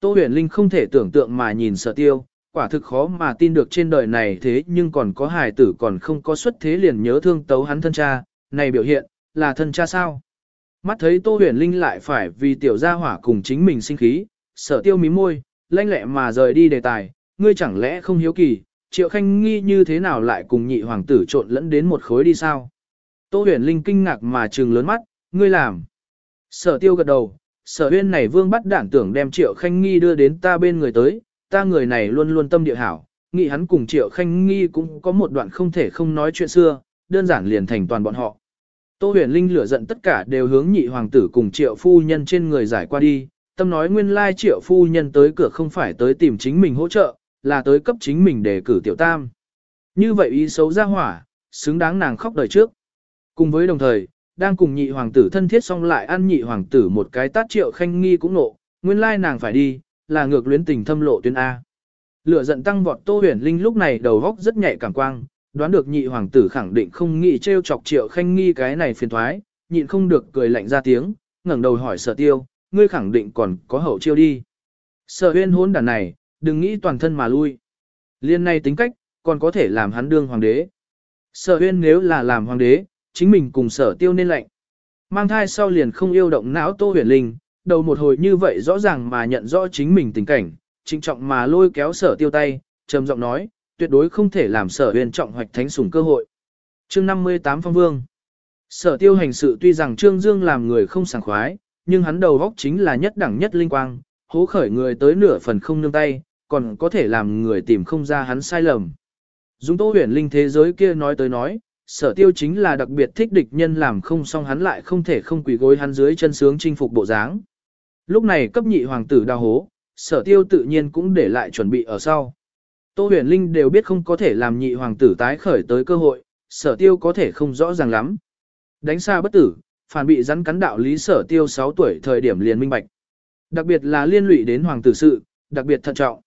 Tô huyền linh không thể tưởng tượng mà nhìn sở tiêu, quả thực khó mà tin được trên đời này thế nhưng còn có hài tử còn không có xuất thế liền nhớ thương tấu hắn thân cha, này biểu hiện, là thân cha sao? Mắt thấy Tô huyền linh lại phải vì tiểu gia hỏa cùng chính mình sinh khí, sở tiêu mí môi, lanh lẹ mà rời đi đề tài, ngươi chẳng lẽ không hiếu kỳ, triệu khanh nghi như thế nào lại cùng nhị hoàng tử trộn lẫn đến một khối đi sao? Tô huyền linh kinh ngạc mà trừng lớn mắt, ngươi làm. Sở tiêu gật đầu, sở huyên này vương bắt đảng tưởng đem triệu khanh nghi đưa đến ta bên người tới, ta người này luôn luôn tâm địa hảo, nghĩ hắn cùng triệu khanh nghi cũng có một đoạn không thể không nói chuyện xưa, đơn giản liền thành toàn bọn họ. Tô huyền linh lửa giận tất cả đều hướng nhị hoàng tử cùng triệu phu nhân trên người giải qua đi, tâm nói nguyên lai triệu phu nhân tới cửa không phải tới tìm chính mình hỗ trợ, là tới cấp chính mình để cử tiểu tam. Như vậy ý xấu ra hỏa, xứng đáng nàng khóc đời trước. Cùng với đồng thời, đang cùng nhị hoàng tử thân thiết xong lại ăn nhị hoàng tử một cái tát triệu khanh nghi cũng nộ, nguyên lai nàng phải đi, là ngược luyến tình thâm lộ tuyến A. Lửa giận tăng vọt Tô Huyền Linh lúc này đầu góc rất nhạy cảm quang, đoán được nhị hoàng tử khẳng định không nghĩ trêu chọc triệu khanh nghi cái này phiền thoái, nhịn không được cười lạnh ra tiếng, ngẩng đầu hỏi sở tiêu, ngươi khẳng định còn có hậu chiêu đi. Sở huyên hốn đàn này, đừng nghĩ toàn thân mà lui. Liên này tính cách, còn có thể làm hắn đương hoàng đế. Sở huyên nếu là làm hoàng đế, chính mình cùng sở tiêu nên lệnh. Mang thai sau liền không yêu động não tô huyền linh, đầu một hồi như vậy rõ ràng mà nhận rõ chính mình tình cảnh, trịnh trọng mà lôi kéo sở tiêu tay, trầm giọng nói, tuyệt đối không thể làm sở huyền trọng hoạch thánh sủng cơ hội. chương 58 Phong Vương Sở tiêu hành sự tuy rằng Trương Dương làm người không sảng khoái, nhưng hắn đầu góc chính là nhất đẳng nhất linh quang, hố khởi người tới nửa phần không nương tay, còn có thể làm người tìm không ra hắn sai lầm. Dung Tô huyền linh thế giới kia nói tới nói, sở tiêu chính là đặc biệt thích địch nhân làm không xong hắn lại không thể không quỳ gối hắn dưới chân sướng chinh phục bộ dáng. Lúc này cấp nhị hoàng tử đào hố, sở tiêu tự nhiên cũng để lại chuẩn bị ở sau. Tô huyền linh đều biết không có thể làm nhị hoàng tử tái khởi tới cơ hội, sở tiêu có thể không rõ ràng lắm. Đánh xa bất tử, phản bị rắn cắn đạo lý sở tiêu 6 tuổi thời điểm liền minh bạch. Đặc biệt là liên lụy đến hoàng tử sự, đặc biệt thận trọng.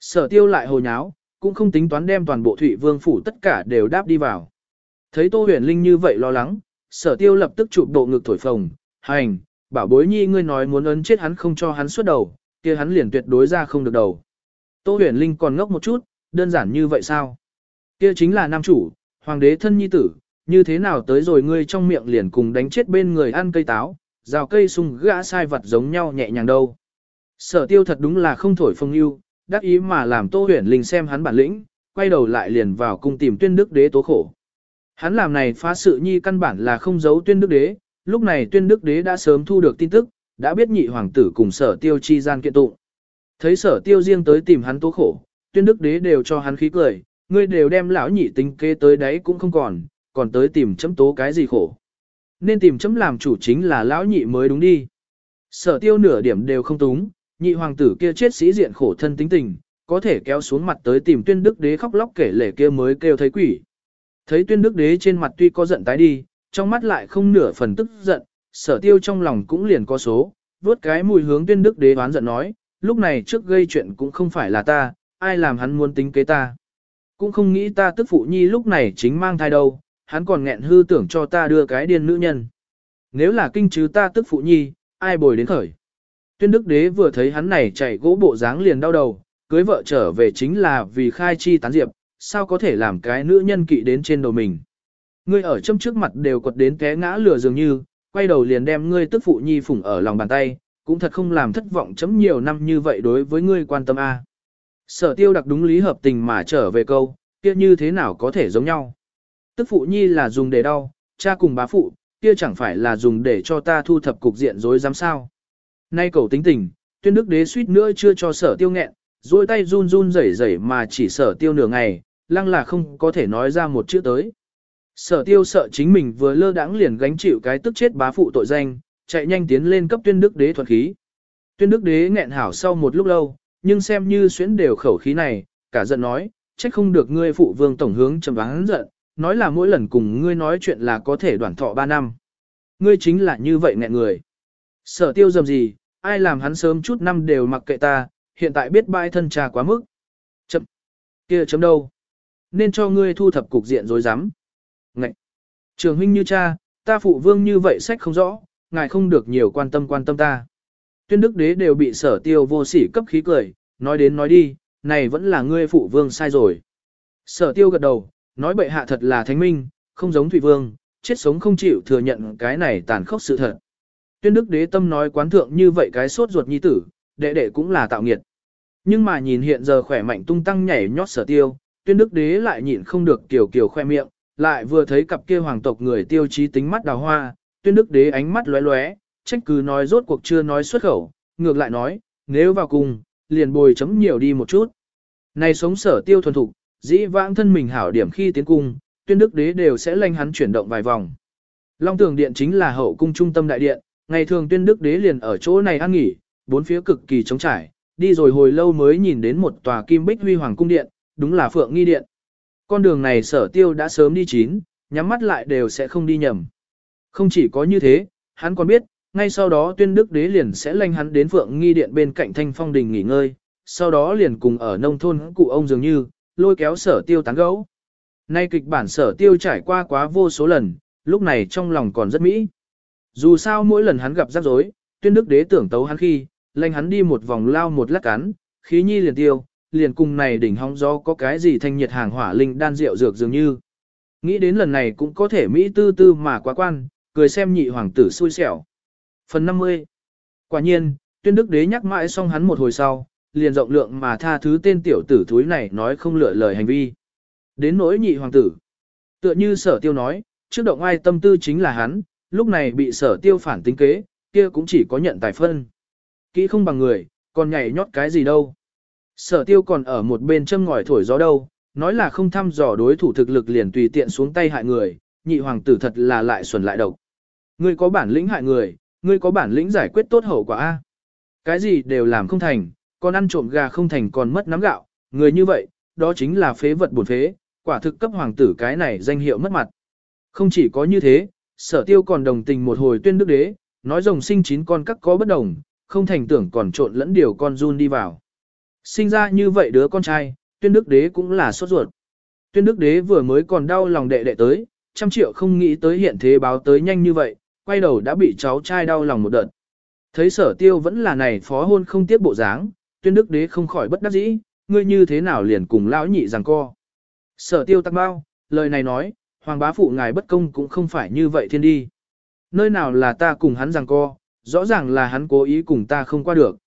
Sở tiêu lại hồ nháo, cũng không tính toán đem toàn bộ thủy vương phủ tất cả đều đáp đi vào. Thấy Tô Huyền Linh như vậy lo lắng, sở tiêu lập tức chụp độ ngực thổi phồng, hành, bảo bối nhi ngươi nói muốn ấn chết hắn không cho hắn xuất đầu, kia hắn liền tuyệt đối ra không được đầu. Tô Huyền Linh còn ngốc một chút, đơn giản như vậy sao? Kia chính là nam chủ, hoàng đế thân nhi tử, như thế nào tới rồi ngươi trong miệng liền cùng đánh chết bên người ăn cây táo, rào cây sung gã sai vật giống nhau nhẹ nhàng đâu. Sở tiêu thật đúng là không thổi phồng yêu, đắc ý mà làm Tô Huyền Linh xem hắn bản lĩnh, quay đầu lại liền vào cung tìm tuyên đức đế tố khổ. Hắn làm này phá sự nhi căn bản là không giấu tuyên đức đế, lúc này tuyên đức đế đã sớm thu được tin tức, đã biết nhị hoàng tử cùng sở tiêu chi gian kiện tụng. Thấy sở tiêu riêng tới tìm hắn tố khổ, tuyên đức đế đều cho hắn khí cười, ngươi đều đem lão nhị tính kê tới đấy cũng không còn, còn tới tìm chấm tố cái gì khổ. Nên tìm chấm làm chủ chính là lão nhị mới đúng đi. Sở tiêu nửa điểm đều không túng, nhị hoàng tử kia chết sĩ diện khổ thân tính tình, có thể kéo xuống mặt tới tìm tuyên đức đế khóc lóc kể lể kia mới kêu thấy quỷ. Thấy tuyên đức đế trên mặt tuy có giận tái đi, trong mắt lại không nửa phần tức giận, sở tiêu trong lòng cũng liền có số, vuốt cái mùi hướng tuyên đức đế đoán giận nói, lúc này trước gây chuyện cũng không phải là ta, ai làm hắn muốn tính kế ta. Cũng không nghĩ ta tức phụ nhi lúc này chính mang thai đâu, hắn còn nghẹn hư tưởng cho ta đưa cái điên nữ nhân. Nếu là kinh chứ ta tức phụ nhi, ai bồi đến khởi. Tuyên đức đế vừa thấy hắn này chạy gỗ bộ dáng liền đau đầu, cưới vợ trở về chính là vì khai chi tán diệp, sao có thể làm cái nữ nhân kỵ đến trên đầu mình. Ngươi ở châm trước mặt đều quật đến té ngã lừa dường như, quay đầu liền đem ngươi tức phụ nhi phủng ở lòng bàn tay, cũng thật không làm thất vọng chấm nhiều năm như vậy đối với ngươi quan tâm a. Sở tiêu đặc đúng lý hợp tình mà trở về câu, kia như thế nào có thể giống nhau. Tức phụ nhi là dùng để đau, cha cùng bá phụ, kia chẳng phải là dùng để cho ta thu thập cục diện dối dám sao. Nay cầu tính tình, tuyên đức đế suýt nữa chưa cho sở tiêu nghẹn, dôi tay run run rẩy rẩy mà chỉ sở tiêu nửa ngày, lăng là không có thể nói ra một chữ tới. Sở tiêu sợ chính mình vừa lơ đãng liền gánh chịu cái tức chết bá phụ tội danh, chạy nhanh tiến lên cấp tuyên đức đế thuật khí. Tuyên đức đế nghẹn hảo sau một lúc lâu, nhưng xem như xuyến đều khẩu khí này, cả giận nói, trách không được ngươi phụ vương tổng hướng trầm hắn giận, nói là mỗi lần cùng ngươi nói chuyện là có thể đoàn thọ 3 năm. Ngươi chính là như vậy nghẹn người. Sở tiêu dầm gì, ai làm hắn sớm chút năm đều mặc kệ ta, hiện tại biết bai thân trà quá mức. Chậm. kia chấm đâu nên cho ngươi thu thập cục diện rối rắm. Ngậy! Trường huynh như cha, ta phụ vương như vậy sách không rõ, ngài không được nhiều quan tâm quan tâm ta. Tuyên đức đế đều bị sở tiêu vô sỉ cấp khí cười, nói đến nói đi, này vẫn là ngươi phụ vương sai rồi. Sở tiêu gật đầu, nói bệ hạ thật là thánh minh, không giống thủy vương, chết sống không chịu thừa nhận cái này tàn khốc sự thật. Tuyên đức đế tâm nói quán thượng như vậy cái sốt ruột nhi tử, đệ đệ cũng là tạo nghiệt. Nhưng mà nhìn hiện giờ khỏe mạnh tung tăng nhảy nhót sở tiêu, tuyên đức đế lại nhịn không được kiểu kiểu khoe miệng, lại vừa thấy cặp kia hoàng tộc người tiêu chí tính mắt đào hoa, tuyên đức đế ánh mắt lóe lóe, trách cứ nói rốt cuộc chưa nói xuất khẩu, ngược lại nói, nếu vào cùng, liền bồi chấm nhiều đi một chút. Này sống sở tiêu thuần thục, dĩ vãng thân mình hảo điểm khi tiến cung, tuyên đức đế đều sẽ lanh hắn chuyển động vài vòng. Long tường điện chính là hậu cung trung tâm đại điện, ngày thường tuyên đức đế liền ở chỗ này ăn nghỉ, bốn phía cực kỳ trống trải, đi rồi hồi lâu mới nhìn đến một tòa kim bích huy hoàng cung điện, đúng là phượng nghi điện. Con đường này sở tiêu đã sớm đi chín, nhắm mắt lại đều sẽ không đi nhầm. Không chỉ có như thế, hắn còn biết, ngay sau đó tuyên đức đế liền sẽ lanh hắn đến phượng nghi điện bên cạnh thanh phong đình nghỉ ngơi, sau đó liền cùng ở nông thôn cụ ông dường như, lôi kéo sở tiêu tán gấu. Nay kịch bản sở tiêu trải qua quá vô số lần, lúc này trong lòng còn rất mỹ. Dù sao mỗi lần hắn gặp rắc rối, tuyên đức đế tưởng tấu hắn khi, lanh hắn đi một vòng lao một lát cắn, khí nhi liền tiêu, liền cùng này đỉnh hóng gió có cái gì thanh nhiệt hàng hỏa linh đan rượu dược dường như. Nghĩ đến lần này cũng có thể Mỹ tư tư mà quá quan, cười xem nhị hoàng tử xui xẻo. Phần 50 Quả nhiên, tuyên đức đế nhắc mãi xong hắn một hồi sau, liền rộng lượng mà tha thứ tên tiểu tử thúi này nói không lựa lời hành vi. Đến nỗi nhị hoàng tử. Tựa như sở tiêu nói, trước động ai tâm tư chính là hắn, lúc này bị sở tiêu phản tính kế, kia cũng chỉ có nhận tài phân. Kỹ không bằng người, còn nhảy nhót cái gì đâu. Sở tiêu còn ở một bên châm ngòi thổi gió đâu, nói là không thăm dò đối thủ thực lực liền tùy tiện xuống tay hại người, nhị hoàng tử thật là lại xuẩn lại độc. Ngươi có bản lĩnh hại người, ngươi có bản lĩnh giải quyết tốt hậu quả a. Cái gì đều làm không thành, còn ăn trộm gà không thành còn mất nắm gạo, người như vậy, đó chính là phế vật buồn phế, quả thực cấp hoàng tử cái này danh hiệu mất mặt. Không chỉ có như thế, sở tiêu còn đồng tình một hồi tuyên đức đế, nói rồng sinh chín con các có bất đồng, không thành tưởng còn trộn lẫn điều con run đi vào. Sinh ra như vậy đứa con trai, tuyên đức đế cũng là sốt ruột. Tuyên đức đế vừa mới còn đau lòng đệ đệ tới, trăm triệu không nghĩ tới hiện thế báo tới nhanh như vậy, quay đầu đã bị cháu trai đau lòng một đợt. Thấy sở tiêu vẫn là này phó hôn không tiếp bộ dáng, tuyên đức đế không khỏi bất đắc dĩ, ngươi như thế nào liền cùng lão nhị rằng co. Sở tiêu tắc bao, lời này nói, hoàng bá phụ ngài bất công cũng không phải như vậy thiên đi. Nơi nào là ta cùng hắn rằng co, rõ ràng là hắn cố ý cùng ta không qua được.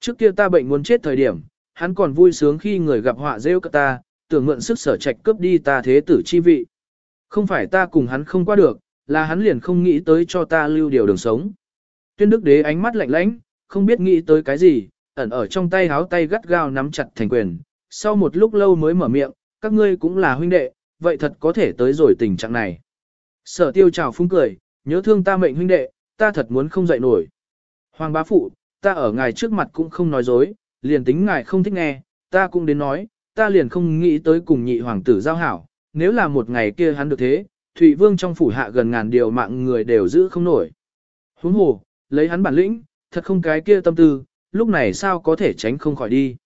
Trước kia ta bệnh muốn chết thời điểm, hắn còn vui sướng khi người gặp họa rêu cả ta, tưởng mượn sức sở trạch cướp đi ta thế tử chi vị. Không phải ta cùng hắn không qua được, là hắn liền không nghĩ tới cho ta lưu điều đường sống. Tuyên đức đế ánh mắt lạnh lãnh, không biết nghĩ tới cái gì, ẩn ở trong tay háo tay gắt gao nắm chặt thành quyền. Sau một lúc lâu mới mở miệng, các ngươi cũng là huynh đệ, vậy thật có thể tới rồi tình trạng này. Sở tiêu chào phúng cười, nhớ thương ta mệnh huynh đệ, ta thật muốn không dậy nổi. Hoàng bá phụ, ta ở ngài trước mặt cũng không nói dối, liền tính ngài không thích nghe, ta cũng đến nói, ta liền không nghĩ tới cùng nhị hoàng tử giao hảo, nếu là một ngày kia hắn được thế, Thụy Vương trong phủ hạ gần ngàn điều mạng người đều giữ không nổi. Huống hồ, lấy hắn bản lĩnh, thật không cái kia tâm tư, lúc này sao có thể tránh không khỏi đi.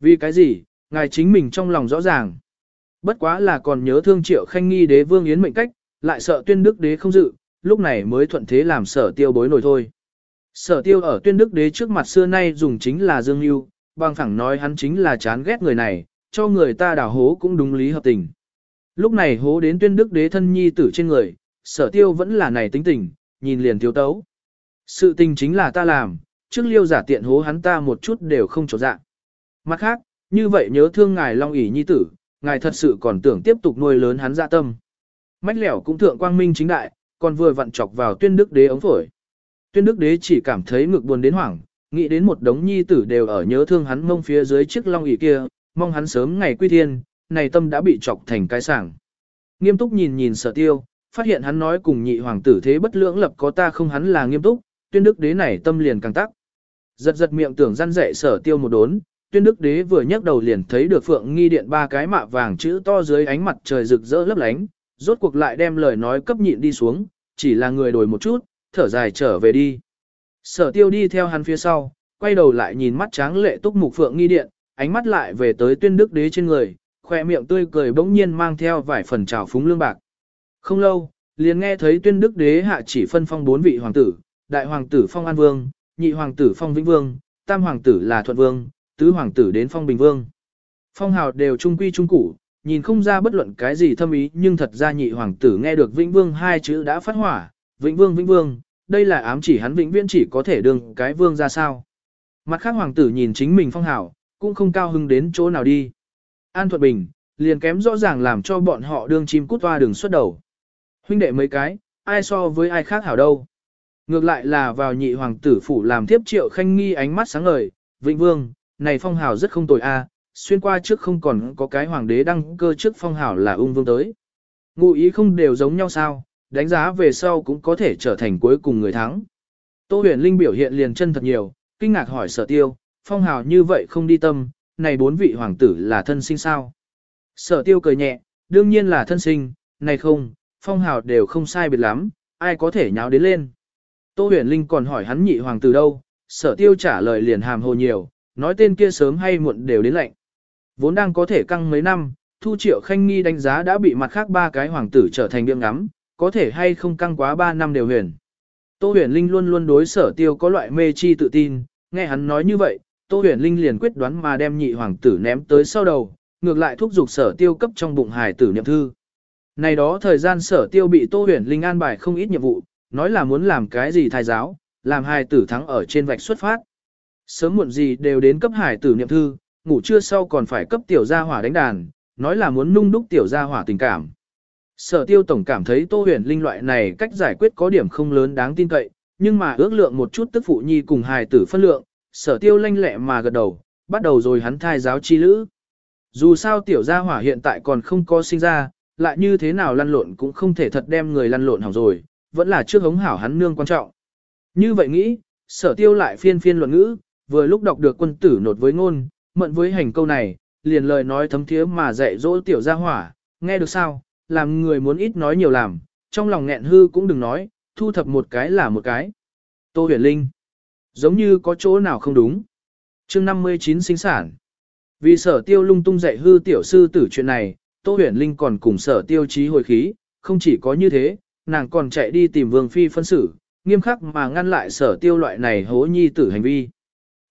Vì cái gì, ngài chính mình trong lòng rõ ràng. Bất quá là còn nhớ thương triệu khanh nghi đế vương yến mệnh cách, lại sợ tuyên đức đế không dự, lúc này mới thuận thế làm sở tiêu bối nổi thôi. Sở tiêu ở tuyên đức đế trước mặt xưa nay dùng chính là dương yêu, bằng phẳng nói hắn chính là chán ghét người này, cho người ta đào hố cũng đúng lý hợp tình. Lúc này hố đến tuyên đức đế thân nhi tử trên người, sở tiêu vẫn là này tính tình, nhìn liền thiếu tấu. Sự tình chính là ta làm, trước liêu giả tiện hố hắn ta một chút đều không trọt dạng. Mặt khác, như vậy nhớ thương ngài long ỷ nhi tử, ngài thật sự còn tưởng tiếp tục nuôi lớn hắn dạ tâm. Mách lẻo cũng thượng quang minh chính đại, còn vừa vặn chọc vào tuyên đức đế ống phổi. Tuyên đức đế chỉ cảm thấy ngực buồn đến hoảng, nghĩ đến một đống nhi tử đều ở nhớ thương hắn mông phía dưới chiếc long ỷ kia, mong hắn sớm ngày quy thiên, này tâm đã bị chọc thành cái sảng. Nghiêm túc nhìn nhìn sở tiêu, phát hiện hắn nói cùng nhị hoàng tử thế bất lưỡng lập có ta không hắn là nghiêm túc, tuyên đức đế này tâm liền càng tắc. Giật giật miệng tưởng răn dạy sở tiêu một đốn, tuyên đức đế vừa nhấc đầu liền thấy được phượng nghi điện ba cái mạ vàng chữ to dưới ánh mặt trời rực rỡ lấp lánh, rốt cuộc lại đem lời nói cấp nhịn đi xuống, chỉ là người đổi một chút, thở dài trở về đi. Sở tiêu đi theo hắn phía sau, quay đầu lại nhìn mắt tráng lệ túc mục phượng nghi điện, ánh mắt lại về tới tuyên đức đế trên người, khoe miệng tươi cười bỗng nhiên mang theo vài phần trào phúng lương bạc. Không lâu, liền nghe thấy tuyên đức đế hạ chỉ phân phong bốn vị hoàng tử, đại hoàng tử phong an vương, nhị hoàng tử phong vĩnh vương, tam hoàng tử là thuận vương, tứ hoàng tử đến phong bình vương. Phong hào đều trung quy trung củ, nhìn không ra bất luận cái gì thâm ý nhưng thật ra nhị hoàng tử nghe được vĩnh vương hai chữ đã phát hỏa, vĩnh vương vĩnh vương, đây là ám chỉ hắn vĩnh viễn chỉ có thể đương cái vương ra sao. Mặt khác hoàng tử nhìn chính mình phong hảo cũng không cao hứng đến chỗ nào đi. An Thuận Bình, liền kém rõ ràng làm cho bọn họ đương chim cút toa đường xuất đầu. Huynh đệ mấy cái, ai so với ai khác hảo đâu. Ngược lại là vào nhị hoàng tử phủ làm tiếp triệu khanh nghi ánh mắt sáng ngời, vĩnh vương, này phong hào rất không tồi a, xuyên qua trước không còn có cái hoàng đế đăng cơ trước phong hào là ung vương tới. Ngụ ý không đều giống nhau sao, đánh giá về sau cũng có thể trở thành cuối cùng người thắng. Tô huyền linh biểu hiện liền chân thật nhiều, kinh ngạc hỏi sở tiêu, phong hào như vậy không đi tâm, này bốn vị hoàng tử là thân sinh sao. Sở tiêu cười nhẹ, đương nhiên là thân sinh, này không, phong hào đều không sai biệt lắm, ai có thể nháo đến lên. Tô huyền linh còn hỏi hắn nhị hoàng tử đâu, sở tiêu trả lời liền hàm hồ nhiều, nói tên kia sớm hay muộn đều đến lệnh. Vốn đang có thể căng mấy năm, Thu Triệu Khanh Nghi đánh giá đã bị mặt khác ba cái hoàng tử trở thành điểm ngắm, có thể hay không căng quá ba năm đều huyền. Tô huyền linh luôn luôn đối sở tiêu có loại mê chi tự tin, nghe hắn nói như vậy, Tô huyền linh liền quyết đoán mà đem nhị hoàng tử ném tới sau đầu, ngược lại thúc giục sở tiêu cấp trong bụng hài tử niệm thư. Này đó thời gian sở tiêu bị Tô huyền linh an bài không ít nhiệm vụ, nói là muốn làm cái gì thai giáo, làm hài tử thắng ở trên vạch xuất phát. Sớm muộn gì đều đến cấp hải tử niệm thư, ngủ trưa sau còn phải cấp tiểu gia hỏa đánh đàn, nói là muốn nung đúc tiểu gia hỏa tình cảm. Sở tiêu tổng cảm thấy tô huyền linh loại này cách giải quyết có điểm không lớn đáng tin cậy, nhưng mà ước lượng một chút tức phụ nhi cùng hài tử phân lượng, sở tiêu lanh lẹ mà gật đầu, bắt đầu rồi hắn thai giáo chi lữ. Dù sao tiểu gia hỏa hiện tại còn không có sinh ra, lại như thế nào lăn lộn cũng không thể thật đem người lăn lộn hỏng rồi, vẫn là trước hống hảo hắn nương quan trọng. Như vậy nghĩ, sở tiêu lại phiên phiên luận ngữ, vừa lúc đọc được quân tử nột với ngôn, mận với hành câu này, liền lời nói thấm thiế mà dạy dỗ tiểu gia hỏa, nghe được sao, làm người muốn ít nói nhiều làm, trong lòng nghẹn hư cũng đừng nói, thu thập một cái là một cái. Tô huyền linh, giống như có chỗ nào không đúng. chương 59 sinh sản, vì sở tiêu lung tung dạy hư tiểu sư tử chuyện này, Tô huyền linh còn cùng sở tiêu chí hồi khí, không chỉ có như thế, nàng còn chạy đi tìm vương phi phân xử, nghiêm khắc mà ngăn lại sở tiêu loại này hố nhi tử hành vi.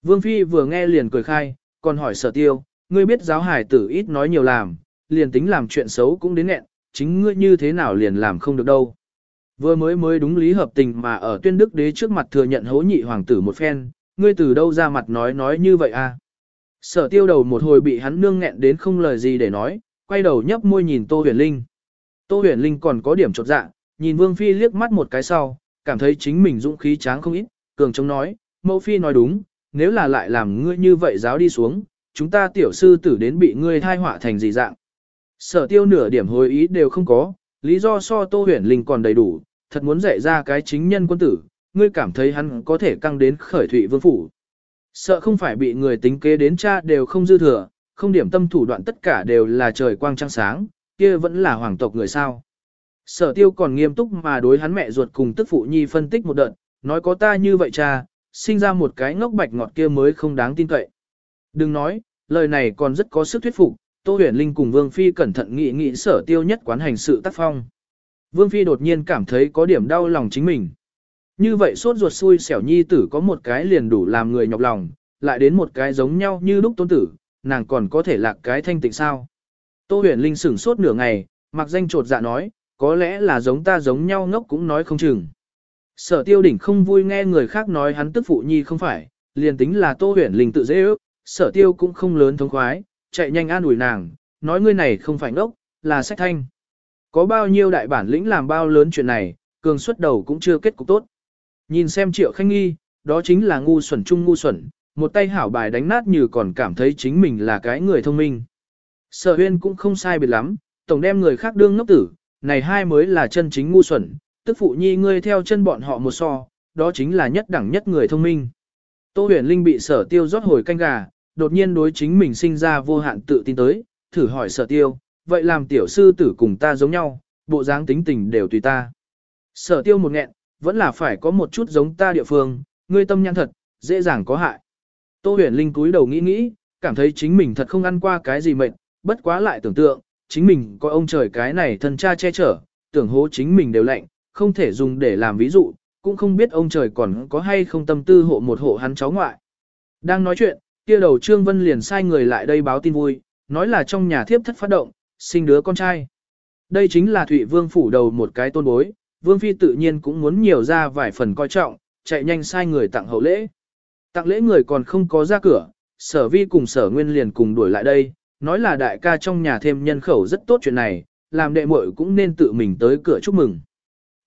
Vương Phi vừa nghe liền cười khai, còn hỏi sở tiêu, ngươi biết giáo hải tử ít nói nhiều làm, liền tính làm chuyện xấu cũng đến nghẹn, chính ngươi như thế nào liền làm không được đâu. Vừa mới mới đúng lý hợp tình mà ở tuyên đức đế trước mặt thừa nhận hố nhị hoàng tử một phen, ngươi từ đâu ra mặt nói nói như vậy à. Sở tiêu đầu một hồi bị hắn nương nghẹn đến không lời gì để nói, quay đầu nhấp môi nhìn Tô huyền linh. Tô huyền linh còn có điểm chột dạ, nhìn Vương Phi liếc mắt một cái sau, cảm thấy chính mình dũng khí tráng không ít, cường chống nói, mẫu Phi nói đúng, nếu là lại làm ngươi như vậy giáo đi xuống, chúng ta tiểu sư tử đến bị ngươi thai họa thành gì dạng. Sở tiêu nửa điểm hồi ý đều không có, lý do so tô huyền linh còn đầy đủ, thật muốn dạy ra cái chính nhân quân tử, ngươi cảm thấy hắn có thể căng đến khởi thủy vương phủ. Sợ không phải bị người tính kế đến cha đều không dư thừa, không điểm tâm thủ đoạn tất cả đều là trời quang trăng sáng, kia vẫn là hoàng tộc người sao. Sở tiêu còn nghiêm túc mà đối hắn mẹ ruột cùng tức phụ nhi phân tích một đợt, nói có ta như vậy cha, sinh ra một cái ngốc bạch ngọt kia mới không đáng tin cậy. Đừng nói, lời này còn rất có sức thuyết phục, Tô Huyền Linh cùng Vương Phi cẩn thận nghĩ nghĩ sở tiêu nhất quán hành sự tác phong. Vương Phi đột nhiên cảm thấy có điểm đau lòng chính mình. Như vậy sốt ruột xui xẻo nhi tử có một cái liền đủ làm người nhọc lòng, lại đến một cái giống nhau như lúc tôn tử, nàng còn có thể lạc cái thanh tịnh sao. Tô huyền linh sửng sốt nửa ngày, mặc danh trột dạ nói, có lẽ là giống ta giống nhau ngốc cũng nói không chừng. Sở tiêu đỉnh không vui nghe người khác nói hắn tức phụ nhi không phải, liền tính là tô huyền linh tự dễ ước, sở tiêu cũng không lớn thống khoái, chạy nhanh an ủi nàng, nói ngươi này không phải ngốc, là sách thanh. Có bao nhiêu đại bản lĩnh làm bao lớn chuyện này, cường xuất đầu cũng chưa kết cục tốt. Nhìn xem triệu khanh nghi, đó chính là ngu xuẩn chung ngu xuẩn, một tay hảo bài đánh nát như còn cảm thấy chính mình là cái người thông minh. Sở huyên cũng không sai biệt lắm, tổng đem người khác đương ngốc tử, này hai mới là chân chính ngu xuẩn, tức phụ nhi ngươi theo chân bọn họ một so, đó chính là nhất đẳng nhất người thông minh. Tô huyền linh bị sở tiêu rót hồi canh gà, đột nhiên đối chính mình sinh ra vô hạn tự tin tới, thử hỏi sở tiêu, vậy làm tiểu sư tử cùng ta giống nhau, bộ dáng tính tình đều tùy ta. Sở tiêu một nghẹn, vẫn là phải có một chút giống ta địa phương, ngươi tâm nhãn thật, dễ dàng có hại. Tô huyền linh cúi đầu nghĩ nghĩ, cảm thấy chính mình thật không ăn qua cái gì mệt, bất quá lại tưởng tượng, chính mình có ông trời cái này thân cha che chở, tưởng hố chính mình đều lạnh, không thể dùng để làm ví dụ, cũng không biết ông trời còn có hay không tâm tư hộ một hộ hắn cháu ngoại. Đang nói chuyện, kia đầu Trương Vân liền sai người lại đây báo tin vui, nói là trong nhà thiếp thất phát động, sinh đứa con trai. Đây chính là Thụy Vương phủ đầu một cái tôn bối, Vương Phi tự nhiên cũng muốn nhiều ra vài phần coi trọng, chạy nhanh sai người tặng hậu lễ. Tặng lễ người còn không có ra cửa, sở vi cùng sở nguyên liền cùng đuổi lại đây, nói là đại ca trong nhà thêm nhân khẩu rất tốt chuyện này, làm đệ muội cũng nên tự mình tới cửa chúc mừng.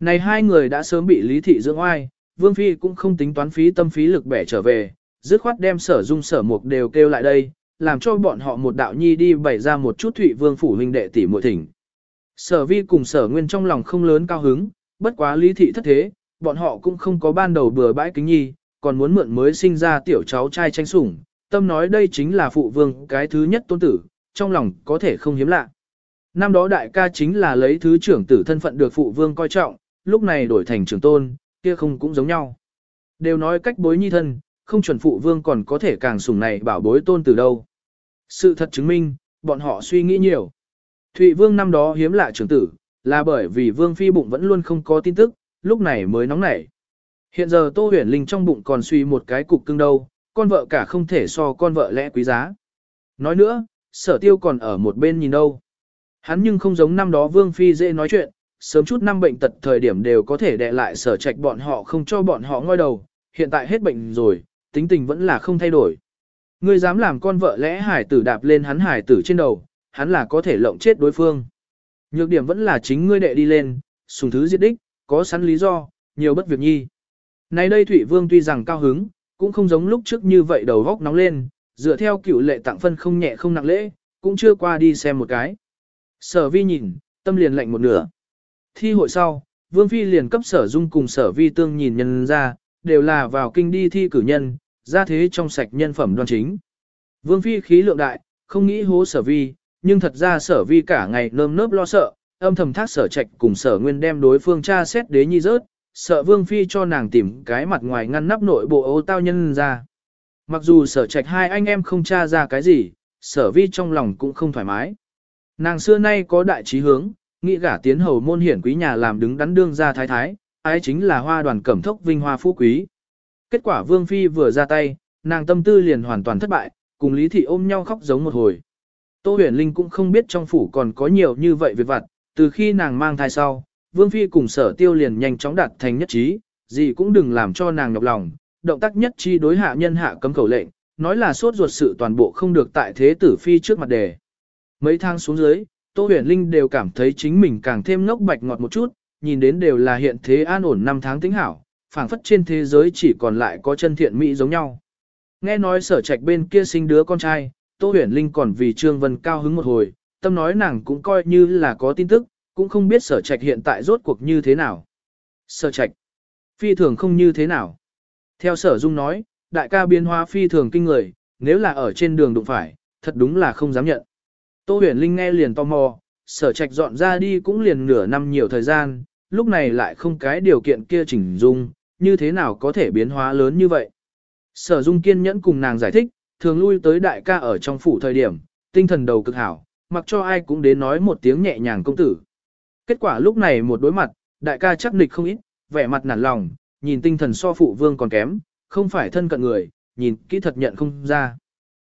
Này hai người đã sớm bị lý thị dưỡng oai, Vương Phi cũng không tính toán phí tâm phí lực bẻ trở về, dứt khoát đem sở dung sở mục đều kêu lại đây, làm cho bọn họ một đạo nhi đi bày ra một chút thụy vương phủ huynh đệ tỷ muội thỉnh. Sở vi cùng sở nguyên trong lòng không lớn cao hứng, bất quá lý thị thất thế, bọn họ cũng không có ban đầu bừa bãi kính nhi, còn muốn mượn mới sinh ra tiểu cháu trai tranh sủng, tâm nói đây chính là phụ vương cái thứ nhất tôn tử, trong lòng có thể không hiếm lạ. Năm đó đại ca chính là lấy thứ trưởng tử thân phận được phụ vương coi trọng, lúc này đổi thành trưởng tôn, kia không cũng giống nhau. Đều nói cách bối nhi thân, không chuẩn phụ vương còn có thể càng sủng này bảo bối tôn từ đâu. Sự thật chứng minh, bọn họ suy nghĩ nhiều. Thụy vương năm đó hiếm lạ trưởng tử, là bởi vì vương phi bụng vẫn luôn không có tin tức, lúc này mới nóng nảy. Hiện giờ Tô Huyền Linh trong bụng còn suy một cái cục cưng đâu, con vợ cả không thể so con vợ lẽ quý giá. Nói nữa, sở tiêu còn ở một bên nhìn đâu. Hắn nhưng không giống năm đó Vương Phi dễ nói chuyện, sớm chút năm bệnh tật thời điểm đều có thể đè lại sở trạch bọn họ không cho bọn họ ngoi đầu, hiện tại hết bệnh rồi, tính tình vẫn là không thay đổi. Ngươi dám làm con vợ lẽ hải tử đạp lên hắn hải tử trên đầu, hắn là có thể lộng chết đối phương. Nhược điểm vẫn là chính ngươi đệ đi lên, sùng thứ diệt đích, có sẵn lý do, nhiều bất việc nhi. Nay đây Thủy Vương tuy rằng cao hứng, cũng không giống lúc trước như vậy đầu góc nóng lên, dựa theo cựu lệ tặng phân không nhẹ không nặng lễ, cũng chưa qua đi xem một cái. Sở vi nhìn, tâm liền lạnh một nửa. Thi hội sau, Vương Phi liền cấp sở dung cùng sở vi tương nhìn nhân ra, đều là vào kinh đi thi cử nhân, ra thế trong sạch nhân phẩm đoan chính. Vương Phi khí lượng đại, không nghĩ hố sở vi, nhưng thật ra sở vi cả ngày nơm nớp lo sợ, âm thầm thác sở trạch cùng sở nguyên đem đối phương tra xét đế nhi rớt, sợ Vương Phi cho nàng tìm cái mặt ngoài ngăn nắp nội bộ ô tao nhân ra. Mặc dù sở trạch hai anh em không tra ra cái gì, sở vi trong lòng cũng không thoải mái. Nàng xưa nay có đại trí hướng, nghĩ gả tiến hầu môn hiển quý nhà làm đứng đắn đương ra thái thái, ái chính là hoa đoàn cẩm thốc vinh hoa phú quý. Kết quả Vương Phi vừa ra tay, nàng tâm tư liền hoàn toàn thất bại, cùng Lý Thị ôm nhau khóc giống một hồi. Tô huyền linh cũng không biết trong phủ còn có nhiều như vậy việc vặt, từ khi nàng mang thai sau, Vương Phi cùng sở tiêu liền nhanh chóng đạt thành nhất trí, gì cũng đừng làm cho nàng nhọc lòng, động tác nhất chi đối hạ nhân hạ cấm khẩu lệnh, nói là sốt ruột sự toàn bộ không được tại thế tử Phi trước mặt đề. Mấy thang xuống dưới, Tô huyền linh đều cảm thấy chính mình càng thêm ngốc bạch ngọt một chút, nhìn đến đều là hiện thế an ổn năm tháng tính hảo, phảng phất trên thế giới chỉ còn lại có chân thiện mỹ giống nhau. Nghe nói sở trạch bên kia sinh đứa con trai, Tô huyền linh còn vì Trương Vân cao hứng một hồi, tâm nói nàng cũng coi như là có tin tức, cũng không biết sở trạch hiện tại rốt cuộc như thế nào. Sở trạch, phi thường không như thế nào. Theo sở dung nói, đại ca biến hóa phi thường kinh người, nếu là ở trên đường đụng phải, thật đúng là không dám nhận. Tô huyền linh nghe liền tò mò, sở trạch dọn ra đi cũng liền nửa năm nhiều thời gian, lúc này lại không cái điều kiện kia chỉnh dung, như thế nào có thể biến hóa lớn như vậy. Sở dung kiên nhẫn cùng nàng giải thích, thường lui tới đại ca ở trong phủ thời điểm, tinh thần đầu cực hảo, mặc cho ai cũng đến nói một tiếng nhẹ nhàng công tử. Kết quả lúc này một đối mặt, đại ca chắc nịch không ít, vẻ mặt nản lòng, nhìn tinh thần so phụ vương còn kém, không phải thân cận người, nhìn kỹ thật nhận không ra.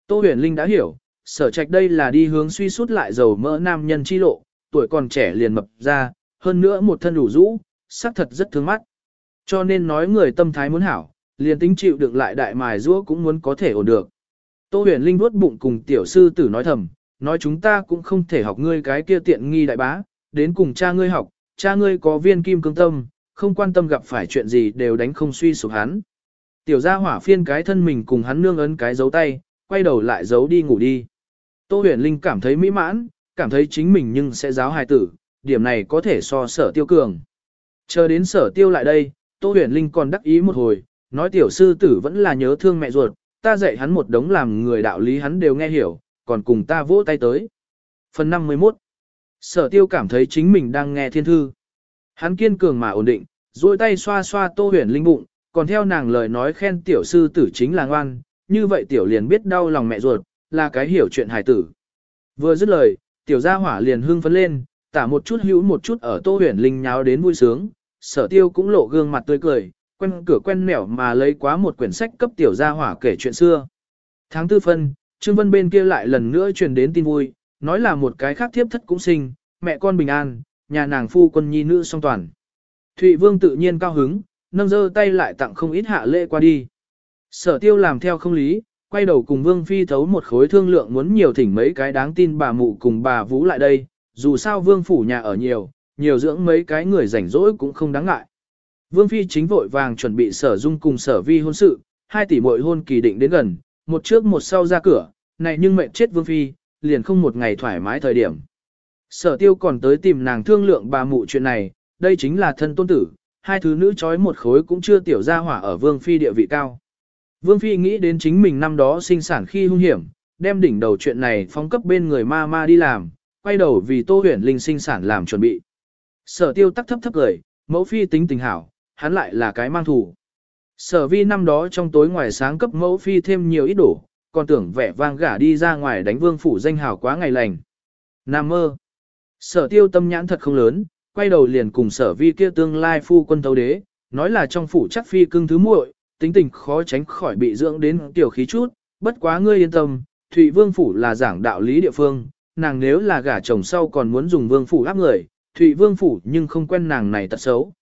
Tô huyền linh đã hiểu, sở trạch đây là đi hướng suy sút lại dầu mỡ nam nhân chi lộ, tuổi còn trẻ liền mập ra, hơn nữa một thân đủ rũ, sắc thật rất thương mắt. Cho nên nói người tâm thái muốn hảo, liền tính chịu được lại đại mài rũa cũng muốn có thể ổn được. Tô huyền linh vuốt bụng cùng tiểu sư tử nói thầm, nói chúng ta cũng không thể học ngươi cái kia tiện nghi đại bá, đến cùng cha ngươi học, cha ngươi có viên kim cương tâm, không quan tâm gặp phải chuyện gì đều đánh không suy sụp hắn. Tiểu gia hỏa phiên cái thân mình cùng hắn nương ấn cái dấu tay, quay đầu lại giấu đi ngủ đi. Tô huyền linh cảm thấy mỹ mãn, cảm thấy chính mình nhưng sẽ giáo hài tử, điểm này có thể so sở tiêu cường. Chờ đến sở tiêu lại đây, Tô huyền linh còn đắc ý một hồi, nói tiểu sư tử vẫn là nhớ thương mẹ ruột, ta dạy hắn một đống làm người đạo lý hắn đều nghe hiểu, còn cùng ta vỗ tay tới. Phần 51 Sở tiêu cảm thấy chính mình đang nghe thiên thư. Hắn kiên cường mà ổn định, duỗi tay xoa xoa tô huyền linh bụng, còn theo nàng lời nói khen tiểu sư tử chính là ngoan, như vậy tiểu liền biết đau lòng mẹ ruột, là cái hiểu chuyện hài tử. Vừa dứt lời, tiểu gia hỏa liền hưng phấn lên, tả một chút hữu một chút ở tô huyền linh nháo đến vui sướng, sở tiêu cũng lộ gương mặt tươi cười, quen cửa quen nẻo mà lấy quá một quyển sách cấp tiểu gia hỏa kể chuyện xưa. Tháng tư phân, Trương Vân bên kia lại lần nữa truyền đến tin vui, nói là một cái khác thiếp thất cũng sinh, mẹ con bình an, nhà nàng phu quân nhi nữ song toàn. Thụy Vương tự nhiên cao hứng, nâng giơ tay lại tặng không ít hạ lễ qua đi. Sở tiêu làm theo không lý, quay đầu cùng Vương Phi thấu một khối thương lượng muốn nhiều thỉnh mấy cái đáng tin bà mụ cùng bà Vũ lại đây, dù sao Vương Phủ nhà ở nhiều, nhiều dưỡng mấy cái người rảnh rỗi cũng không đáng ngại. Vương Phi chính vội vàng chuẩn bị sở dung cùng sở vi hôn sự, hai tỷ muội hôn kỳ định đến gần, một trước một sau ra cửa, này nhưng mệnh chết Vương Phi, liền không một ngày thoải mái thời điểm. Sở tiêu còn tới tìm nàng thương lượng bà mụ chuyện này, đây chính là thân tôn tử, hai thứ nữ chói một khối cũng chưa tiểu ra hỏa ở Vương Phi địa vị cao. Vương Phi nghĩ đến chính mình năm đó sinh sản khi hung hiểm, đem đỉnh đầu chuyện này phóng cấp bên người ma ma đi làm, quay đầu vì Tô Huyền Linh sinh sản làm chuẩn bị. Sở tiêu tắc thấp thấp cười, mẫu Phi tính tình hảo, hắn lại là cái mang thủ. Sở vi năm đó trong tối ngoài sáng cấp mẫu Phi thêm nhiều ít đổ, còn tưởng vẻ vang gả đi ra ngoài đánh vương phủ danh hảo quá ngày lành. Nam mơ. Sở tiêu tâm nhãn thật không lớn, quay đầu liền cùng sở vi kia tương lai phu quân thấu đế, nói là trong phủ chắc phi cưng thứ muội, tính tình khó tránh khỏi bị dưỡng đến tiểu khí chút, bất quá ngươi yên tâm, Thụy Vương Phủ là giảng đạo lý địa phương, nàng nếu là gả chồng sau còn muốn dùng Vương Phủ áp người, Thụy Vương Phủ nhưng không quen nàng này tật xấu.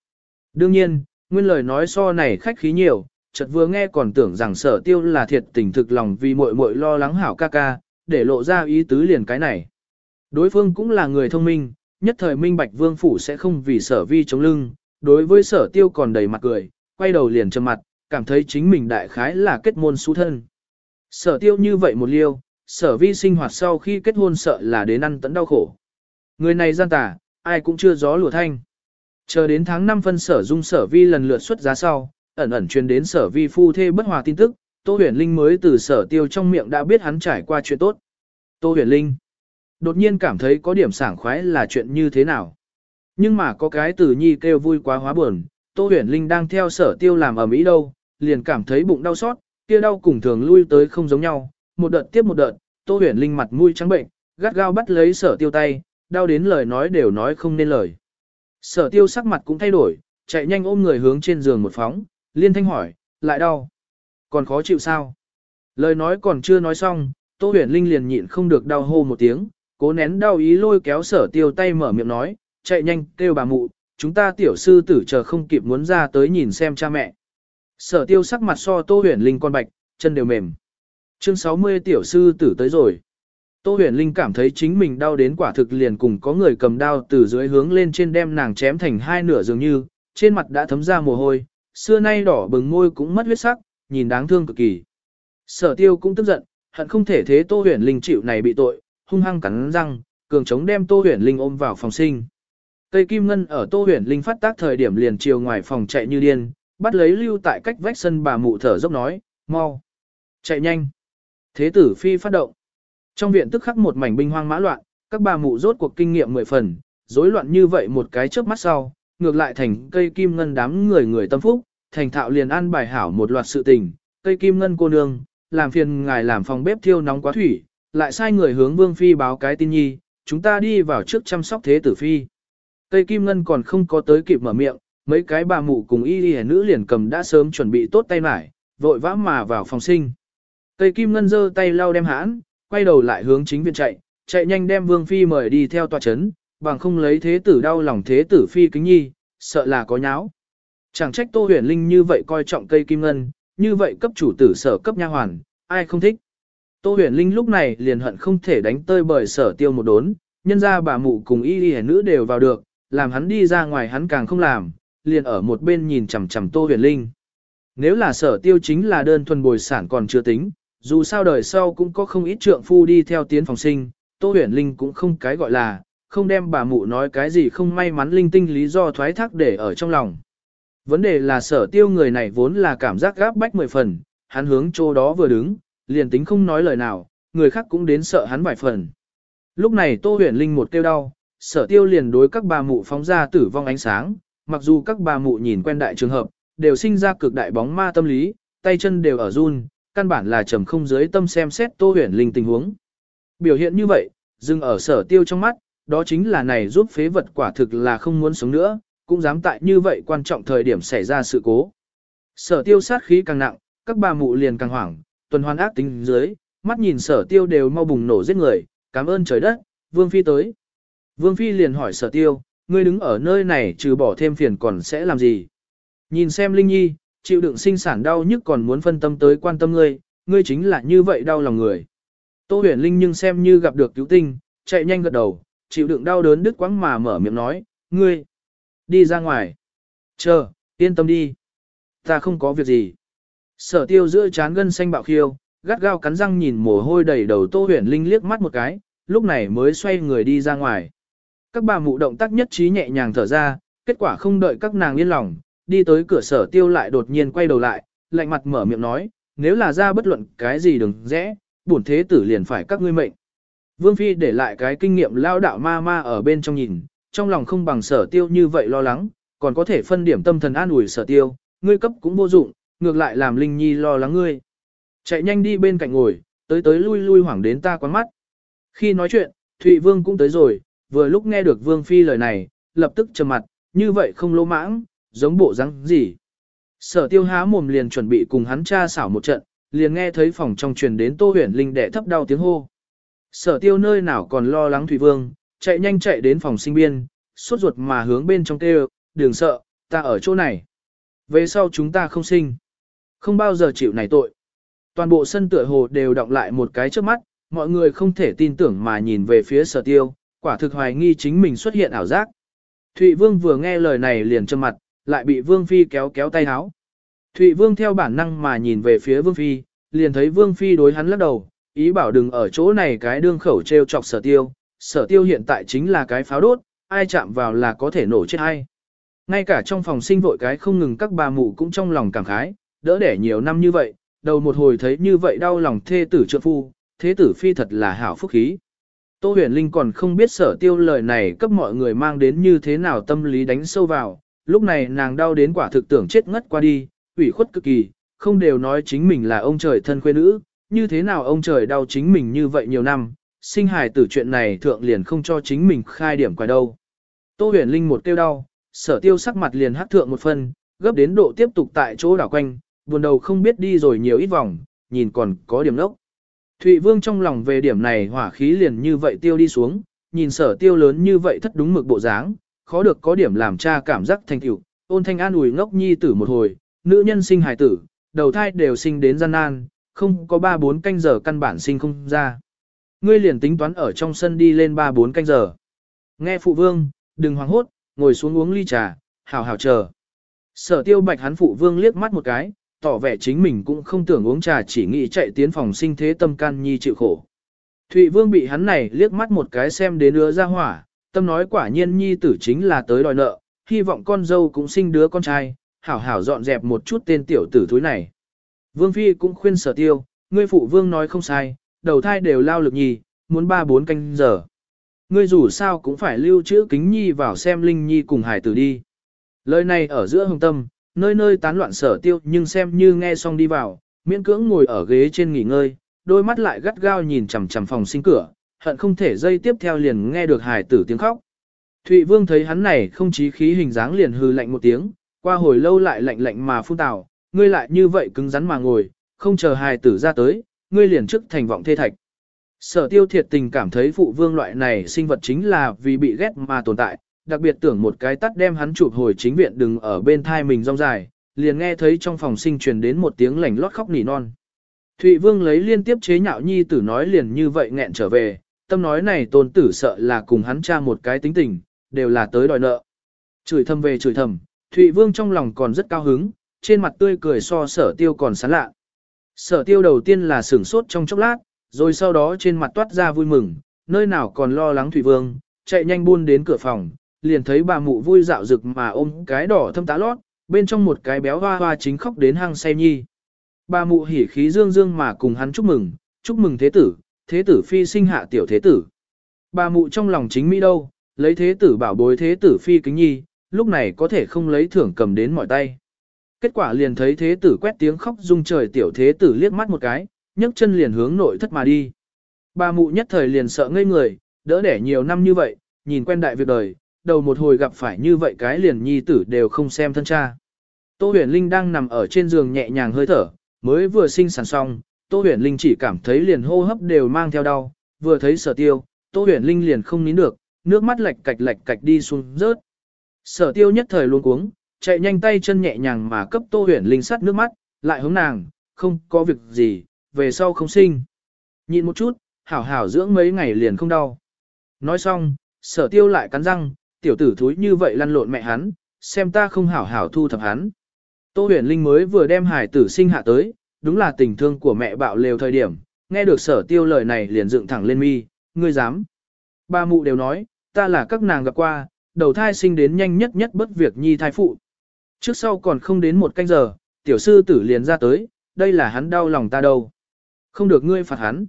Đương nhiên, nguyên lời nói so này khách khí nhiều, chợt vừa nghe còn tưởng rằng sở tiêu là thiệt tình thực lòng vì muội muội lo lắng hảo ca ca, để lộ ra ý tứ liền cái này. Đối phương cũng là người thông minh, nhất thời minh bạch vương phủ sẽ không vì sở vi chống lưng, đối với sở tiêu còn đầy mặt cười, quay đầu liền trầm mặt, cảm thấy chính mình đại khái là kết môn xú thân. Sở tiêu như vậy một liêu, sở vi sinh hoạt sau khi kết hôn sợ là đến ăn tấn đau khổ. Người này gian tà, ai cũng chưa gió lùa thanh. Chờ đến tháng 5 phân sở dung sở vi lần lượt xuất giá sau, ẩn ẩn truyền đến sở vi phu thê bất hòa tin tức, Tô huyền linh mới từ sở tiêu trong miệng đã biết hắn trải qua chuyện tốt. Tô huyền linh đột nhiên cảm thấy có điểm sảng khoái là chuyện như thế nào. Nhưng mà có cái từ nhi kêu vui quá hóa buồn, Tô huyền linh đang theo sở tiêu làm ở Mỹ đâu, liền cảm thấy bụng đau xót, kia đau cùng thường lui tới không giống nhau, một đợt tiếp một đợt, Tô Huyền Linh mặt mũi trắng bệnh, gắt gao bắt lấy Sở Tiêu tay, đau đến lời nói đều nói không nên lời. Sở Tiêu sắc mặt cũng thay đổi, chạy nhanh ôm người hướng trên giường một phóng, liên thanh hỏi, lại đau, còn khó chịu sao? Lời nói còn chưa nói xong, Tô Huyền Linh liền nhịn không được đau hô một tiếng, cố nén đau ý lôi kéo Sở Tiêu tay mở miệng nói, chạy nhanh kêu bà mụ, chúng ta tiểu sư tử chờ không kịp muốn ra tới nhìn xem cha mẹ. Sở tiêu sắc mặt so Tô Huyền Linh con bạch, chân đều mềm. Chương 60 tiểu sư tử tới rồi. Tô huyền linh cảm thấy chính mình đau đến quả thực liền cùng có người cầm đao từ dưới hướng lên trên đem nàng chém thành hai nửa dường như, trên mặt đã thấm ra mồ hôi, xưa nay đỏ bừng môi cũng mất huyết sắc, nhìn đáng thương cực kỳ. Sở tiêu cũng tức giận, hận không thể thế Tô huyền linh chịu này bị tội, hung hăng cắn răng, cường chống đem Tô huyền linh ôm vào phòng sinh. Cây kim ngân ở Tô huyền linh phát tác thời điểm liền chiều ngoài phòng chạy như điên, bắt lấy lưu tại cách vách sân bà mụ thở dốc nói, mau, chạy nhanh. Thế tử phi phát động. Trong viện tức khắc một mảnh binh hoang mã loạn, các bà mụ rốt cuộc kinh nghiệm mười phần, rối loạn như vậy một cái chớp mắt sau, ngược lại thành cây kim ngân đám người người tâm phúc, thành thạo liền ăn bài hảo một loạt sự tình, cây kim ngân cô nương, làm phiền ngài làm phòng bếp thiêu nóng quá thủy, lại sai người hướng vương phi báo cái tin nhi, chúng ta đi vào trước chăm sóc thế tử phi. Cây kim ngân còn không có tới kịp mở miệng, mấy cái bà mụ cùng y y nữ liền cầm đã sớm chuẩn bị tốt tay mải, vội vã mà vào phòng sinh. Tây Kim Ngân giơ tay lau đem hãn, quay đầu lại hướng chính viện chạy, chạy nhanh đem Vương Phi mời đi theo tòa chấn, bằng không lấy thế tử đau lòng thế tử Phi kính nhi, sợ là có nháo. Chẳng trách Tô Huyền Linh như vậy coi trọng cây Kim Ngân, như vậy cấp chủ tử sở cấp nha hoàn, ai không thích. Tô Huyền Linh lúc này liền hận không thể đánh tơi bởi sở tiêu một đốn, nhân ra bà mụ cùng y y nữ đều vào được, làm hắn đi ra ngoài hắn càng không làm, liền ở một bên nhìn chằm chằm Tô Huyền Linh. Nếu là sở tiêu chính là đơn thuần bồi sản còn chưa tính, dù sao đời sau cũng có không ít trượng phu đi theo tiến phòng sinh, Tô Huyền Linh cũng không cái gọi là, không đem bà mụ nói cái gì không may mắn linh tinh lý do thoái thác để ở trong lòng. Vấn đề là sở tiêu người này vốn là cảm giác gáp bách mười phần, hắn hướng chỗ đó vừa đứng, liền tính không nói lời nào, người khác cũng đến sợ hắn vài phần. Lúc này Tô Huyền Linh một tiêu đau, sở tiêu liền đối các bà mụ phóng ra tử vong ánh sáng, mặc dù các bà mụ nhìn quen đại trường hợp, đều sinh ra cực đại bóng ma tâm lý, tay chân đều ở run, căn bản là trầm không dưới tâm xem xét Tô Huyền Linh tình huống. Biểu hiện như vậy, dừng ở sở tiêu trong mắt, đó chính là này giúp phế vật quả thực là không muốn sống nữa, cũng dám tại như vậy quan trọng thời điểm xảy ra sự cố. Sở tiêu sát khí càng nặng, các bà mụ liền càng hoảng, tuần hoàn ác tính dưới, mắt nhìn sở tiêu đều mau bùng nổ giết người, cảm ơn trời đất, Vương Phi tới. Vương Phi liền hỏi sở tiêu, ngươi đứng ở nơi này trừ bỏ thêm phiền còn sẽ làm gì? Nhìn xem Linh Nhi, chịu đựng sinh sản đau nhức còn muốn phân tâm tới quan tâm ngươi, ngươi chính là như vậy đau lòng người. Tô huyền Linh nhưng xem như gặp được cứu tinh, chạy nhanh gật đầu, chịu đựng đau đớn đứt quãng mà mở miệng nói, ngươi, đi ra ngoài. Chờ, yên tâm đi. Ta không có việc gì. Sở tiêu giữa chán gân xanh bạo khiêu, gắt gao cắn răng nhìn mồ hôi đầy đầu Tô huyền Linh liếc mắt một cái, lúc này mới xoay người đi ra ngoài. Các bà mụ động tác nhất trí nhẹ nhàng thở ra, kết quả không đợi các nàng yên lòng, đi tới cửa sở tiêu lại đột nhiên quay đầu lại, lạnh mặt mở miệng nói, nếu là ra bất luận cái gì đừng rẽ, bổn thế tử liền phải các ngươi mệnh. Vương Phi để lại cái kinh nghiệm lao đạo ma ma ở bên trong nhìn, trong lòng không bằng sở tiêu như vậy lo lắng, còn có thể phân điểm tâm thần an ủi sở tiêu, ngươi cấp cũng vô dụng, ngược lại làm Linh Nhi lo lắng ngươi. Chạy nhanh đi bên cạnh ngồi, tới tới lui lui hoảng đến ta quán mắt. Khi nói chuyện, Thụy Vương cũng tới rồi, vừa lúc nghe được Vương Phi lời này, lập tức trầm mặt, như vậy không lỗ mãng, giống bộ răng gì. Sở tiêu há mồm liền chuẩn bị cùng hắn cha xảo một trận, liền nghe thấy phòng trong truyền đến Tô Huyền Linh đẻ thấp đau tiếng hô. Sở tiêu nơi nào còn lo lắng Thủy Vương, chạy nhanh chạy đến phòng sinh biên, suốt ruột mà hướng bên trong kêu, đừng sợ, ta ở chỗ này. Về sau chúng ta không sinh. Không bao giờ chịu này tội. Toàn bộ sân tựa hồ đều động lại một cái trước mắt, mọi người không thể tin tưởng mà nhìn về phía sở tiêu, quả thực hoài nghi chính mình xuất hiện ảo giác. Thụy Vương vừa nghe lời này liền trầm mặt, lại bị Vương Phi kéo kéo tay háo. Thụy Vương theo bản năng mà nhìn về phía Vương Phi, liền thấy Vương Phi đối hắn lắc đầu, ý bảo đừng ở chỗ này cái đương khẩu treo chọc sở tiêu. Sở tiêu hiện tại chính là cái pháo đốt, ai chạm vào là có thể nổ chết hay. Ngay cả trong phòng sinh vội cái không ngừng các bà mụ cũng trong lòng cảm khái, đỡ đẻ nhiều năm như vậy, đầu một hồi thấy như vậy đau lòng thê tử trượng phu, thế tử phi thật là hảo phúc khí. Tô huyền linh còn không biết sở tiêu lời này cấp mọi người mang đến như thế nào tâm lý đánh sâu vào, lúc này nàng đau đến quả thực tưởng chết ngất qua đi, ủy khuất cực kỳ, không đều nói chính mình là ông trời thân khuê nữ, như thế nào ông trời đau chính mình như vậy nhiều năm, sinh hài tử chuyện này thượng liền không cho chính mình khai điểm quài đâu. Tô huyền linh một tiêu đau, sở tiêu sắc mặt liền hắc thượng một phân, gấp đến độ tiếp tục tại chỗ đảo quanh, buồn đầu không biết đi rồi nhiều ít vòng, nhìn còn có điểm lốc. Thụy Vương trong lòng về điểm này hỏa khí liền như vậy tiêu đi xuống, nhìn sở tiêu lớn như vậy thất đúng mực bộ dáng, khó được có điểm làm cha cảm giác thành tựu, ôn thanh an ủi ngốc nhi tử một hồi, nữ nhân sinh hài tử, đầu thai đều sinh đến gian nan, không có 3-4 canh giờ căn bản sinh không ra. Ngươi liền tính toán ở trong sân đi lên 3-4 canh giờ. Nghe phụ vương, đừng hoảng hốt, ngồi xuống uống ly trà, hào hào chờ. Sở tiêu bạch hắn phụ vương liếc mắt một cái, tỏ vẻ chính mình cũng không tưởng uống trà chỉ nghĩ chạy tiến phòng sinh thế tâm can nhi chịu khổ. Thụy vương bị hắn này liếc mắt một cái xem đến đứa ra hỏa, tâm nói quả nhiên nhi tử chính là tới đòi nợ, hy vọng con dâu cũng sinh đứa con trai, hảo hảo dọn dẹp một chút tên tiểu tử thúi này. Vương Phi cũng khuyên sở tiêu, ngươi phụ vương nói không sai, đầu thai đều lao lực nhì, muốn ba bốn canh giờ. Ngươi dù sao cũng phải lưu trữ kính nhi vào xem linh nhi cùng hải tử đi. Lời này ở giữa hồng tâm, nơi nơi tán loạn sở tiêu nhưng xem như nghe xong đi vào, miễn cưỡng ngồi ở ghế trên nghỉ ngơi, đôi mắt lại gắt gao nhìn chằm chằm phòng sinh cửa, hận không thể dây tiếp theo liền nghe được hải tử tiếng khóc. Thụy Vương thấy hắn này không chí khí hình dáng liền hư lạnh một tiếng, qua hồi lâu lại lạnh lạnh mà phun tào, ngươi lại như vậy cứng rắn mà ngồi, không chờ hài tử ra tới, ngươi liền trước thành vọng thê thạch. Sở tiêu thiệt tình cảm thấy phụ vương loại này sinh vật chính là vì bị ghét mà tồn tại, đặc biệt tưởng một cái tắt đem hắn chụp hồi chính viện đừng ở bên thai mình rong dài, liền nghe thấy trong phòng sinh truyền đến một tiếng lảnh lót khóc nỉ non. Thụy vương lấy liên tiếp chế nhạo nhi tử nói liền như vậy nghẹn trở về, tâm nói này tôn tử sợ là cùng hắn cha một cái tính tình, đều là tới đòi nợ. Chửi thầm về chửi thầm, Thụy vương trong lòng còn rất cao hứng, trên mặt tươi cười so sở tiêu còn sán lạ. Sở tiêu đầu tiên là sửng sốt trong chốc lát, rồi sau đó trên mặt toát ra vui mừng, nơi nào còn lo lắng Thụy Vương, chạy nhanh buôn đến cửa phòng, liền thấy bà mụ vui dạo rực mà ôm cái đỏ thâm tá lót, bên trong một cái béo hoa hoa chính khóc đến hang say nhi. Bà mụ hỉ khí dương dương mà cùng hắn chúc mừng, chúc mừng thế tử, thế tử phi sinh hạ tiểu thế tử. Bà mụ trong lòng chính mỹ đâu, lấy thế tử bảo bối thế tử phi kính nhi, lúc này có thể không lấy thưởng cầm đến mọi tay. Kết quả liền thấy thế tử quét tiếng khóc rung trời tiểu thế tử liếc mắt một cái, nhấc chân liền hướng nội thất mà đi. Bà mụ nhất thời liền sợ ngây người, đỡ đẻ nhiều năm như vậy, nhìn quen đại việc đời, đầu một hồi gặp phải như vậy cái liền nhi tử đều không xem thân cha. Tô huyền linh đang nằm ở trên giường nhẹ nhàng hơi thở, mới vừa sinh sản xong, Tô huyền linh chỉ cảm thấy liền hô hấp đều mang theo đau, vừa thấy sở tiêu, Tô huyền linh liền không nín được, nước mắt lệch cạch lệch cạch đi xuống rớt. Sở tiêu nhất thời luôn cuống, chạy nhanh tay chân nhẹ nhàng mà cấp Tô huyền linh sắt nước mắt, lại hướng nàng, không có việc gì, về sau không sinh. Nhịn một chút, hảo hảo dưỡng mấy ngày liền không đau. Nói xong, sở tiêu lại cắn răng, tiểu tử thúi như vậy lăn lộn mẹ hắn, xem ta không hảo hảo thu thập hắn. Tô huyền linh mới vừa đem hải tử sinh hạ tới, đúng là tình thương của mẹ bạo lều thời điểm, nghe được sở tiêu lời này liền dựng thẳng lên mi, ngươi dám. Ba mụ đều nói, ta là các nàng gặp qua, đầu thai sinh đến nhanh nhất nhất bất việc nhi thai phụ. Trước sau còn không đến một canh giờ, tiểu sư tử liền ra tới, đây là hắn đau lòng ta đâu. Không được ngươi phạt hắn.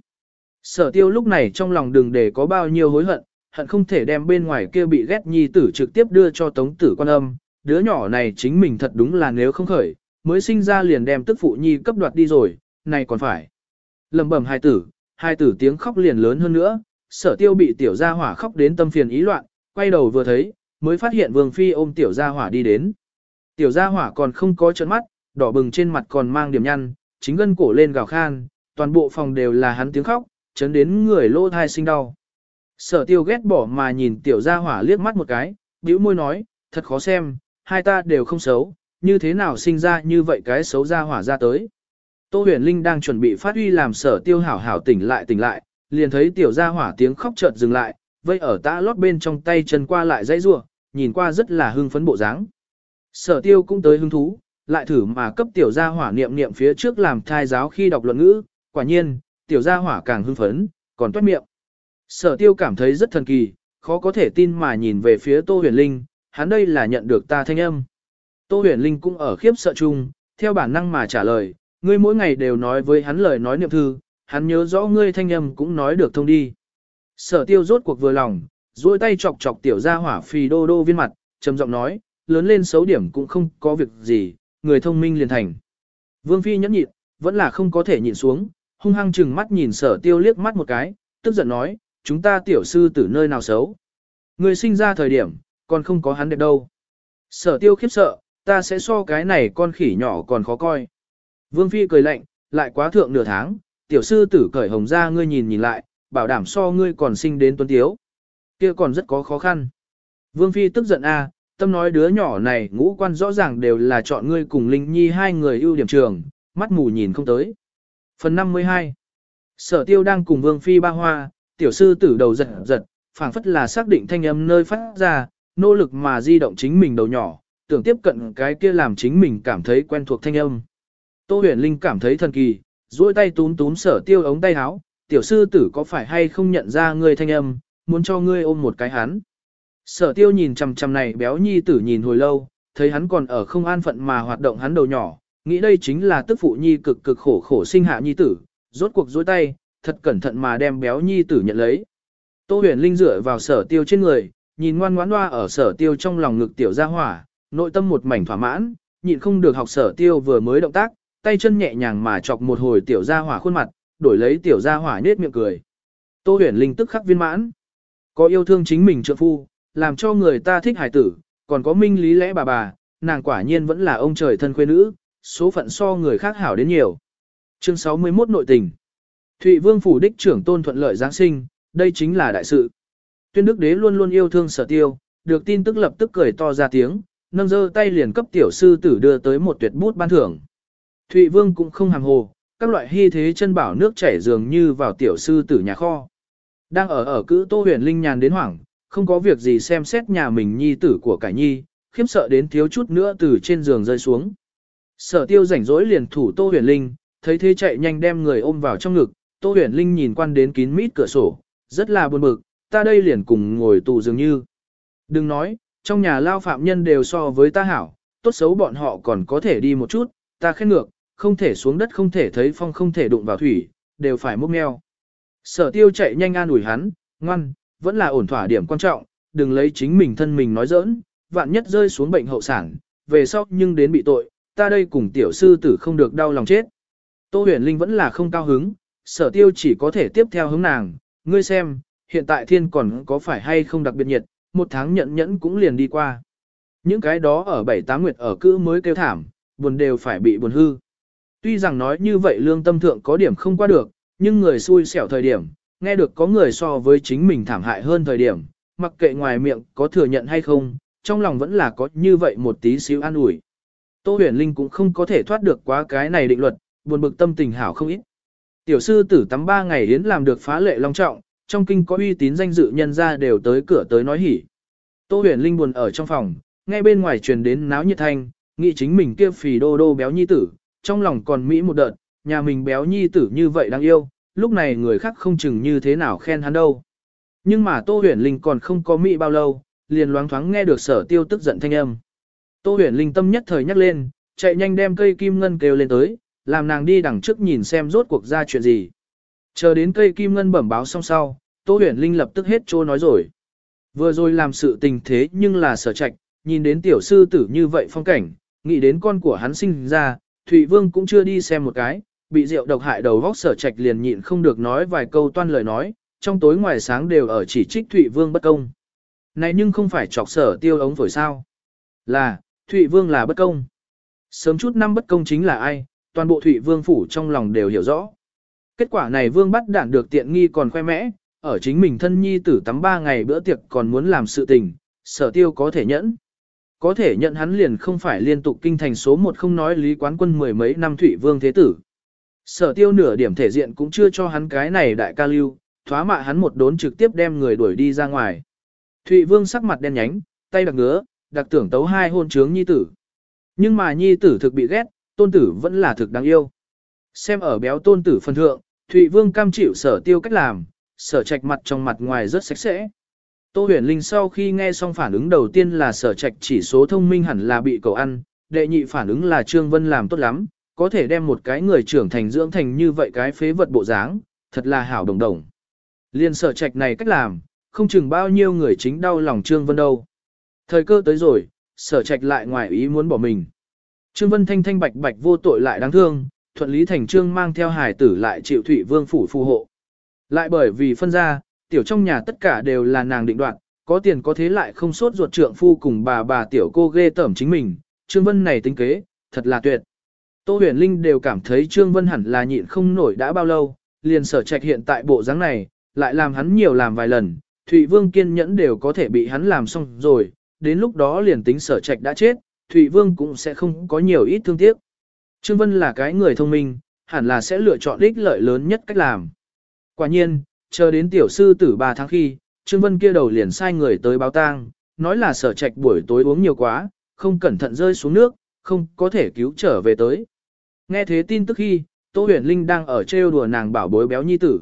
Sở tiêu lúc này trong lòng đừng để có bao nhiêu hối hận, hận không thể đem bên ngoài kia bị ghét nhi tử trực tiếp đưa cho tống tử quan âm. Đứa nhỏ này chính mình thật đúng là nếu không khởi, mới sinh ra liền đem tức phụ nhi cấp đoạt đi rồi, này còn phải. Lầm bẩm hai tử, hai tử tiếng khóc liền lớn hơn nữa, sở tiêu bị tiểu gia hỏa khóc đến tâm phiền ý loạn, quay đầu vừa thấy, mới phát hiện vương phi ôm tiểu gia hỏa đi đến. Tiểu gia hỏa còn không có trận mắt, đỏ bừng trên mặt còn mang điểm nhăn, chính gân cổ lên gào khan, toàn bộ phòng đều là hắn tiếng khóc, chấn đến người lô thai sinh đau. Sở tiêu ghét bỏ mà nhìn tiểu gia hỏa liếc mắt một cái, bĩu môi nói, thật khó xem, hai ta đều không xấu, như thế nào sinh ra như vậy cái xấu gia hỏa ra tới. Tô huyền linh đang chuẩn bị phát huy làm sở tiêu hảo hảo tỉnh lại tỉnh lại, liền thấy tiểu gia hỏa tiếng khóc chợt dừng lại, vây ở tã lót bên trong tay chân qua lại dãy rua, nhìn qua rất là hưng phấn bộ dáng. Sở tiêu cũng tới hứng thú, lại thử mà cấp tiểu gia hỏa niệm niệm phía trước làm thai giáo khi đọc luận ngữ, quả nhiên, tiểu gia hỏa càng hưng phấn, còn toát miệng. Sở tiêu cảm thấy rất thần kỳ, khó có thể tin mà nhìn về phía Tô Huyền Linh, hắn đây là nhận được ta thanh âm. Tô Huyền Linh cũng ở khiếp sợ chung, theo bản năng mà trả lời, ngươi mỗi ngày đều nói với hắn lời nói niệm thư, hắn nhớ rõ ngươi thanh âm cũng nói được thông đi. Sở tiêu rốt cuộc vừa lòng, duỗi tay chọc chọc tiểu gia hỏa phì đô đô viên mặt, trầm giọng nói, lớn lên xấu điểm cũng không có việc gì, người thông minh liền thành. Vương Phi nhẫn nhịn, vẫn là không có thể nhịn xuống, hung hăng chừng mắt nhìn sở tiêu liếc mắt một cái, tức giận nói, chúng ta tiểu sư tử nơi nào xấu. Người sinh ra thời điểm, còn không có hắn đẹp đâu. Sở tiêu khiếp sợ, ta sẽ so cái này con khỉ nhỏ còn khó coi. Vương Phi cười lạnh, lại quá thượng nửa tháng, tiểu sư tử cởi hồng ra ngươi nhìn nhìn lại, bảo đảm so ngươi còn sinh đến tuấn tiếu. kia còn rất có khó khăn. Vương Phi tức giận a, tâm nói đứa nhỏ này ngũ quan rõ ràng đều là chọn ngươi cùng Linh Nhi hai người ưu điểm trường, mắt mù nhìn không tới. Phần 52 Sở tiêu đang cùng Vương Phi ba hoa, tiểu sư tử đầu giật giật, phảng phất là xác định thanh âm nơi phát ra, nỗ lực mà di động chính mình đầu nhỏ, tưởng tiếp cận cái kia làm chính mình cảm thấy quen thuộc thanh âm. Tô huyền linh cảm thấy thần kỳ, duỗi tay túm túm sở tiêu ống tay áo, tiểu sư tử có phải hay không nhận ra ngươi thanh âm, muốn cho ngươi ôm một cái hắn. Sở tiêu nhìn chằm chằm này béo nhi tử nhìn hồi lâu, thấy hắn còn ở không an phận mà hoạt động hắn đầu nhỏ, nghĩ đây chính là tức phụ nhi cực cực khổ khổ sinh hạ nhi tử, rốt cuộc dối tay, thật cẩn thận mà đem béo nhi tử nhận lấy. Tô huyền linh dựa vào sở tiêu trên người, nhìn ngoan ngoãn hoa ở sở tiêu trong lòng ngực tiểu gia hỏa, nội tâm một mảnh thỏa mãn, nhịn không được học sở tiêu vừa mới động tác, tay chân nhẹ nhàng mà chọc một hồi tiểu gia hỏa khuôn mặt, đổi lấy tiểu gia hỏa nết miệng cười. Tô huyền linh tức khắc viên mãn. Có yêu thương chính mình trượng phu, làm cho người ta thích hải tử, còn có minh lý lẽ bà bà, nàng quả nhiên vẫn là ông trời thân khuê nữ, số phận so người khác hảo đến nhiều. Chương 61 nội tình. Thụy Vương phủ đích trưởng tôn thuận lợi Giáng sinh, đây chính là đại sự. Tuyên đức đế luôn luôn yêu thương sở tiêu, được tin tức lập tức cười to ra tiếng, nâng giơ tay liền cấp tiểu sư tử đưa tới một tuyệt bút ban thưởng. Thụy Vương cũng không hàng hồ, các loại hy thế chân bảo nước chảy dường như vào tiểu sư tử nhà kho. Đang ở ở cữ Tô Huyền Linh nhàn đến hoảng, không có việc gì xem xét nhà mình nhi tử của cải nhi, khiếp sợ đến thiếu chút nữa từ trên giường rơi xuống. Sở tiêu rảnh rỗi liền thủ Tô Huyền Linh, thấy thế chạy nhanh đem người ôm vào trong ngực, Tô Huyền Linh nhìn quan đến kín mít cửa sổ, rất là buồn bực, ta đây liền cùng ngồi tù dường như. Đừng nói, trong nhà lao phạm nhân đều so với ta hảo, tốt xấu bọn họ còn có thể đi một chút, ta khen ngược, không thể xuống đất không thể thấy phong không thể đụng vào thủy, đều phải mốc meo. Sở tiêu chạy nhanh an ủi hắn, ngoan, vẫn là ổn thỏa điểm quan trọng, đừng lấy chính mình thân mình nói giỡn, vạn nhất rơi xuống bệnh hậu sản, về sau nhưng đến bị tội, ta đây cùng tiểu sư tử không được đau lòng chết. Tô huyền linh vẫn là không cao hứng, sở tiêu chỉ có thể tiếp theo hướng nàng, ngươi xem, hiện tại thiên còn có phải hay không đặc biệt nhiệt, một tháng nhận nhẫn cũng liền đi qua. Những cái đó ở bảy tám nguyệt ở cữ mới kêu thảm, buồn đều phải bị buồn hư. Tuy rằng nói như vậy lương tâm thượng có điểm không qua được, nhưng người xui xẻo thời điểm, nghe được có người so với chính mình thảm hại hơn thời điểm, mặc kệ ngoài miệng có thừa nhận hay không, trong lòng vẫn là có như vậy một tí xíu an ủi. Tô huyền linh cũng không có thể thoát được quá cái này định luật, buồn bực tâm tình hảo không ít. Tiểu sư tử tắm ba ngày yến làm được phá lệ long trọng, trong kinh có uy tín danh dự nhân ra đều tới cửa tới nói hỉ. Tô huyền linh buồn ở trong phòng, ngay bên ngoài truyền đến náo nhiệt thanh, nghĩ chính mình kia phì đô đô béo nhi tử, trong lòng còn mỹ một đợt, nhà mình béo nhi tử như vậy đáng yêu, lúc này người khác không chừng như thế nào khen hắn đâu. Nhưng mà Tô Huyền Linh còn không có mỹ bao lâu, liền loáng thoáng nghe được sở tiêu tức giận thanh âm. Tô Huyền Linh tâm nhất thời nhắc lên, chạy nhanh đem cây kim ngân kêu lên tới, làm nàng đi đằng trước nhìn xem rốt cuộc ra chuyện gì. Chờ đến cây kim ngân bẩm báo xong sau, Tô Huyền Linh lập tức hết trô nói rồi. Vừa rồi làm sự tình thế nhưng là sở trạch, nhìn đến tiểu sư tử như vậy phong cảnh, nghĩ đến con của hắn sinh ra, Thụy Vương cũng chưa đi xem một cái, bị rượu độc hại đầu vóc sở trạch liền nhịn không được nói vài câu toan lời nói, trong tối ngoài sáng đều ở chỉ trích Thụy Vương bất công. Này nhưng không phải chọc sở tiêu ống phổi sao. Là, Thụy Vương là bất công. Sớm chút năm bất công chính là ai, toàn bộ Thụy Vương phủ trong lòng đều hiểu rõ. Kết quả này Vương bắt đản được tiện nghi còn khoe mẽ, ở chính mình thân nhi tử tắm ba ngày bữa tiệc còn muốn làm sự tình, sở tiêu có thể nhẫn. Có thể nhận hắn liền không phải liên tục kinh thành số một không nói lý quán quân mười mấy năm Thụy Vương Thế Tử. Sở tiêu nửa điểm thể diện cũng chưa cho hắn cái này đại ca lưu, thoá mạ hắn một đốn trực tiếp đem người đuổi đi ra ngoài. Thụy Vương sắc mặt đen nhánh, tay đặc ngứa, đặc tưởng tấu hai hôn trướng nhi tử. Nhưng mà nhi tử thực bị ghét, tôn tử vẫn là thực đáng yêu. Xem ở béo tôn tử phân thượng, Thụy Vương cam chịu sở tiêu cách làm, sở trạch mặt trong mặt ngoài rất sạch sẽ. Tô huyền linh sau khi nghe xong phản ứng đầu tiên là sở trạch chỉ số thông minh hẳn là bị cầu ăn, đệ nhị phản ứng là Trương Vân làm tốt lắm, có thể đem một cái người trưởng thành dưỡng thành như vậy cái phế vật bộ dáng, thật là hảo đồng đồng. Liên sở trạch này cách làm, không chừng bao nhiêu người chính đau lòng Trương Vân đâu. Thời cơ tới rồi, sở trạch lại ngoài ý muốn bỏ mình. Trương Vân thanh thanh bạch bạch vô tội lại đáng thương, thuận lý thành trương mang theo hải tử lại chịu thủy vương phủ phù hộ. Lại bởi vì phân ra, tiểu trong nhà tất cả đều là nàng định đoạt, có tiền có thế lại không sốt ruột trượng phu cùng bà bà tiểu cô ghê tởm chính mình, Trương Vân này tính kế, thật là tuyệt. Tô huyền linh đều cảm thấy Trương Vân hẳn là nhịn không nổi đã bao lâu, liền sở trạch hiện tại bộ dáng này, lại làm hắn nhiều làm vài lần, Thụy Vương kiên nhẫn đều có thể bị hắn làm xong rồi, đến lúc đó liền tính sở trạch đã chết, Thụy Vương cũng sẽ không có nhiều ít thương tiếc. Trương Vân là cái người thông minh, hẳn là sẽ lựa chọn ích lợi lớn nhất cách làm. Quả nhiên, chờ đến tiểu sư tử 3 tháng khi, Trương Vân kia đầu liền sai người tới báo tang, nói là sở trạch buổi tối uống nhiều quá, không cẩn thận rơi xuống nước, không có thể cứu trở về tới. Nghe thế tin tức khi, Tô Huyền Linh đang ở trêu đùa nàng bảo bối béo nhi tử.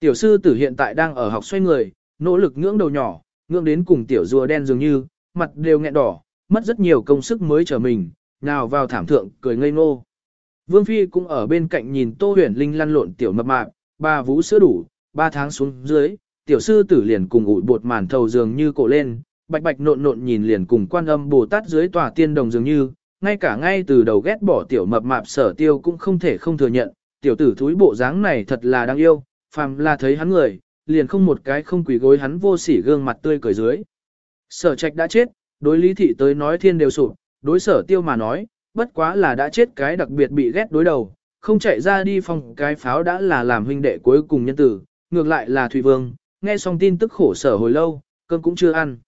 Tiểu sư tử hiện tại đang ở học xoay người, nỗ lực ngưỡng đầu nhỏ, ngưỡng đến cùng tiểu rùa đen dường như, mặt đều nghẹn đỏ, mất rất nhiều công sức mới trở mình, nào vào thảm thượng, cười ngây ngô. Vương Phi cũng ở bên cạnh nhìn Tô Huyền Linh lăn lộn tiểu mập mạp, ba vũ sữa đủ, ba tháng xuống dưới, tiểu sư tử liền cùng ủi bột màn thầu dường như cổ lên, bạch bạch nộn nộn nhìn liền cùng quan âm Bồ Tát dưới tòa tiên đồng dường như, ngay cả ngay từ đầu ghét bỏ tiểu mập mạp sở tiêu cũng không thể không thừa nhận, tiểu tử thúi bộ dáng này thật là đáng yêu, phàm là thấy hắn người, liền không một cái không quỳ gối hắn vô sỉ gương mặt tươi cười dưới. Sở trạch đã chết, đối lý thị tới nói thiên đều sụp, đối sở tiêu mà nói, bất quá là đã chết cái đặc biệt bị ghét đối đầu, không chạy ra đi phòng cái pháo đã là làm huynh đệ cuối cùng nhân tử, ngược lại là Thủy Vương, nghe xong tin tức khổ sở hồi lâu, cơm cũng chưa ăn.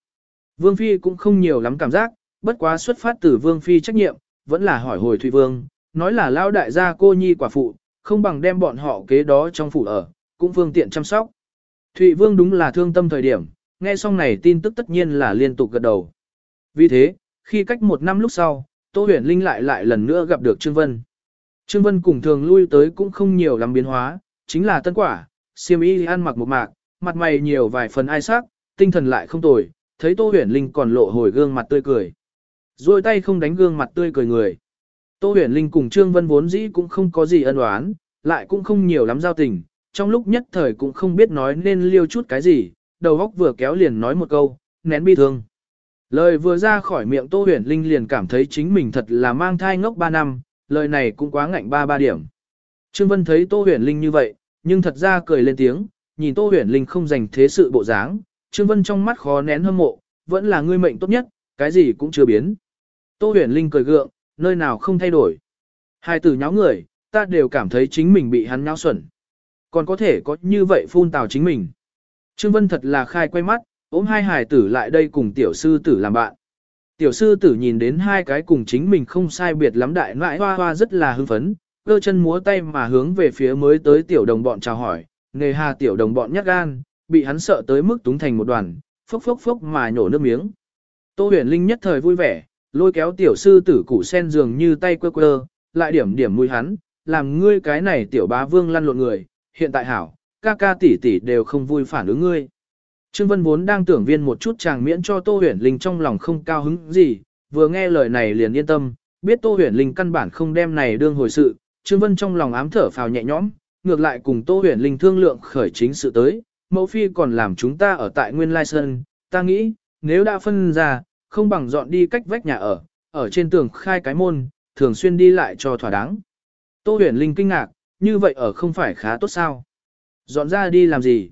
Vương Phi cũng không nhiều lắm cảm giác, bất quá xuất phát từ Vương Phi trách nhiệm, vẫn là hỏi hồi Thủy Vương, nói là lao đại gia cô nhi quả phụ, không bằng đem bọn họ kế đó trong phủ ở, cũng phương tiện chăm sóc. Thụy Vương đúng là thương tâm thời điểm, nghe xong này tin tức tất nhiên là liên tục gật đầu. Vì thế, khi cách một năm lúc sau, Tô Huyền Linh lại lại lần nữa gặp được Trương Vân. Trương Vân cùng thường lui tới cũng không nhiều lắm biến hóa, chính là tân quả, siêm y ăn mặc một mạc, mặt mày nhiều vài phần ai sắc, tinh thần lại không tồi, thấy Tô Huyền Linh còn lộ hồi gương mặt tươi cười. Rồi tay không đánh gương mặt tươi cười người. Tô Huyền Linh cùng Trương Vân vốn dĩ cũng không có gì ân oán, lại cũng không nhiều lắm giao tình, trong lúc nhất thời cũng không biết nói nên liêu chút cái gì, đầu óc vừa kéo liền nói một câu, nén bi thương. Lời vừa ra khỏi miệng Tô Huyền Linh liền cảm thấy chính mình thật là mang thai ngốc 3 năm, lời này cũng quá ngạnh ba ba điểm. Trương Vân thấy Tô Huyền Linh như vậy, nhưng thật ra cười lên tiếng, nhìn Tô Huyền Linh không dành thế sự bộ dáng, Trương Vân trong mắt khó nén hâm mộ, vẫn là ngươi mệnh tốt nhất, cái gì cũng chưa biến. Tô Huyền Linh cười gượng, nơi nào không thay đổi. Hai tử nháo người, ta đều cảm thấy chính mình bị hắn nháo xuẩn. Còn có thể có như vậy phun tào chính mình. Trương Vân thật là khai quay mắt, ôm hai hài tử lại đây cùng tiểu sư tử làm bạn. Tiểu sư tử nhìn đến hai cái cùng chính mình không sai biệt lắm đại nãi hoa hoa rất là hưng phấn, cơ chân múa tay mà hướng về phía mới tới tiểu đồng bọn chào hỏi, nghề hà tiểu đồng bọn nhát gan, bị hắn sợ tới mức túng thành một đoàn, phốc phốc phốc mà nhổ nước miếng. Tô huyền linh nhất thời vui vẻ, lôi kéo tiểu sư tử củ sen dường như tay quơ quơ, lại điểm điểm mũi hắn, làm ngươi cái này tiểu bá vương lăn lộn người, hiện tại hảo, ca ca tỷ tỷ đều không vui phản ứng ngươi. Trương Vân vốn đang tưởng viên một chút chàng miễn cho Tô Huyền Linh trong lòng không cao hứng gì, vừa nghe lời này liền yên tâm, biết Tô Huyền Linh căn bản không đem này đương hồi sự, Trương Vân trong lòng ám thở phào nhẹ nhõm, ngược lại cùng Tô Huyền Linh thương lượng khởi chính sự tới, mẫu phi còn làm chúng ta ở tại Nguyên Lai Sơn, ta nghĩ, nếu đã phân ra, không bằng dọn đi cách vách nhà ở, ở trên tường khai cái môn, thường xuyên đi lại cho thỏa đáng. Tô huyền linh kinh ngạc, như vậy ở không phải khá tốt sao? Dọn ra đi làm gì?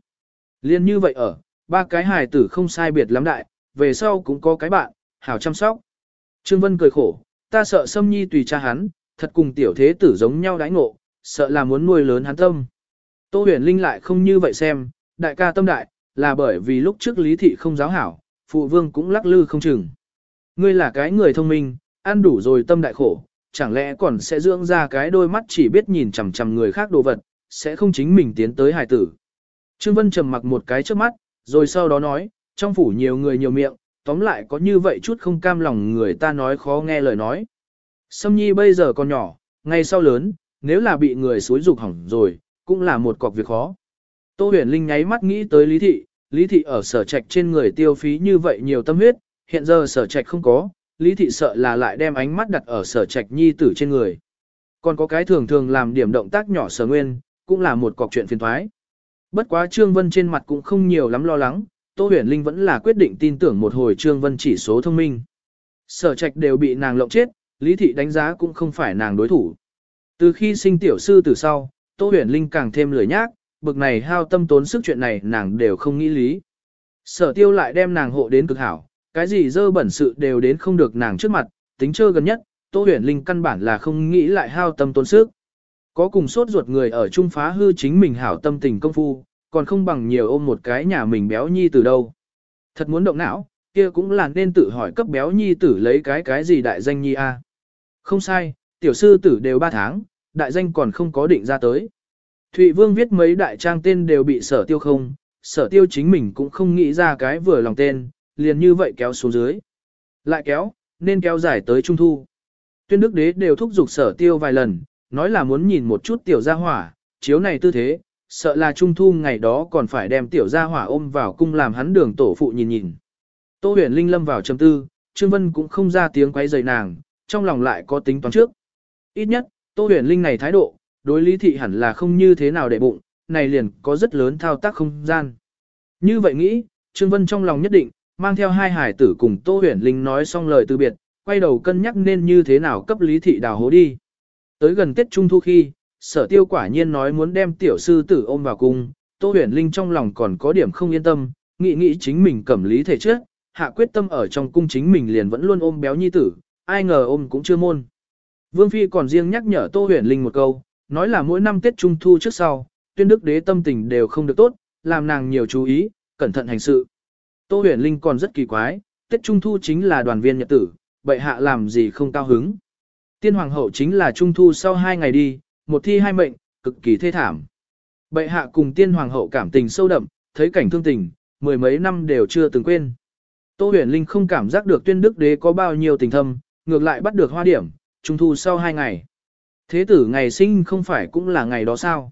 Liên như vậy ở, ba cái hài tử không sai biệt lắm đại, về sau cũng có cái bạn, hảo chăm sóc. Trương Vân cười khổ, ta sợ Sâm Nhi tùy cha hắn, thật cùng tiểu thế tử giống nhau đãi ngộ, sợ là muốn nuôi lớn hắn tâm. Tô huyền linh lại không như vậy xem, đại ca tâm đại, là bởi vì lúc trước lý thị không giáo hảo, phụ vương cũng lắc lư không chừng. Ngươi là cái người thông minh, ăn đủ rồi tâm đại khổ, chẳng lẽ còn sẽ dưỡng ra cái đôi mắt chỉ biết nhìn chằm chằm người khác đồ vật, sẽ không chính mình tiến tới hài tử. Trương Vân trầm mặc một cái trước mắt, rồi sau đó nói, trong phủ nhiều người nhiều miệng, tóm lại có như vậy chút không cam lòng người ta nói khó nghe lời nói. Sâm Nhi bây giờ còn nhỏ, ngay sau lớn, nếu là bị người xúi dục hỏng rồi, cũng là một cọc việc khó. Tô huyền linh nháy mắt nghĩ tới Lý Thị, Lý Thị ở sở trạch trên người tiêu phí như vậy nhiều tâm huyết, hiện giờ sở trạch không có, Lý Thị sợ là lại đem ánh mắt đặt ở sở trạch nhi tử trên người. Còn có cái thường thường làm điểm động tác nhỏ sở nguyên, cũng là một cọc chuyện phiền thoái. Bất quá Trương Vân trên mặt cũng không nhiều lắm lo lắng, Tô Huyền Linh vẫn là quyết định tin tưởng một hồi Trương Vân chỉ số thông minh. Sở trạch đều bị nàng lộng chết, Lý Thị đánh giá cũng không phải nàng đối thủ. Từ khi sinh tiểu sư từ sau, Tô Huyền Linh càng thêm lười nhác, bực này hao tâm tốn sức chuyện này nàng đều không nghĩ lý. Sở tiêu lại đem nàng hộ đến cực hảo, cái gì dơ bẩn sự đều đến không được nàng trước mặt, tính chơi gần nhất, Tô Huyền Linh căn bản là không nghĩ lại hao tâm tốn sức. Có cùng sốt ruột người ở chung phá hư chính mình hảo tâm tình công phu, còn không bằng nhiều ôm một cái nhà mình béo nhi từ đâu. Thật muốn động não, kia cũng là nên tự hỏi cấp béo nhi tử lấy cái cái gì đại danh nhi a. Không sai, tiểu sư tử đều 3 tháng, đại danh còn không có định ra tới. Thụy Vương viết mấy đại trang tên đều bị sở tiêu không, sở tiêu chính mình cũng không nghĩ ra cái vừa lòng tên, liền như vậy kéo xuống dưới. Lại kéo, nên kéo dài tới trung thu. Tuyên đức đế đều thúc giục sở tiêu vài lần, nói là muốn nhìn một chút tiểu gia hỏa, chiếu này tư thế, sợ là trung thu ngày đó còn phải đem tiểu gia hỏa ôm vào cung làm hắn đường tổ phụ nhìn nhìn. Tô huyền linh lâm vào trầm tư, Trương Vân cũng không ra tiếng quấy rầy nàng, trong lòng lại có tính toán trước. Ít nhất, Tô huyền linh này thái độ, đối lý thị hẳn là không như thế nào để bụng, này liền có rất lớn thao tác không gian. Như vậy nghĩ, Trương Vân trong lòng nhất định, mang theo hai hải tử cùng Tô Huyền Linh nói xong lời từ biệt, quay đầu cân nhắc nên như thế nào cấp lý thị đào hố đi. Tới gần Tết Trung Thu khi, sở tiêu quả nhiên nói muốn đem tiểu sư tử ôm vào cung, Tô Huyền Linh trong lòng còn có điểm không yên tâm, nghĩ nghĩ chính mình cẩm lý thể trước, hạ quyết tâm ở trong cung chính mình liền vẫn luôn ôm béo nhi tử, ai ngờ ôm cũng chưa môn. Vương Phi còn riêng nhắc nhở Tô Huyền Linh một câu, nói là mỗi năm Tết Trung Thu trước sau, tuyên đức đế tâm tình đều không được tốt, làm nàng nhiều chú ý, cẩn thận hành sự. Tô huyền linh còn rất kỳ quái, Tết Trung Thu chính là đoàn viên nhật tử, bệ hạ làm gì không cao hứng. Tiên hoàng hậu chính là Trung Thu sau hai ngày đi, một thi hai mệnh, cực kỳ thê thảm. Bệ hạ cùng tiên hoàng hậu cảm tình sâu đậm, thấy cảnh thương tình, mười mấy năm đều chưa từng quên. Tô huyền linh không cảm giác được tuyên đức đế có bao nhiêu tình thâm, ngược lại bắt được hoa điểm, Trung Thu sau hai ngày. Thế tử ngày sinh không phải cũng là ngày đó sao?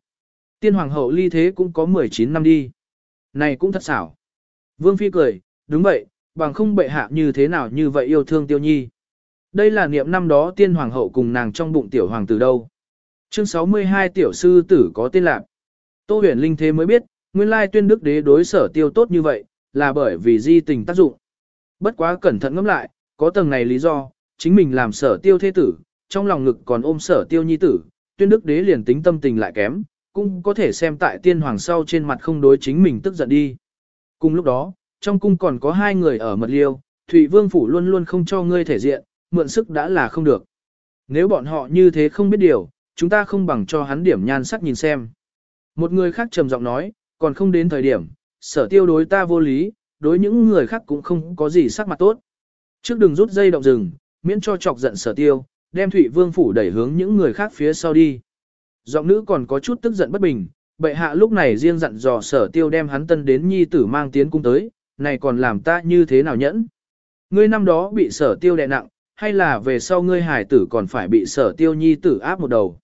Tiên hoàng hậu ly thế cũng có 19 năm đi. Này cũng thật xảo. Vương Phi cười, đúng vậy, bằng không bệ hạ như thế nào như vậy yêu thương tiêu nhi. Đây là niệm năm đó tiên hoàng hậu cùng nàng trong bụng tiểu hoàng tử đâu. Chương 62 tiểu sư tử có tên lạc. Tô huyền linh thế mới biết, nguyên lai tuyên đức đế đối sở tiêu tốt như vậy, là bởi vì di tình tác dụng. Bất quá cẩn thận ngẫm lại, có tầng này lý do, chính mình làm sở tiêu thế tử, trong lòng ngực còn ôm sở tiêu nhi tử, tuyên đức đế liền tính tâm tình lại kém, cũng có thể xem tại tiên hoàng sau trên mặt không đối chính mình tức giận đi. Cùng lúc đó, trong cung còn có hai người ở mật liêu, Thụy Vương Phủ luôn luôn không cho ngươi thể diện, mượn sức đã là không được. Nếu bọn họ như thế không biết điều, chúng ta không bằng cho hắn điểm nhan sắc nhìn xem. Một người khác trầm giọng nói, còn không đến thời điểm, sở tiêu đối ta vô lý, đối những người khác cũng không có gì sắc mặt tốt. Trước đừng rút dây động rừng, miễn cho chọc giận sở tiêu, đem Thụy Vương phủ đẩy hướng những người khác phía sau đi. Giọng nữ còn có chút tức giận bất bình, bệ hạ lúc này riêng dặn dò sở tiêu đem hắn tân đến nhi tử mang tiến cung tới, này còn làm ta như thế nào nhẫn. Ngươi năm đó bị sở tiêu đè nặng, hay là về sau ngươi hải tử còn phải bị sở tiêu nhi tử áp một đầu.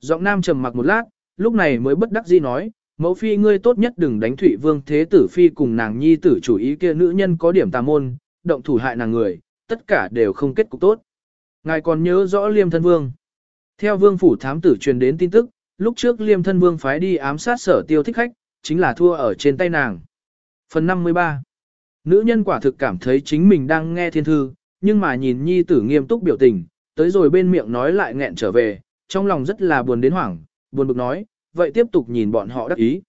Giọng nam trầm mặc một lát, lúc này mới bất đắc dĩ nói, mẫu phi ngươi tốt nhất đừng đánh thụy vương thế tử phi cùng nàng nhi tử chủ ý kia nữ nhân có điểm tà môn, động thủ hại nàng người, tất cả đều không kết cục tốt. Ngài còn nhớ rõ liêm thân vương. Theo vương phủ thám tử truyền đến tin tức, lúc trước liêm thân vương phái đi ám sát sở tiêu thích khách, chính là thua ở trên tay nàng. Phần 53 Nữ nhân quả thực cảm thấy chính mình đang nghe thiên thư, nhưng mà nhìn nhi tử nghiêm túc biểu tình, tới rồi bên miệng nói lại nghẹn trở về, trong lòng rất là buồn đến hoảng, buồn bực nói, vậy tiếp tục nhìn bọn họ đắc ý.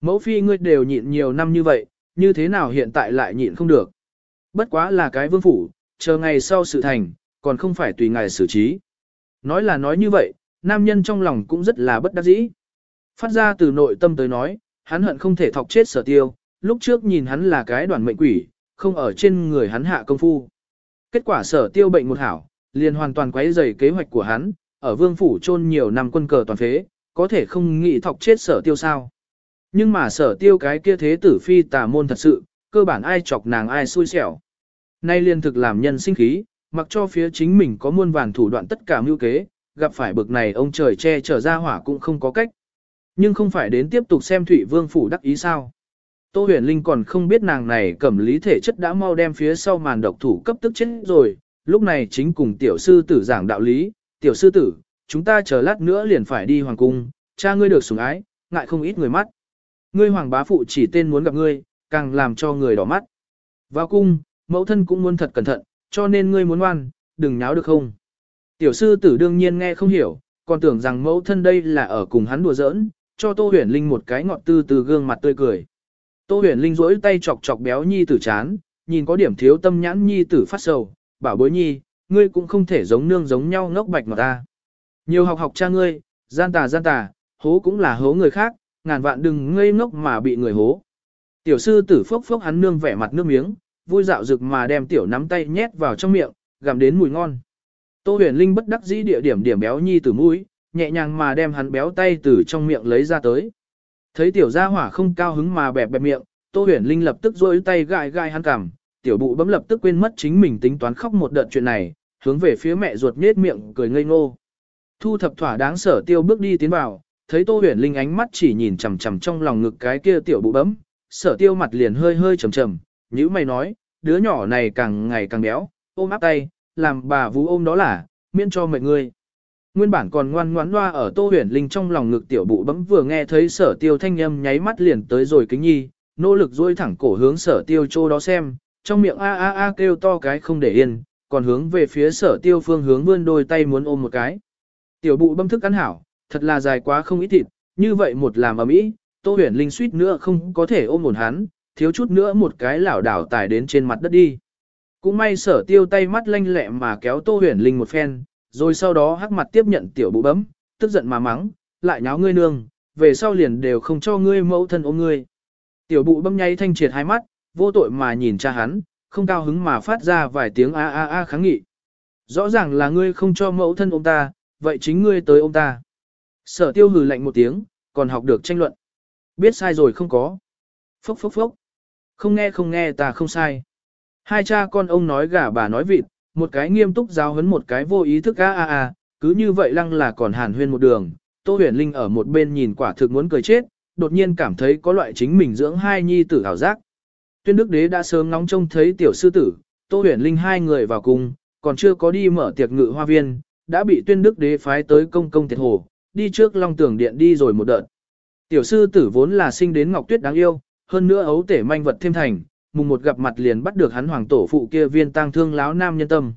Mẫu phi ngươi đều nhịn nhiều năm như vậy, như thế nào hiện tại lại nhịn không được. Bất quá là cái vương phủ, chờ ngày sau sự thành, còn không phải tùy ngài xử trí. Nói là nói như vậy, nam nhân trong lòng cũng rất là bất đắc dĩ. Phát ra từ nội tâm tới nói, hắn hận không thể thọc chết sở tiêu, lúc trước nhìn hắn là cái đoàn mệnh quỷ, không ở trên người hắn hạ công phu. Kết quả sở tiêu bệnh một hảo, liền hoàn toàn quấy rầy kế hoạch của hắn, ở vương phủ chôn nhiều năm quân cờ toàn phế, có thể không nghĩ thọc chết sở tiêu sao. Nhưng mà sở tiêu cái kia thế tử phi tà môn thật sự, cơ bản ai chọc nàng ai xui xẻo. Nay liên thực làm nhân sinh khí, mặc cho phía chính mình có muôn vàn thủ đoạn tất cả mưu kế, gặp phải bực này ông trời che trở ra hỏa cũng không có cách. Nhưng không phải đến tiếp tục xem Thụy Vương phủ đắc ý sao. Tô huyền linh còn không biết nàng này cẩm lý thể chất đã mau đem phía sau màn độc thủ cấp tức chết rồi, lúc này chính cùng tiểu sư tử giảng đạo lý, tiểu sư tử, chúng ta chờ lát nữa liền phải đi hoàng cung, cha ngươi được sủng ái, ngại không ít người mắt. Ngươi hoàng bá phụ chỉ tên muốn gặp ngươi, càng làm cho người đỏ mắt. Vào cung, mẫu thân cũng muốn thật cẩn thận, cho nên ngươi muốn ngoan, đừng nháo được không. Tiểu sư tử đương nhiên nghe không hiểu, còn tưởng rằng mẫu thân đây là ở cùng hắn đùa giỡn, cho Tô Huyền Linh một cái ngọt tư từ gương mặt tươi cười. Tô huyền linh rỗi tay chọc chọc béo nhi tử chán, nhìn có điểm thiếu tâm nhãn nhi tử phát sầu, bảo bối nhi, ngươi cũng không thể giống nương giống nhau ngốc bạch mà ta. Nhiều học học cha ngươi, gian tà gian tà, hố cũng là hố người khác, ngàn vạn đừng ngây ngốc mà bị người hố. Tiểu sư tử phốc phốc hắn nương vẻ mặt nước miếng, vui dạo rực mà đem tiểu nắm tay nhét vào trong miệng, gặm đến mùi ngon. Tô huyền linh bất đắc dĩ địa điểm điểm béo nhi tử mũi, nhẹ nhàng mà đem hắn béo tay từ trong miệng lấy ra tới. Thấy tiểu gia hỏa không cao hứng mà bẹp bẹp miệng, Tô Huyền Linh lập tức rôi tay gãi gãi hắn cằm, tiểu bụ bấm lập tức quên mất chính mình tính toán khóc một đợt chuyện này, hướng về phía mẹ ruột nhếch miệng cười ngây ngô. Thu thập thỏa đáng sở tiêu bước đi tiến vào, thấy Tô Huyền Linh ánh mắt chỉ nhìn chằm chằm trong lòng ngực cái kia tiểu bụ bấm, sở tiêu mặt liền hơi hơi trầm trầm, nhữ mày nói, đứa nhỏ này càng ngày càng béo, ôm áp tay, làm bà vú ôm đó là, miễn cho mệt người. Nguyên bản còn ngoan ngoãn loa ở Tô Huyền Linh trong lòng ngực tiểu bụ bấm vừa nghe thấy sở tiêu thanh âm nháy mắt liền tới rồi kính nhi, nỗ lực duỗi thẳng cổ hướng sở tiêu chỗ đó xem, trong miệng a a a kêu to cái không để yên, còn hướng về phía sở tiêu phương hướng vươn đôi tay muốn ôm một cái. Tiểu bụ bấm thức ăn hảo, thật là dài quá không ít thịt, như vậy một làm ở mỹ, Tô Huyền Linh suýt nữa không có thể ôm một hắn, thiếu chút nữa một cái lảo đảo tải đến trên mặt đất đi. Cũng may sở tiêu tay mắt lanh lẹ mà kéo Tô Huyền Linh một phen, rồi sau đó hắc mặt tiếp nhận tiểu bụ bấm, tức giận mà mắng, lại nháo ngươi nương, về sau liền đều không cho ngươi mẫu thân ôm ngươi. Tiểu bụ bấm nháy thanh triệt hai mắt, vô tội mà nhìn cha hắn, không cao hứng mà phát ra vài tiếng a a a kháng nghị. Rõ ràng là ngươi không cho mẫu thân ôm ta, vậy chính ngươi tới ôm ta. Sở tiêu hừ lạnh một tiếng, còn học được tranh luận. Biết sai rồi không có. Phốc phốc phốc. Không nghe không nghe ta không sai. Hai cha con ông nói gà bà nói vịt, một cái nghiêm túc giáo huấn một cái vô ý thức a a a, cứ như vậy lăng là còn hàn huyên một đường. Tô huyền linh ở một bên nhìn quả thực muốn cười chết, đột nhiên cảm thấy có loại chính mình dưỡng hai nhi tử ảo giác. Tuyên đức đế đã sớm ngóng trông thấy tiểu sư tử, Tô huyền linh hai người vào cùng, còn chưa có đi mở tiệc ngự hoa viên, đã bị tuyên đức đế phái tới công công tiệt hồ, đi trước long tưởng điện đi rồi một đợt. Tiểu sư tử vốn là sinh đến ngọc tuyết đáng yêu, hơn nữa ấu tể manh vật thêm thành, mùng một gặp mặt liền bắt được hắn hoàng tổ phụ kia viên tang thương láo nam nhân tâm.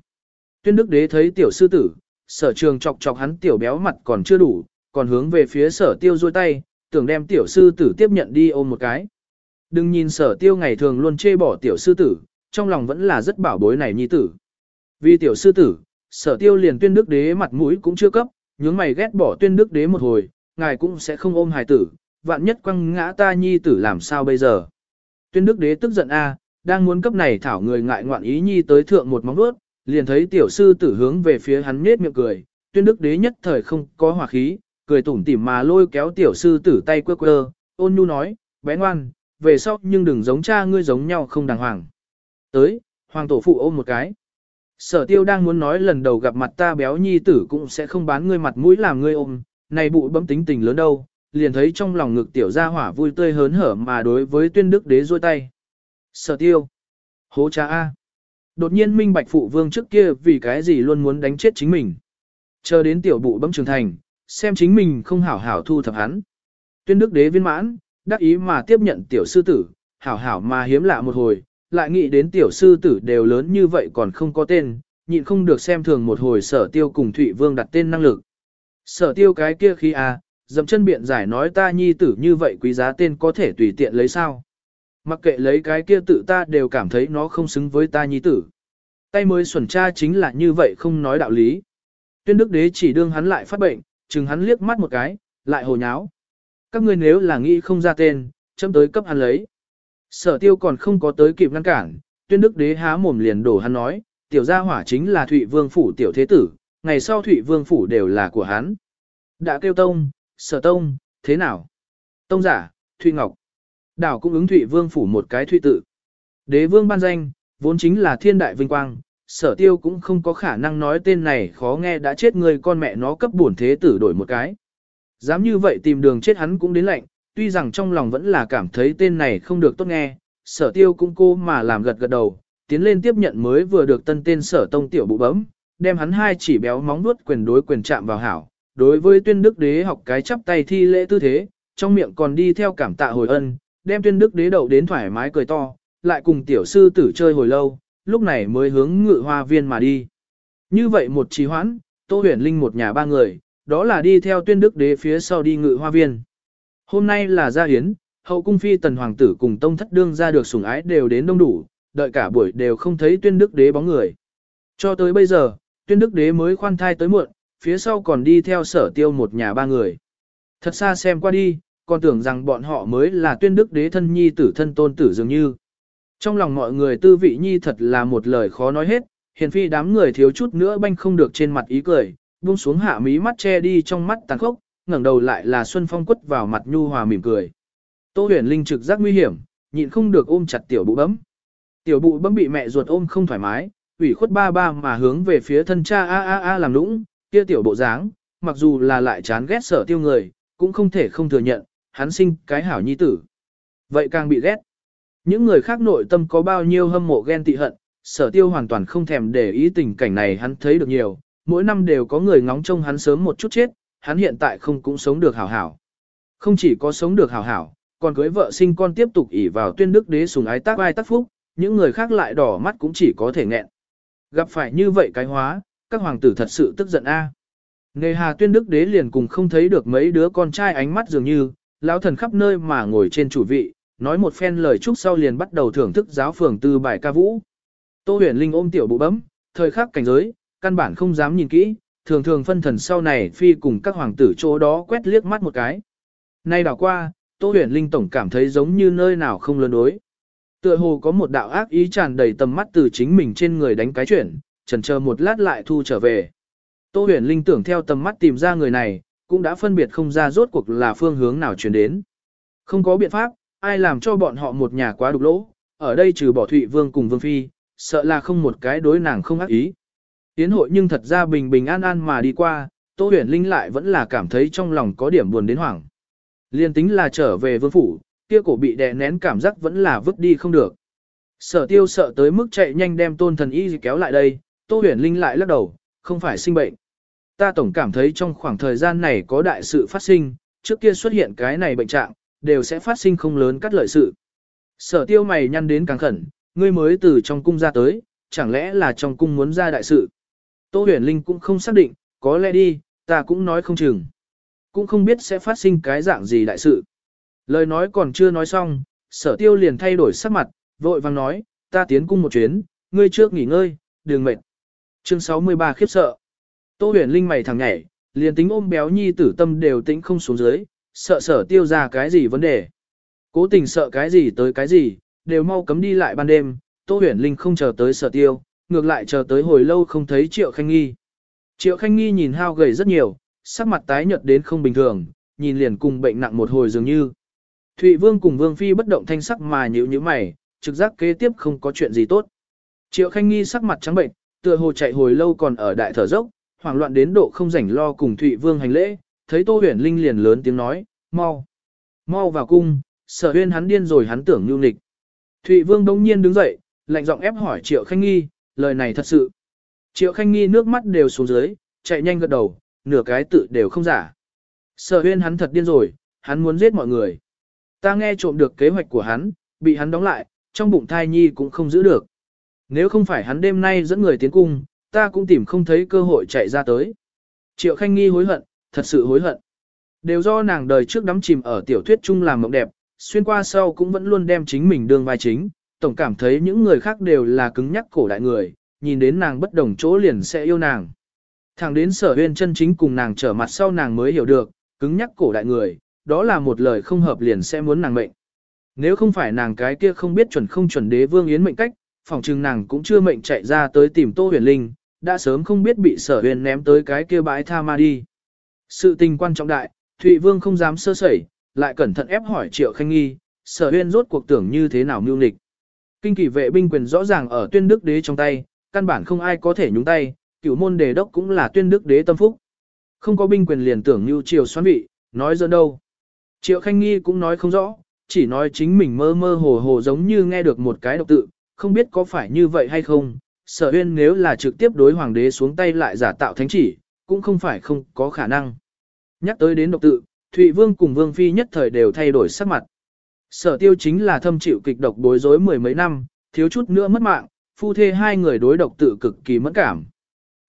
Tuyên đức đế thấy tiểu sư tử, sở trường chọc chọc hắn tiểu béo mặt còn chưa đủ, còn hướng về phía sở tiêu dôi tay, tưởng đem tiểu sư tử tiếp nhận đi ôm một cái. Đừng nhìn sở tiêu ngày thường luôn chê bỏ tiểu sư tử, trong lòng vẫn là rất bảo bối này nhi tử. Vì tiểu sư tử, sở tiêu liền tuyên đức đế mặt mũi cũng chưa cấp, nhướng mày ghét bỏ tuyên đức đế một hồi, ngài cũng sẽ không ôm hài tử, vạn nhất quăng ngã ta nhi tử làm sao bây giờ. Tuyên đức đế tức giận a, đang muốn cấp này thảo người ngại ngoạn ý nhi tới thượng một móng vuốt, liền thấy tiểu sư tử hướng về phía hắn nết miệng cười, tuyên đức đế nhất thời không có hòa khí, cười tủm tỉm mà lôi kéo tiểu sư tử tay quơ quơ, ôn nhu nói, bé ngoan, về sau nhưng đừng giống cha ngươi giống nhau không đàng hoàng. Tới, hoàng tổ phụ ôm một cái. Sở tiêu đang muốn nói lần đầu gặp mặt ta béo nhi tử cũng sẽ không bán ngươi mặt mũi làm ngươi ôm, này bụi bấm tính tình lớn đâu, liền thấy trong lòng ngực tiểu gia hỏa vui tươi hớn hở mà đối với tuyên đức đế rôi tay. Sở tiêu. Hố cha A. Đột nhiên minh bạch phụ vương trước kia vì cái gì luôn muốn đánh chết chính mình. Chờ đến tiểu bụ bấm trưởng thành, xem chính mình không hảo hảo thu thập hắn. Tuyên đức đế viên mãn, đắc ý mà tiếp nhận tiểu sư tử, hảo hảo mà hiếm lạ một hồi, lại nghĩ đến tiểu sư tử đều lớn như vậy còn không có tên, nhịn không được xem thường một hồi sở tiêu cùng Thụy Vương đặt tên năng lực. Sở tiêu cái kia khi à, dậm chân biện giải nói ta nhi tử như vậy quý giá tên có thể tùy tiện lấy sao. Mặc kệ lấy cái kia tự ta đều cảm thấy nó không xứng với ta nhi tử. Tay mới xuẩn cha chính là như vậy không nói đạo lý. Tuyên đức đế chỉ đương hắn lại phát bệnh, chừng hắn liếc mắt một cái, lại hồ nháo. Các ngươi nếu là nghĩ không ra tên, chấm tới cấp hắn lấy. Sở tiêu còn không có tới kịp ngăn cản, tuyên đức đế há mồm liền đổ hắn nói, tiểu gia hỏa chính là Thụy Vương Phủ tiểu thế tử, ngày sau Thụy Vương Phủ đều là của hắn. Đã kêu tông, sở tông, thế nào? Tông giả, Thụy Ngọc. Đảo cũng ứng Thụy Vương Phủ một cái Thụy tự. Đế vương ban danh, vốn chính là thiên đại vinh quang, sở tiêu cũng không có khả năng nói tên này khó nghe đã chết người con mẹ nó cấp bổn thế tử đổi một cái. Dám như vậy tìm đường chết hắn cũng đến lạnh, tuy rằng trong lòng vẫn là cảm thấy tên này không được tốt nghe, sở tiêu cũng cô mà làm gật gật đầu, tiến lên tiếp nhận mới vừa được tân tên sở tông tiểu bụ bấm, đem hắn hai chỉ béo móng nuốt quyền đối quyền chạm vào hảo. Đối với tuyên đức đế học cái chắp tay thi lễ tư thế, trong miệng còn đi theo cảm tạ hồi ân, đem tuyên đức đế đậu đến thoải mái cười to, lại cùng tiểu sư tử chơi hồi lâu, lúc này mới hướng ngự hoa viên mà đi. Như vậy một trì hoãn, Tô Huyền Linh một nhà ba người, đó là đi theo tuyên đức đế phía sau đi ngự hoa viên. Hôm nay là gia hiến, hậu cung phi tần hoàng tử cùng tông thất đương ra được sủng ái đều đến đông đủ, đợi cả buổi đều không thấy tuyên đức đế bóng người. Cho tới bây giờ, tuyên đức đế mới khoan thai tới muộn, phía sau còn đi theo sở tiêu một nhà ba người. Thật xa xem qua đi, còn tưởng rằng bọn họ mới là tuyên đức đế thân nhi tử thân tôn tử dường như. Trong lòng mọi người tư vị nhi thật là một lời khó nói hết, hiền phi đám người thiếu chút nữa banh không được trên mặt ý cười, buông xuống hạ mí mắt che đi trong mắt tàn khốc, ngẩng đầu lại là Xuân Phong quất vào mặt nhu hòa mỉm cười. Tô huyền linh trực giác nguy hiểm, nhịn không được ôm chặt tiểu bụ bấm. Tiểu bụ bấm bị mẹ ruột ôm không thoải mái, ủy khuất ba ba mà hướng về phía thân cha a a a làm lũng, kia tiểu bộ dáng, mặc dù là lại chán ghét sở tiêu người, cũng không thể không thừa nhận, hắn sinh cái hảo nhi tử. Vậy càng bị ghét. Những người khác nội tâm có bao nhiêu hâm mộ ghen tị hận, sở tiêu hoàn toàn không thèm để ý tình cảnh này hắn thấy được nhiều, mỗi năm đều có người ngóng trông hắn sớm một chút chết, hắn hiện tại không cũng sống được hảo hảo. Không chỉ có sống được hảo hảo, còn cưới vợ sinh con tiếp tục ỷ vào tuyên đức đế sùng ái tác ai tác phúc, những người khác lại đỏ mắt cũng chỉ có thể nghẹn. Gặp phải như vậy cái hóa, các hoàng tử thật sự tức giận a. À. Hà tuyên đức đế liền cùng không thấy được mấy đứa con trai ánh mắt dường như, lão thần khắp nơi mà ngồi trên chủ vị, nói một phen lời chúc sau liền bắt đầu thưởng thức giáo phường tư bài ca vũ. Tô huyền linh ôm tiểu bụ bấm, thời khắc cảnh giới, căn bản không dám nhìn kỹ, thường thường phân thần sau này phi cùng các hoàng tử chỗ đó quét liếc mắt một cái. Nay đảo qua, Tô huyền linh tổng cảm thấy giống như nơi nào không lớn đối. Tựa hồ có một đạo ác ý tràn đầy tầm mắt từ chính mình trên người đánh cái chuyển, chần chờ một lát lại thu trở về. Tô huyền linh tưởng theo tầm mắt tìm ra người này, cũng đã phân biệt không ra rốt cuộc là phương hướng nào chuyển đến. Không có biện pháp, ai làm cho bọn họ một nhà quá đục lỗ, ở đây trừ bỏ Thụy Vương cùng Vương Phi, sợ là không một cái đối nàng không ác ý. Tiến hội nhưng thật ra bình bình an an mà đi qua, Tô huyền linh lại vẫn là cảm thấy trong lòng có điểm buồn đến hoảng. Liên tính là trở về vương phủ, kia cổ bị đè nén cảm giác vẫn là vứt đi không được. Sở tiêu sợ tới mức chạy nhanh đem tôn thần y kéo lại đây, Tô huyền linh lại lắc đầu, không phải sinh bệnh. Ta tổng cảm thấy trong khoảng thời gian này có đại sự phát sinh, trước kia xuất hiện cái này bệnh trạng, đều sẽ phát sinh không lớn cắt lợi sự. Sở tiêu mày nhăn đến càng khẩn, ngươi mới từ trong cung ra tới, chẳng lẽ là trong cung muốn ra đại sự. Tô huyền linh cũng không xác định, có lẽ đi, ta cũng nói không chừng. Cũng không biết sẽ phát sinh cái dạng gì đại sự. Lời nói còn chưa nói xong, sở tiêu liền thay đổi sắc mặt, vội vang nói, ta tiến cung một chuyến, ngươi trước nghỉ ngơi, đừng mệt. Chương 63 khiếp sợ. Tô huyền linh mày thằng nhảy, liền tính ôm béo nhi tử tâm đều tĩnh không xuống dưới, sợ sở tiêu ra cái gì vấn đề. Cố tình sợ cái gì tới cái gì, đều mau cấm đi lại ban đêm, Tô huyền linh không chờ tới sở tiêu, ngược lại chờ tới hồi lâu không thấy Triệu Khanh Nghi. Triệu Khanh Nghi nhìn hao gầy rất nhiều, sắc mặt tái nhợt đến không bình thường, nhìn liền cùng bệnh nặng một hồi dường như. Thụy Vương cùng Vương Phi bất động thanh sắc mà nhíu nhíu mày, trực giác kế tiếp không có chuyện gì tốt. Triệu Khanh Nghi sắc mặt trắng bệnh, tựa hồ chạy hồi lâu còn ở đại thở dốc, hoảng loạn đến độ không rảnh lo cùng Thụy Vương hành lễ, thấy Tô Huyền Linh liền lớn tiếng nói, mau, mau vào cung, sở huyên hắn điên rồi hắn tưởng nhu nịch. Thụy Vương đông nhiên đứng dậy, lạnh giọng ép hỏi Triệu Khanh Nghi, lời này thật sự. Triệu Khanh Nghi nước mắt đều xuống dưới, chạy nhanh gật đầu, nửa cái tự đều không giả. Sở huyên hắn thật điên rồi, hắn muốn giết mọi người. Ta nghe trộm được kế hoạch của hắn, bị hắn đóng lại, trong bụng thai nhi cũng không giữ được. Nếu không phải hắn đêm nay dẫn người tiến cung, ta cũng tìm không thấy cơ hội chạy ra tới. Triệu Khanh Nghi hối hận, thật sự hối hận. Đều do nàng đời trước đắm chìm ở tiểu thuyết chung làm mộng đẹp, xuyên qua sau cũng vẫn luôn đem chính mình đương vai chính, tổng cảm thấy những người khác đều là cứng nhắc cổ đại người, nhìn đến nàng bất đồng chỗ liền sẽ yêu nàng. Thẳng đến sở huyên chân chính cùng nàng trở mặt sau nàng mới hiểu được, cứng nhắc cổ đại người, đó là một lời không hợp liền sẽ muốn nàng mệnh. Nếu không phải nàng cái kia không biết chuẩn không chuẩn đế vương yến mệnh cách, phòng trừng nàng cũng chưa mệnh chạy ra tới tìm Tô Huyền Linh, đã sớm không biết bị sở huyền ném tới cái kia bãi tha ma đi. Sự tình quan trọng đại, Thụy Vương không dám sơ sẩy, lại cẩn thận ép hỏi Triệu Khanh Nghi, sở huyền rốt cuộc tưởng như thế nào mưu nghịch. Kinh kỳ vệ binh quyền rõ ràng ở tuyên đức đế trong tay, căn bản không ai có thể nhúng tay, cửu môn đề đốc cũng là tuyên đức đế tâm phúc. Không có binh quyền liền tưởng như triều xoắn vị, nói dẫn đâu. Triệu Khanh Nghi cũng nói không rõ, chỉ nói chính mình mơ mơ hồ hồ giống như nghe được một cái độc tự, không biết có phải như vậy hay không. Sở huyên nếu là trực tiếp đối hoàng đế xuống tay lại giả tạo thánh chỉ, cũng không phải không có khả năng. Nhắc tới đến độc tự, Thụy Vương cùng Vương Phi nhất thời đều thay đổi sắc mặt. Sở tiêu chính là thâm chịu kịch độc bối rối mười mấy năm, thiếu chút nữa mất mạng, phu thê hai người đối độc tự cực kỳ mẫn cảm.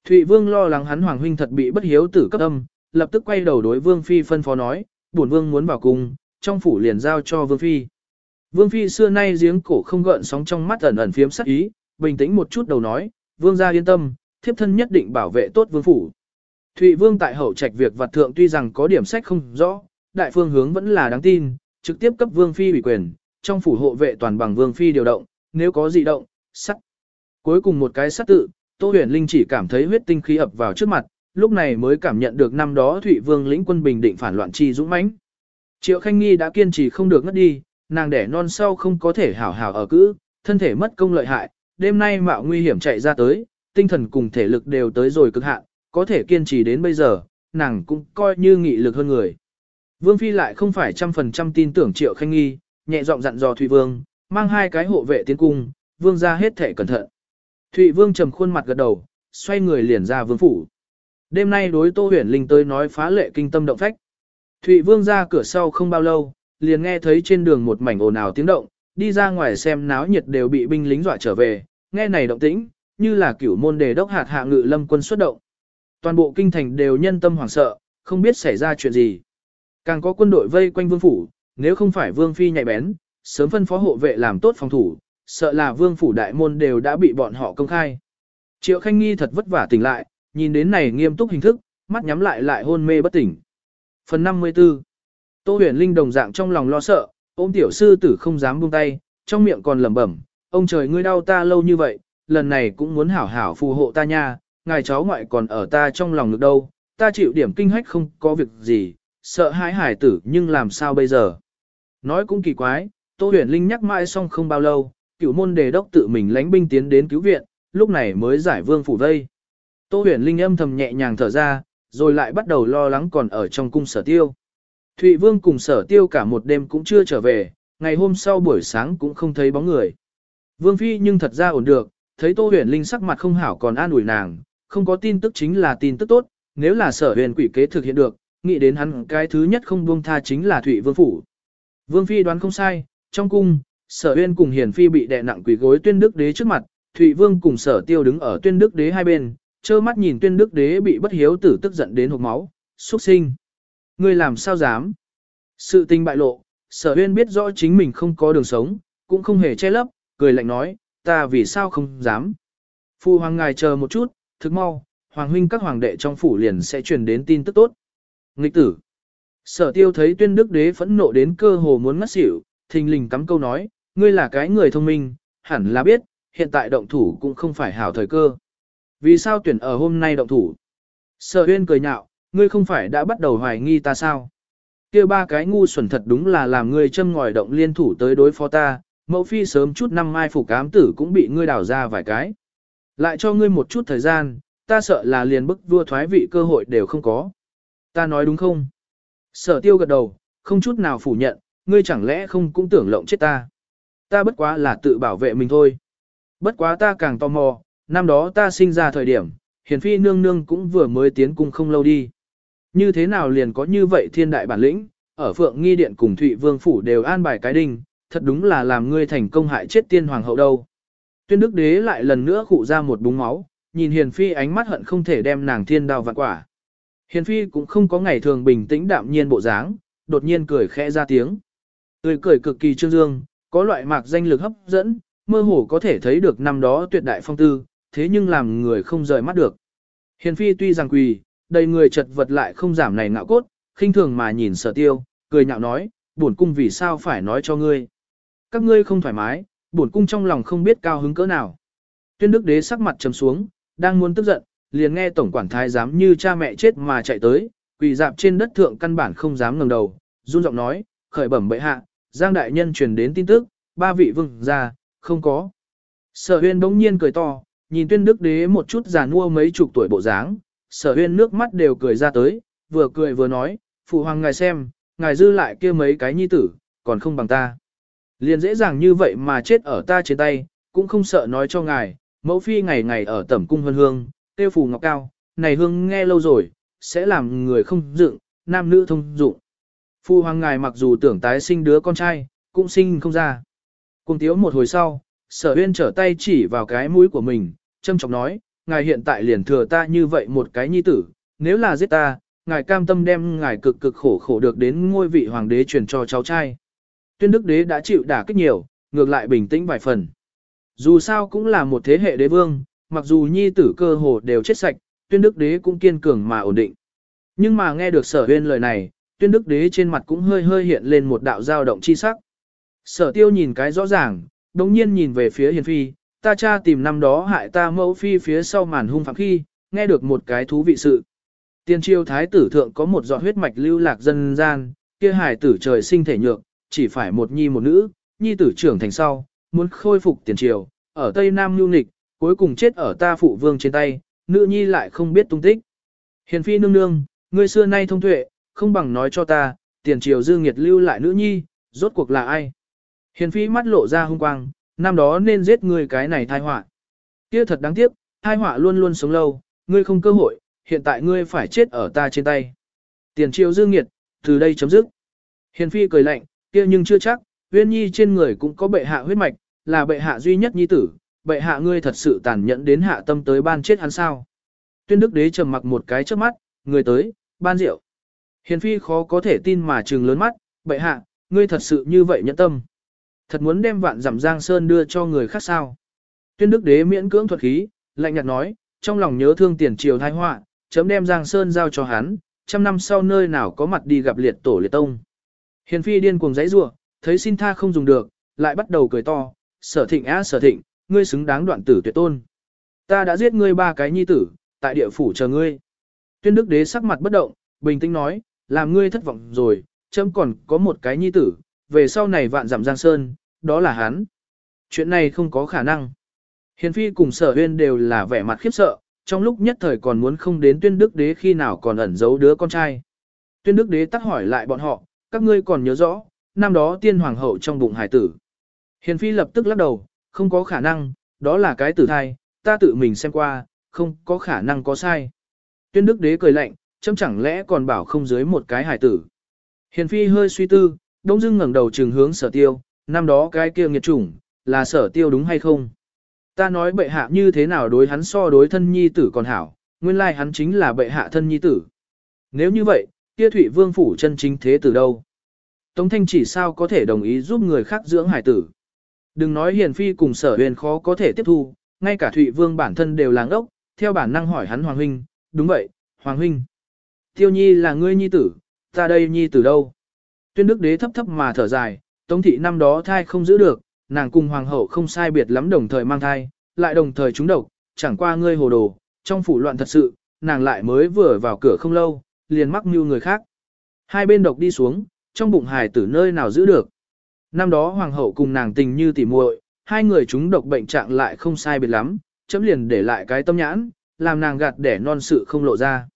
Thụy Vương lo lắng hắn Hoàng Huynh thật bị bất hiếu tử cấp âm, lập tức quay đầu đối Vương Phi phân phó nói, bổn Vương muốn vào cung, trong phủ liền giao cho Vương Phi. Vương Phi xưa nay giếng cổ không gợn sóng trong mắt ẩn ẩn phiếm sắc ý, bình tĩnh một chút đầu nói, Vương gia yên tâm, thiếp thân nhất định bảo vệ tốt Vương phủ. Thụy Vương tại hậu trạch việc vặt thượng tuy rằng có điểm sách không rõ, đại phương hướng vẫn là đáng tin, trực tiếp cấp Vương Phi ủy quyền, trong phủ hộ vệ toàn bằng Vương Phi điều động, nếu có gì động, sắt. Cuối cùng một cái sắt tự, Tô Huyền Linh chỉ cảm thấy huyết tinh khí ập vào trước mặt, lúc này mới cảm nhận được năm đó Thụy Vương lĩnh quân bình định phản loạn chi dũng mãnh. Triệu Khanh Nghi đã kiên trì không được ngất đi, nàng đẻ non sau không có thể hảo hảo ở cữ, thân thể mất công lợi hại, đêm nay mạo nguy hiểm chạy ra tới, tinh thần cùng thể lực đều tới rồi cực hạn, có thể kiên trì đến bây giờ, nàng cũng coi như nghị lực hơn người. Vương Phi lại không phải trăm phần trăm tin tưởng Triệu Khanh Nghi, nhẹ giọng dặn dò Thụy Vương, mang hai cái hộ vệ tiến cung, Vương ra hết thể cẩn thận. Thụy Vương trầm khuôn mặt gật đầu, xoay người liền ra vương phủ. Đêm nay đối Tô Huyền Linh tới nói phá lệ kinh tâm động phách. Thụy Vương ra cửa sau không bao lâu, liền nghe thấy trên đường một mảnh ồn ào tiếng động, đi ra ngoài xem náo nhiệt đều bị binh lính dọa trở về, nghe này động tĩnh, như là cửu môn đề đốc hạt hạ ngự lâm quân xuất động. Toàn bộ kinh thành đều nhân tâm hoảng sợ, không biết xảy ra chuyện gì. Càng có quân đội vây quanh vương phủ, nếu không phải vương phi nhạy bén, sớm phân phó hộ vệ làm tốt phòng thủ, sợ là vương phủ đại môn đều đã bị bọn họ công khai. Triệu Khanh Nghi thật vất vả tỉnh lại, nhìn đến này nghiêm túc hình thức, mắt nhắm lại lại hôn mê bất tỉnh. Phần 54 Tô huyền linh đồng dạng trong lòng lo sợ, ôm tiểu sư tử không dám buông tay, trong miệng còn lẩm bẩm, ông trời ngươi đau ta lâu như vậy, lần này cũng muốn hảo hảo phù hộ ta nha, ngài cháu ngoại còn ở ta trong lòng được đâu, ta chịu điểm kinh hách không có việc gì, sợ hãi hải tử nhưng làm sao bây giờ. Nói cũng kỳ quái, Tô huyền linh nhắc mãi xong không bao lâu, cửu môn đề đốc tự mình lánh binh tiến đến cứu viện, lúc này mới giải vương phủ vây. Tô huyền linh âm thầm nhẹ nhàng thở ra, rồi lại bắt đầu lo lắng còn ở trong cung sở tiêu. Thụy Vương cùng sở tiêu cả một đêm cũng chưa trở về, ngày hôm sau buổi sáng cũng không thấy bóng người. Vương Phi nhưng thật ra ổn được, thấy Tô huyền linh sắc mặt không hảo còn an ủi nàng, không có tin tức chính là tin tức tốt, nếu là sở huyền quỷ kế thực hiện được, nghĩ đến hắn cái thứ nhất không buông tha chính là Thụy Vương Phủ. Vương Phi đoán không sai, trong cung, sở huyền cùng hiền Phi bị đè nặng quỷ gối tuyên đức đế trước mặt, Thụy Vương cùng sở tiêu đứng ở tuyên đức đế hai bên, trơ mắt nhìn tuyên đức đế bị bất hiếu tử tức giận đến hộc máu, xuất sinh. Ngươi làm sao dám? Sự tình bại lộ, sở huyên biết rõ chính mình không có đường sống, cũng không hề che lấp, cười lạnh nói, ta vì sao không dám. Phu hoàng ngài chờ một chút, thức mau, hoàng huynh các hoàng đệ trong phủ liền sẽ truyền đến tin tức tốt. Nghịch tử. Sở tiêu thấy tuyên đức đế phẫn nộ đến cơ hồ muốn ngất xỉu, thình lình cắm câu nói, ngươi là cái người thông minh, hẳn là biết, hiện tại động thủ cũng không phải hảo thời cơ. Vì sao tuyển ở hôm nay động thủ? Sở huyên cười nhạo, ngươi không phải đã bắt đầu hoài nghi ta sao? kia ba cái ngu xuẩn thật đúng là làm ngươi châm ngòi động liên thủ tới đối phó ta, mẫu phi sớm chút năm mai phủ cám tử cũng bị ngươi đào ra vài cái. Lại cho ngươi một chút thời gian, ta sợ là liền bức vua thoái vị cơ hội đều không có. Ta nói đúng không? Sở tiêu gật đầu, không chút nào phủ nhận, ngươi chẳng lẽ không cũng tưởng lộng chết ta. Ta bất quá là tự bảo vệ mình thôi. Bất quá ta càng tò mò, năm đó ta sinh ra thời điểm, hiền phi nương nương cũng vừa mới tiến cung không lâu đi. Như thế nào liền có như vậy thiên đại bản lĩnh, ở phượng nghi điện cùng Thụy Vương Phủ đều an bài cái đinh, thật đúng là làm ngươi thành công hại chết tiên hoàng hậu đâu. Tuyên đức đế lại lần nữa khụ ra một búng máu, nhìn hiền phi ánh mắt hận không thể đem nàng thiên đao vạn quả. Hiền phi cũng không có ngày thường bình tĩnh đạm nhiên bộ dáng, đột nhiên cười khẽ ra tiếng. Tươi cười cực kỳ trương dương, có loại mạc danh lực hấp dẫn, mơ hồ có thể thấy được năm đó tuyệt đại phong tư, thế nhưng làm người không rời mắt được. Hiền phi tuy rằng quỳ, đầy người chật vật lại không giảm này ngạo cốt, khinh thường mà nhìn sở tiêu, cười nhạo nói, bổn cung vì sao phải nói cho ngươi. Các ngươi không thoải mái, bổn cung trong lòng không biết cao hứng cỡ nào. Tuyên đức đế sắc mặt trầm xuống, đang muốn tức giận, liền nghe tổng quản thái giám như cha mẹ chết mà chạy tới, quỳ dạp trên đất thượng căn bản không dám ngẩng đầu, run giọng nói, khởi bẩm bệ hạ, Giang đại nhân truyền đến tin tức, ba vị vương ra, không có. Sở huyên bỗng nhiên cười to, nhìn tuyên đức đế một chút già nua mấy chục tuổi bộ dáng, sở huyên nước mắt đều cười ra tới, vừa cười vừa nói, phụ hoàng ngài xem, ngài dư lại kia mấy cái nhi tử, còn không bằng ta. Liền dễ dàng như vậy mà chết ở ta trên tay, cũng không sợ nói cho ngài, mẫu phi ngày ngày ở tẩm cung hương hương, tiêu phù ngọc cao, này hương nghe lâu rồi, sẽ làm người không dựng, nam nữ thông dụng. Phu hoàng ngài mặc dù tưởng tái sinh đứa con trai, cũng sinh không ra. Cùng tiếu một hồi sau, sở huyên trở tay chỉ vào cái mũi của mình, châm trọng nói, ngài hiện tại liền thừa ta như vậy một cái nhi tử, nếu là giết ta, ngài cam tâm đem ngài cực cực khổ khổ được đến ngôi vị hoàng đế truyền cho cháu trai. Tuyên đức đế đã chịu đả kích nhiều, ngược lại bình tĩnh vài phần. Dù sao cũng là một thế hệ đế vương, mặc dù nhi tử cơ hồ đều chết sạch, tuyên đức đế cũng kiên cường mà ổn định. Nhưng mà nghe được sở huyên lời này, tuyên đức đế trên mặt cũng hơi hơi hiện lên một đạo dao động chi sắc. Sở tiêu nhìn cái rõ ràng, đồng nhiên nhìn về phía hiền phi, ta cha tìm năm đó hại ta mẫu phi phía sau màn hung phạm khi, nghe được một cái thú vị sự. Tiên triều thái tử thượng có một giọt huyết mạch lưu lạc dân gian, kia hài tử trời sinh thể nhược, chỉ phải một nhi một nữ, nhi tử trưởng thành sau, muốn khôi phục tiền triều, ở Tây Nam Nhu Nịch, cuối cùng chết ở ta phụ vương trên tay, nữ nhi lại không biết tung tích. Hiền phi nương nương, ngươi xưa nay thông tuệ, không bằng nói cho ta, tiền triều dư nghiệt lưu lại nữ nhi, rốt cuộc là ai? Hiền phi mắt lộ ra hung quang, năm đó nên giết ngươi cái này thai họa. Kia thật đáng tiếc, thai họa luôn luôn sống lâu, ngươi không cơ hội, hiện tại ngươi phải chết ở ta trên tay. Tiền triều dương nghiệt, từ đây chấm dứt. Hiền phi cười lạnh, kia nhưng chưa chắc, Uyên Nhi trên người cũng có bệ hạ huyết mạch, là bệ hạ duy nhất nhi tử, bệ hạ ngươi thật sự tàn nhẫn đến hạ tâm tới ban chết hắn sao. Tuyên đức đế trầm mặc một cái trước mắt, người tới, ban rượu. Hiền phi khó có thể tin mà trừng lớn mắt, bệ hạ, ngươi thật sự như vậy nhẫn tâm. Thật muốn đem vạn giảm giang sơn đưa cho người khác sao. Tuyên đức đế miễn cưỡng thuật khí, lạnh nhạt nói, trong lòng nhớ thương tiền triều thái họa, chấm đem giang sơn giao cho hắn, trăm năm sau nơi nào có mặt đi gặp liệt tổ liệt tông. Hiền phi điên cuồng giấy giụa, thấy xin tha không dùng được, lại bắt đầu cười to, sở thịnh á sở thịnh, ngươi xứng đáng đoạn tử tuyệt tôn. Ta đã giết ngươi ba cái nhi tử, tại địa phủ chờ ngươi. Tuyên đức đế sắc mặt bất động, bình tĩnh nói, làm ngươi thất vọng rồi, chấm còn có một cái nhi tử, về sau này vạn giảm giang sơn, đó là hắn. Chuyện này không có khả năng. Hiền phi cùng sở huyên đều là vẻ mặt khiếp sợ, trong lúc nhất thời còn muốn không đến tuyên đức đế khi nào còn ẩn giấu đứa con trai. Tuyên đức đế tắc hỏi lại bọn họ, các ngươi còn nhớ rõ, năm đó tiên hoàng hậu trong bụng hải tử. Hiền phi lập tức lắc đầu, không có khả năng, đó là cái tử thai, ta tự mình xem qua, không có khả năng có sai. Tuyên đức đế cười lạnh, chấm chẳng lẽ còn bảo không dưới một cái hải tử. Hiền phi hơi suy tư, đông dưng ngẩng đầu trừng hướng sở tiêu, năm đó cái kia nghiệt chủng, là sở tiêu đúng hay không? Ta nói bệ hạ như thế nào đối hắn so đối thân nhi tử còn hảo, nguyên lai hắn chính là bệ hạ thân nhi tử. Nếu như vậy, kia thủy vương phủ chân chính thế từ đâu? Tống thanh chỉ sao có thể đồng ý giúp người khác dưỡng hải tử? Đừng nói hiền phi cùng sở huyền khó có thể tiếp thu, ngay cả thụy vương bản thân đều làng ốc, theo bản năng hỏi hắn Hoàng Huynh, đúng vậy, Hoàng Huynh. Tiêu nhi là ngươi nhi tử, ta đây nhi tử đâu? Tuyên đức đế thấp thấp mà thở dài, tống thị năm đó thai không giữ được, nàng cùng hoàng hậu không sai biệt lắm đồng thời mang thai, lại đồng thời trúng độc, chẳng qua ngươi hồ đồ, trong phủ loạn thật sự, nàng lại mới vừa vào cửa không lâu, liền mắc mưu người khác. Hai bên độc đi xuống, trong bụng hài tử nơi nào giữ được. Năm đó hoàng hậu cùng nàng tình như tỉ muội, hai người chúng độc bệnh trạng lại không sai biệt lắm, chấm liền để lại cái tâm nhãn, làm nàng gạt để non sự không lộ ra.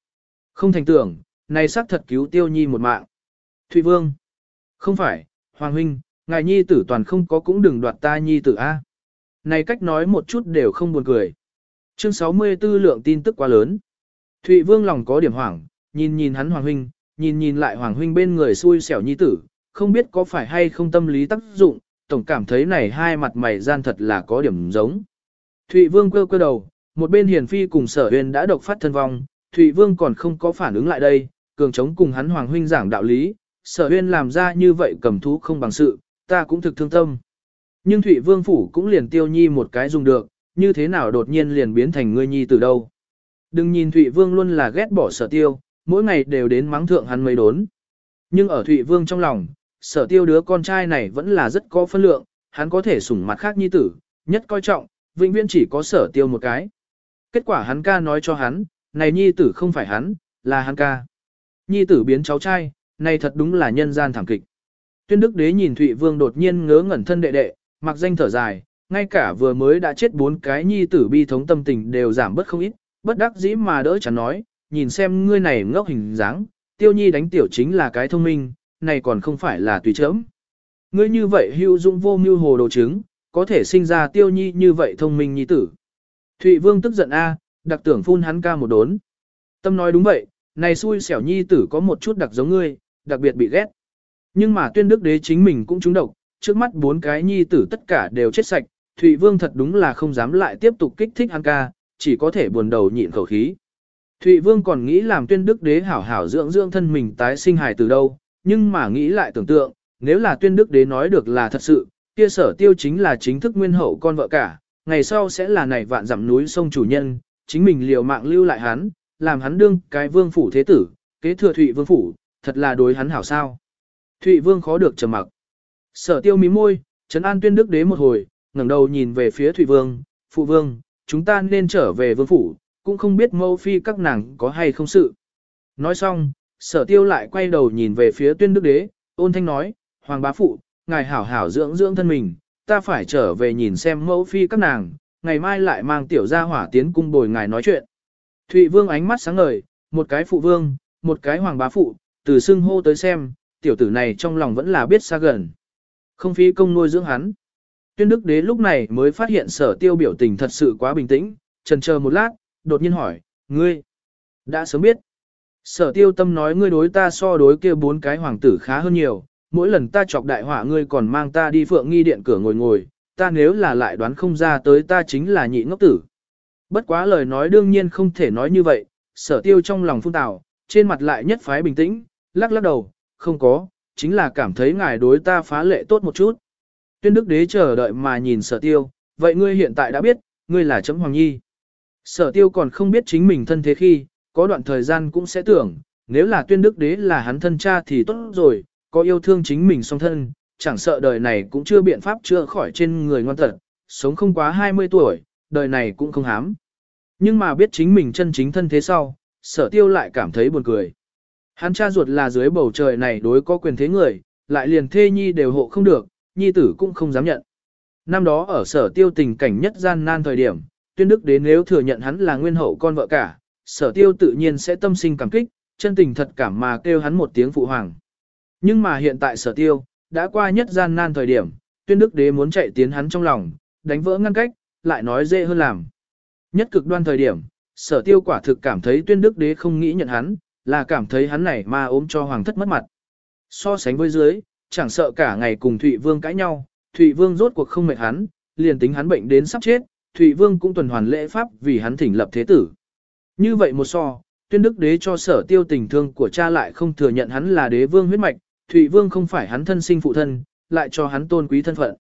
Không thành tưởng, này xác thật cứu tiêu nhi một mạng. Thụy Vương. Không phải, Hoàng Huynh, ngài nhi tử toàn không có cũng đừng đoạt ta nhi tử A. Này cách nói một chút đều không buồn cười. Chương 64 lượng tin tức quá lớn. Thụy Vương lòng có điểm hoảng, nhìn nhìn hắn Hoàng Huynh, nhìn nhìn lại Hoàng Huynh bên người xui xẻo nhi tử, không biết có phải hay không tâm lý tác dụng, tổng cảm thấy này hai mặt mày gian thật là có điểm giống. Thụy Vương cơ cơ đầu, một bên Hiền Phi cùng sở huyền đã độc phát thân vong, Thụy Vương còn không có phản ứng lại đây, cường chống cùng hắn Hoàng Huynh giảng đạo lý, sở Huyên làm ra như vậy cầm thú không bằng sự, ta cũng thực thương tâm. Nhưng Thụy Vương Phủ cũng liền tiêu nhi một cái dùng được, như thế nào đột nhiên liền biến thành ngươi nhi từ đâu. Đừng nhìn Thụy Vương luôn là ghét bỏ sở tiêu, mỗi ngày đều đến mắng thượng hắn mấy đốn. Nhưng ở Thụy Vương trong lòng, sở tiêu đứa con trai này vẫn là rất có phân lượng, hắn có thể sủng mặt khác nhi tử, nhất coi trọng, vĩnh viễn chỉ có sở tiêu một cái. Kết quả hắn ca nói cho hắn, này nhi tử không phải hắn, là hắn ca. Nhi tử biến cháu trai, này thật đúng là nhân gian thảm kịch. Tuyên đức đế nhìn Thụy Vương đột nhiên ngớ ngẩn thân đệ đệ, mặc danh thở dài, ngay cả vừa mới đã chết bốn cái nhi tử bi thống tâm tình đều giảm bớt không ít, bất đắc dĩ mà đỡ chẳng nói, nhìn xem ngươi này ngốc hình dáng, tiêu nhi đánh tiểu chính là cái thông minh, này còn không phải là tùy chớm. Ngươi như vậy hữu dụng vô mưu hồ đồ chứng, có thể sinh ra tiêu nhi như vậy thông minh nhi tử. Thụy Vương tức giận a, đặc tưởng phun hắn ca một đốn. Tâm nói đúng vậy, này xui xẻo nhi tử có một chút đặc giống ngươi, đặc biệt bị ghét. Nhưng mà tuyên đức đế chính mình cũng trúng độc, trước mắt bốn cái nhi tử tất cả đều chết sạch, Thụy Vương thật đúng là không dám lại tiếp tục kích thích hắn ca, chỉ có thể buồn đầu nhịn khẩu khí. Thụy Vương còn nghĩ làm tuyên đức đế hảo hảo dưỡng dưỡng thân mình tái sinh hài từ đâu, nhưng mà nghĩ lại tưởng tượng, nếu là tuyên đức đế nói được là thật sự, kia sở tiêu chính là chính thức nguyên hậu con vợ cả, ngày sau sẽ là này vạn dặm núi sông chủ nhân, chính mình liều mạng lưu lại hắn, làm hắn đương cái vương phủ thế tử, kế thừa Thụy Vương phủ, thật là đối hắn hảo sao. Thụy Vương khó được trầm mặc. Sở tiêu mí môi, trấn an tuyên đức đế một hồi, ngẩng đầu nhìn về phía Thụy Vương, phụ vương, chúng ta nên trở về vương phủ, cũng không biết mâu phi các nàng có hay không sự. Nói xong, sở tiêu lại quay đầu nhìn về phía tuyên đức đế, ôn thanh nói, hoàng bá phụ, ngài hảo hảo dưỡng dưỡng thân mình, ta phải trở về nhìn xem mẫu phi các nàng, ngày mai lại mang tiểu gia hỏa tiến cung bồi ngài nói chuyện. Thụy vương ánh mắt sáng ngời, một cái phụ vương, một cái hoàng bá phụ, từ xưng hô tới xem, tiểu tử này trong lòng vẫn là biết xa gần. Không phí công nuôi dưỡng hắn. Tuyên đức đế lúc này mới phát hiện sở tiêu biểu tình thật sự quá bình tĩnh, trần chờ một lát, đột nhiên hỏi, ngươi, đã sớm biết. Sở tiêu tâm nói ngươi đối ta so đối kia bốn cái hoàng tử khá hơn nhiều, mỗi lần ta chọc đại họa ngươi còn mang ta đi phượng nghi điện cửa ngồi ngồi, ta nếu là lại đoán không ra tới ta chính là nhị ngốc tử. Bất quá lời nói đương nhiên không thể nói như vậy, sở tiêu trong lòng phung tào, trên mặt lại nhất phái bình tĩnh, lắc lắc đầu, không có, chính là cảm thấy ngài đối ta phá lệ tốt một chút. Tuyên đức đế chờ đợi mà nhìn sở tiêu, vậy ngươi hiện tại đã biết, ngươi là chấm hoàng nhi. Sở tiêu còn không biết chính mình thân thế khi, có đoạn thời gian cũng sẽ tưởng, nếu là tuyên đức đế là hắn thân cha thì tốt rồi, có yêu thương chính mình song thân, chẳng sợ đời này cũng chưa biện pháp chữa khỏi trên người ngoan tật, sống không quá 20 tuổi, đời này cũng không hám. Nhưng mà biết chính mình chân chính thân thế sau, sở tiêu lại cảm thấy buồn cười. Hắn cha ruột là dưới bầu trời này đối có quyền thế người, lại liền thê nhi đều hộ không được, nhi tử cũng không dám nhận. Năm đó ở sở tiêu tình cảnh nhất gian nan thời điểm, tuyên đức đến nếu thừa nhận hắn là nguyên hậu con vợ cả, sở tiêu tự nhiên sẽ tâm sinh cảm kích, chân tình thật cảm mà kêu hắn một tiếng phụ hoàng. Nhưng mà hiện tại sở tiêu, đã qua nhất gian nan thời điểm, tuyên đức đế muốn chạy tiến hắn trong lòng, đánh vỡ ngăn cách, lại nói dễ hơn làm. Nhất cực đoan thời điểm, sở tiêu quả thực cảm thấy tuyên đức đế không nghĩ nhận hắn, là cảm thấy hắn này ma ốm cho hoàng thất mất mặt. So sánh với dưới, chẳng sợ cả ngày cùng Thụy Vương cãi nhau, Thụy Vương rốt cuộc không mệt hắn, liền tính hắn bệnh đến sắp chết, Thụy Vương cũng tuần hoàn lễ pháp vì hắn thỉnh lập thế tử. Như vậy một so, tuyên đức đế cho sở tiêu tình thương của cha lại không thừa nhận hắn là đế vương huyết mạch, Thụy Vương không phải hắn thân sinh phụ thân, lại cho hắn tôn quý thân phận.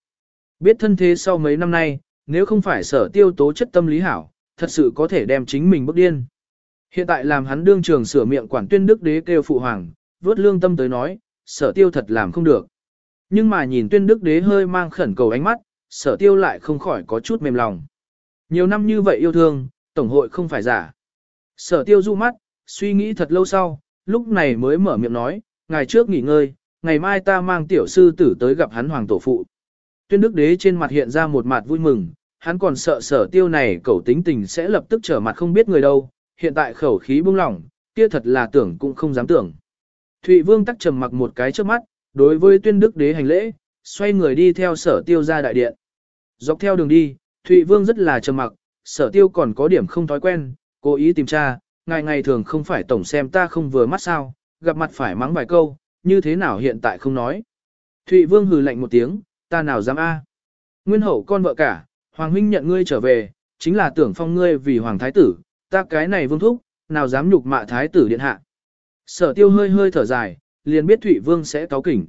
Biết thân thế sau mấy năm nay, nếu không phải sở tiêu tố chất tâm lý hảo, thật sự có thể đem chính mình bức điên. Hiện tại làm hắn đương trường sửa miệng quản tuyên đức đế kêu phụ hoàng, vớt lương tâm tới nói, sở tiêu thật làm không được. Nhưng mà nhìn tuyên đức đế hơi mang khẩn cầu ánh mắt, sở tiêu lại không khỏi có chút mềm lòng. Nhiều năm như vậy yêu thương, tổng hội không phải giả. Sở tiêu du mắt, suy nghĩ thật lâu sau, lúc này mới mở miệng nói, ngày trước nghỉ ngơi, ngày mai ta mang tiểu sư tử tới gặp hắn hoàng tổ phụ. Tuyên đức đế trên mặt hiện ra một mặt vui mừng, hắn còn sợ sở tiêu này cẩu tính tình sẽ lập tức trở mặt không biết người đâu, hiện tại khẩu khí buông lỏng, kia thật là tưởng cũng không dám tưởng. Thụy vương tắc trầm mặc một cái trước mắt, đối với tuyên đức đế hành lễ, xoay người đi theo sở tiêu ra đại điện. Dọc theo đường đi, Thụy vương rất là trầm mặc, sở tiêu còn có điểm không thói quen, cố ý tìm tra, ngày ngày thường không phải tổng xem ta không vừa mắt sao, gặp mặt phải mắng vài câu, như thế nào hiện tại không nói. Thụy vương hừ lạnh một tiếng, ta nào dám a? Nguyên hậu con vợ cả, hoàng huynh nhận ngươi trở về, chính là tưởng phong ngươi vì hoàng thái tử, ta cái này vương thúc, nào dám nhục mạ thái tử điện hạ. Sở tiêu hơi hơi thở dài, liền biết Thụy Vương sẽ cáo kỉnh.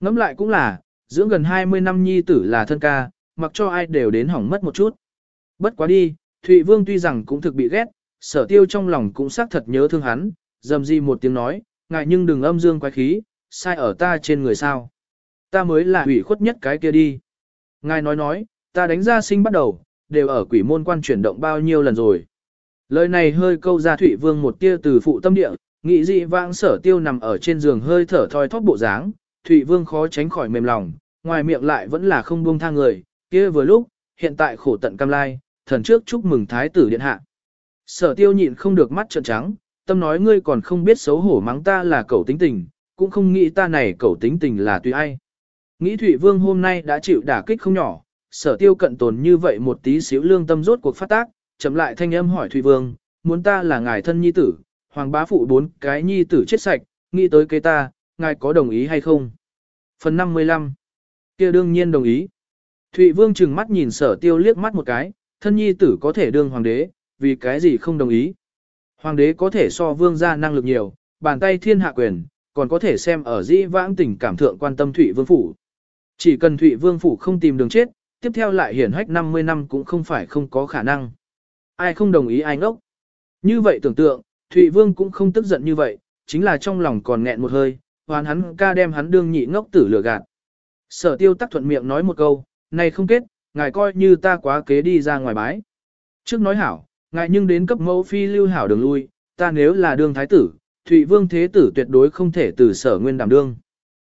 Ngắm lại cũng là, dưỡng gần 20 năm nhi tử là thân ca, mặc cho ai đều đến hỏng mất một chút. Bất quá đi, Thụy Vương tuy rằng cũng thực bị ghét, sở tiêu trong lòng cũng xác thật nhớ thương hắn, dầm gì một tiếng nói, ngại nhưng đừng âm dương quái khí, sai ở ta trên người sao. Ta mới là hủy khuất nhất cái kia đi. Ngài nói nói, ta đánh ra sinh bắt đầu, đều ở quỷ môn quan chuyển động bao nhiêu lần rồi. Lời này hơi câu ra Thụy Vương một tia từ phụ tâm địa, nghĩ dị vãng sở tiêu nằm ở trên giường hơi thở thoi thóp bộ dáng, Thụy Vương khó tránh khỏi mềm lòng, ngoài miệng lại vẫn là không buông tha người, kia vừa lúc, hiện tại khổ tận cam lai, thần trước chúc mừng thái tử điện hạ. Sở tiêu nhịn không được mắt trợn trắng, tâm nói ngươi còn không biết xấu hổ mắng ta là cậu tính tình, cũng không nghĩ ta này cậu tính tình là tùy ai. Nghĩ Thụy Vương hôm nay đã chịu đả kích không nhỏ, sở tiêu cận tồn như vậy một tí xíu lương tâm rốt cuộc phát tác, chậm lại thanh âm hỏi Thụy Vương, muốn ta là ngài thân nhi tử, hoàng bá phụ bốn cái nhi tử chết sạch, nghĩ tới kế ta, ngài có đồng ý hay không? Phần 55 kia đương nhiên đồng ý. Thụy Vương chừng mắt nhìn sở tiêu liếc mắt một cái, thân nhi tử có thể đương hoàng đế, vì cái gì không đồng ý. Hoàng đế có thể so vương ra năng lực nhiều, bàn tay thiên hạ quyền, còn có thể xem ở dĩ vãng tình cảm thượng quan tâm Thụy Vương Phủ. Chỉ cần Thụy Vương Phủ không tìm đường chết, tiếp theo lại hiển hách 50 năm cũng không phải không có khả năng. Ai không đồng ý ai ngốc. Như vậy tưởng tượng, Thụy Vương cũng không tức giận như vậy, chính là trong lòng còn nghẹn một hơi, hoàn hắn ca đem hắn đương nhị ngốc tử lừa gạt. Sở tiêu tắc thuận miệng nói một câu, này không kết, ngài coi như ta quá kế đi ra ngoài bái. Trước nói hảo, ngài nhưng đến cấp mẫu phi lưu hảo đường lui, ta nếu là đương thái tử, Thụy Vương thế tử tuyệt đối không thể từ sở nguyên đảm đương.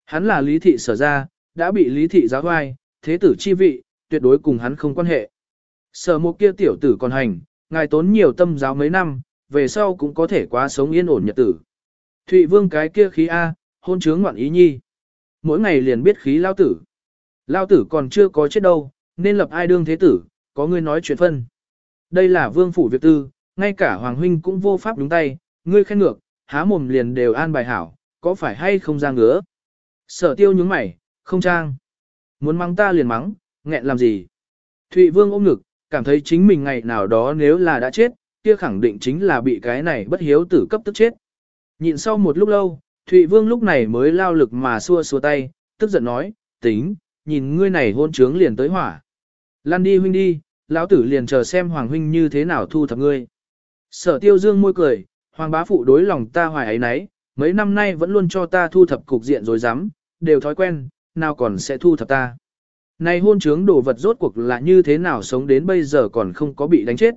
Hắn là lý thị sở ra, đã bị lý thị giáo hoai, thế tử chi vị, tuyệt đối cùng hắn không quan hệ. Sở một kia tiểu tử còn hành, ngài tốn nhiều tâm giáo mấy năm, về sau cũng có thể quá sống yên ổn nhật tử. Thụy vương cái kia khí A, hôn chướng ngoạn ý nhi. Mỗi ngày liền biết khí lao tử. Lao tử còn chưa có chết đâu, nên lập ai đương thế tử, có người nói chuyện phân. Đây là vương phủ việc tư, ngay cả hoàng huynh cũng vô pháp đúng tay, ngươi khen ngược, há mồm liền đều an bài hảo, có phải hay không ra ngứa. Sở tiêu nhướng mày, không trang. Muốn mắng ta liền mắng, nghẹn làm gì. Thụy vương ôm ngực, cảm thấy chính mình ngày nào đó nếu là đã chết, kia khẳng định chính là bị cái này bất hiếu tử cấp tức chết. Nhịn sau một lúc lâu, Thụy Vương lúc này mới lao lực mà xua xua tay, tức giận nói, tính, nhìn ngươi này hôn trướng liền tới hỏa. Lan đi huynh đi, lão tử liền chờ xem Hoàng huynh như thế nào thu thập ngươi. Sở tiêu dương môi cười, Hoàng bá phụ đối lòng ta hoài ấy nấy, mấy năm nay vẫn luôn cho ta thu thập cục diện rồi dám, đều thói quen, nào còn sẽ thu thập ta. Này hôn trướng đồ vật rốt cuộc là như thế nào sống đến bây giờ còn không có bị đánh chết.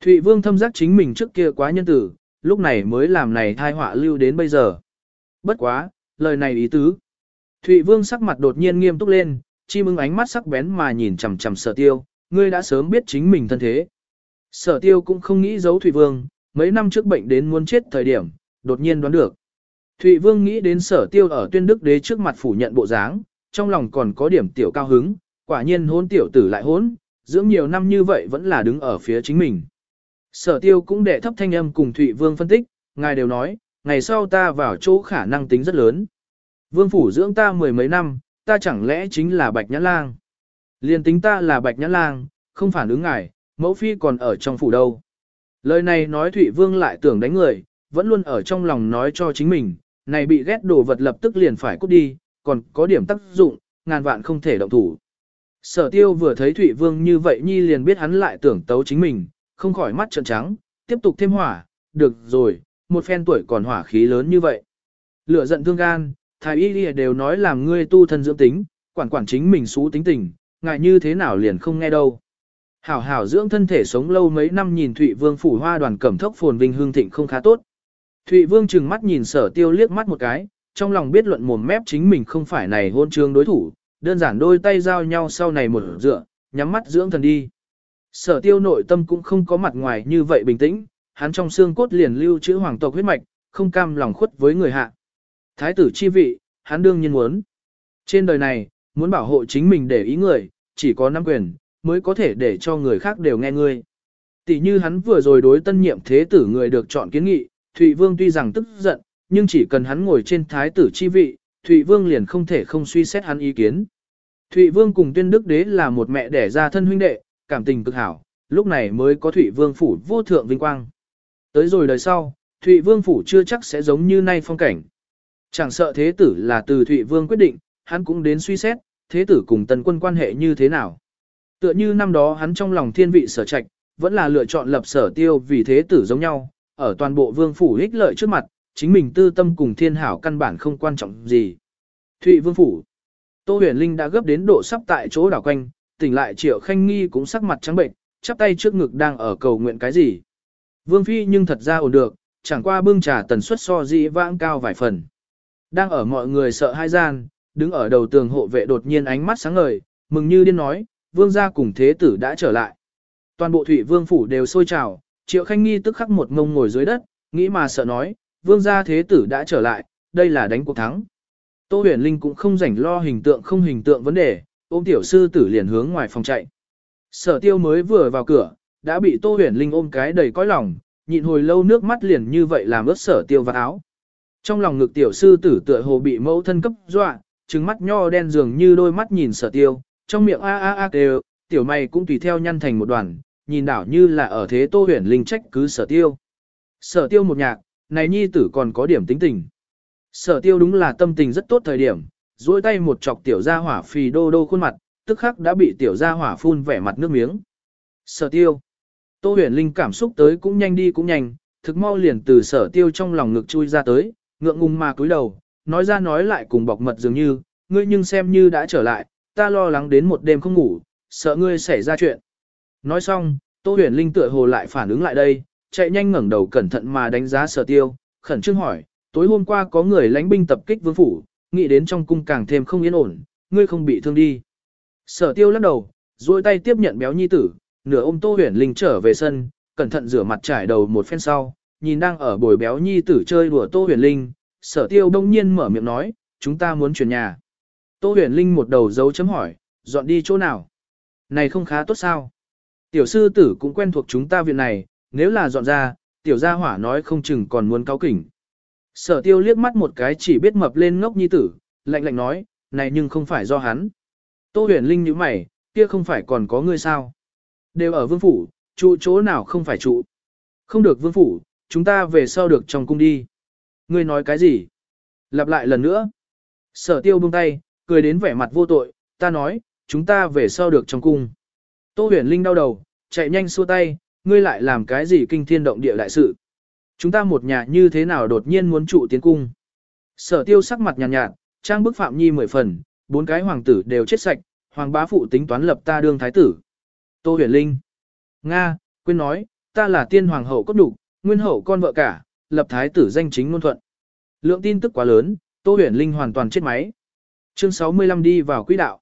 Thụy Vương thâm giác chính mình trước kia quá nhân tử, lúc này mới làm này thai họa lưu đến bây giờ. Bất quá, lời này ý tứ. Thụy Vương sắc mặt đột nhiên nghiêm túc lên, chi ưng ánh mắt sắc bén mà nhìn chằm chằm sở tiêu, ngươi đã sớm biết chính mình thân thế. Sở tiêu cũng không nghĩ giấu Thụy Vương, mấy năm trước bệnh đến muốn chết thời điểm, đột nhiên đoán được. Thụy Vương nghĩ đến sở tiêu ở tuyên đức đế trước mặt phủ nhận bộ dáng, trong lòng còn có điểm tiểu cao hứng, quả nhiên hôn tiểu tử lại hôn, dưỡng nhiều năm như vậy vẫn là đứng ở phía chính mình. Sở tiêu cũng đệ thấp thanh âm cùng Thụy Vương phân tích, ngài đều nói, ngày sau ta vào chỗ khả năng tính rất lớn. Vương phủ dưỡng ta mười mấy năm, ta chẳng lẽ chính là Bạch Nhãn Lang. Liên tính ta là Bạch Nhãn Lang, không phản ứng ngài, mẫu phi còn ở trong phủ đâu. Lời này nói Thụy Vương lại tưởng đánh người, vẫn luôn ở trong lòng nói cho chính mình, này bị ghét đồ vật lập tức liền phải cút đi, còn có điểm tác dụng, ngàn vạn không thể động thủ. Sở tiêu vừa thấy Thụy Vương như vậy nhi liền biết hắn lại tưởng tấu chính mình, không khỏi mắt trợn trắng, tiếp tục thêm hỏa, được rồi, một phen tuổi còn hỏa khí lớn như vậy. Lửa giận thương gan, thái y đều nói làm ngươi tu thân dưỡng tính, quản quản chính mình xú tính tình, ngại như thế nào liền không nghe đâu. Hảo hảo dưỡng thân thể sống lâu mấy năm nhìn Thụy Vương phủ hoa đoàn cẩm thốc phồn vinh hương thịnh không khá tốt. Thụy Vương chừng mắt nhìn sở tiêu liếc mắt một cái, trong lòng biết luận mồm mép chính mình không phải này hôn trương đối thủ, đơn giản đôi tay giao nhau sau này một dựa, nhắm mắt dưỡng thần đi. Sở tiêu nội tâm cũng không có mặt ngoài như vậy bình tĩnh, hắn trong xương cốt liền lưu trữ hoàng tộc huyết mạch, không cam lòng khuất với người hạ. Thái tử chi vị, hắn đương nhiên muốn. Trên đời này, muốn bảo hộ chính mình để ý người, chỉ có năm quyền, mới có thể để cho người khác đều nghe ngươi. Tỷ như hắn vừa rồi đối tân nhiệm thế tử người được chọn kiến nghị, Thụy Vương tuy rằng tức giận, nhưng chỉ cần hắn ngồi trên thái tử chi vị, Thụy Vương liền không thể không suy xét hắn ý kiến. Thụy Vương cùng tuyên đức đế là một mẹ đẻ ra thân huynh đệ, cảm tình cực hảo, lúc này mới có Thụy Vương phủ vô thượng vinh quang. Tới rồi đời sau, Thụy Vương phủ chưa chắc sẽ giống như nay phong cảnh. Chẳng sợ thế tử là từ Thụy Vương quyết định, hắn cũng đến suy xét, thế tử cùng tần quân quan hệ như thế nào. Tựa như năm đó hắn trong lòng thiên vị sở trạch, vẫn là lựa chọn lập sở tiêu vì thế tử giống nhau, ở toàn bộ vương phủ ích lợi trước mặt, chính mình tư tâm cùng thiên hảo căn bản không quan trọng gì. Thụy vương phủ. Tô huyền linh đã gấp đến độ sắp tại chỗ đảo quanh, tỉnh lại triệu khanh nghi cũng sắc mặt trắng bệnh, chắp tay trước ngực đang ở cầu nguyện cái gì. Vương phi nhưng thật ra ổn được, chẳng qua bưng trà tần suất so dĩ vãng cao vài phần. Đang ở mọi người sợ hai gian, đứng ở đầu tường hộ vệ đột nhiên ánh mắt sáng ngời, mừng như điên nói, vương gia cùng thế tử đã trở lại. Toàn bộ thủy vương phủ đều sôi trào, triệu khanh nghi tức khắc một ngông ngồi dưới đất, nghĩ mà sợ nói, vương gia thế tử đã trở lại, đây là đánh cuộc thắng. Tô huyền linh cũng không rảnh lo hình tượng không hình tượng vấn đề, ôm tiểu sư tử liền hướng ngoài phòng chạy. Sở tiêu mới vừa vào cửa, đã bị tô huyền linh ôm cái đầy cõi lòng, nhịn hồi lâu nước mắt liền như vậy làm ướt sở tiêu vào áo. Trong lòng ngực tiểu sư tử tựa hồ bị mẫu thân cấp dọa, trừng mắt nho đen dường như đôi mắt nhìn sở tiêu, trong miệng a a a đều, tiểu mày cũng tùy theo nhăn thành một đoàn, nhìn đảo như là ở thế tô huyền linh trách cứ sở tiêu. Sở tiêu một nhạc, này nhi tử còn có điểm tính tình. Sở tiêu đúng là tâm tình rất tốt thời điểm, duỗi tay một chọc tiểu gia hỏa phì đô đô khuôn mặt, tức khắc đã bị tiểu gia hỏa phun vẻ mặt nước miếng. Sở tiêu. Tô huyền linh cảm xúc tới cũng nhanh đi cũng nhanh, thực mau liền từ sở tiêu trong lòng ngực chui ra tới, ngượng ngùng mà cúi đầu, nói ra nói lại cùng bọc mật dường như, ngươi nhưng xem như đã trở lại, ta lo lắng đến một đêm không ngủ, sợ ngươi xảy ra chuyện. Nói xong, Tô huyền linh tựa hồ lại phản ứng lại đây, chạy nhanh ngẩng đầu cẩn thận mà đánh giá sở tiêu, khẩn trương hỏi, tối hôm qua có người lánh binh tập kích vương phủ, nghĩ đến trong cung càng thêm không yên ổn, ngươi không bị thương đi. Sở tiêu lắc đầu, duỗi tay tiếp nhận béo nhi tử, nửa ôm Tô huyền linh trở về sân, cẩn thận rửa mặt trải đầu một phen sau, nhìn đang ở bồi béo nhi tử chơi đùa Tô huyền linh, sở tiêu đông nhiên mở miệng nói, chúng ta muốn chuyển nhà. Tô huyền linh một đầu dấu chấm hỏi, dọn đi chỗ nào? Này không khá tốt sao? Tiểu sư tử cũng quen thuộc chúng ta viện này, nếu là dọn ra, tiểu gia hỏa nói không chừng còn muốn cáo kỉnh. Sở tiêu liếc mắt một cái chỉ biết mập lên ngốc nhi tử, lạnh lạnh nói, này nhưng không phải do hắn. Tô huyền linh như mày, kia không phải còn có ngươi sao? Đều ở vương phủ, trụ chỗ nào không phải trụ. Không được vương phủ, chúng ta về sau được trong cung đi. Ngươi nói cái gì? Lặp lại lần nữa. Sở tiêu buông tay, cười đến vẻ mặt vô tội, ta nói, chúng ta về sau được trong cung. Tô huyền linh đau đầu, chạy nhanh xua tay, ngươi lại làm cái gì kinh thiên động địa đại sự. Chúng ta một nhà như thế nào đột nhiên muốn trụ tiến cung. Sở tiêu sắc mặt nhàn nhạt, nhạt, trang bức phạm nhi mười phần, bốn cái hoàng tử đều chết sạch, hoàng bá phụ tính toán lập ta đương thái tử. Tô huyền linh. Nga, quên nói, ta là tiên hoàng hậu cốt đủ, nguyên hậu con vợ cả, lập thái tử danh chính ngôn thuận. Lượng tin tức quá lớn, Tô huyền linh hoàn toàn chết máy. Chương 65 đi vào quỹ đạo.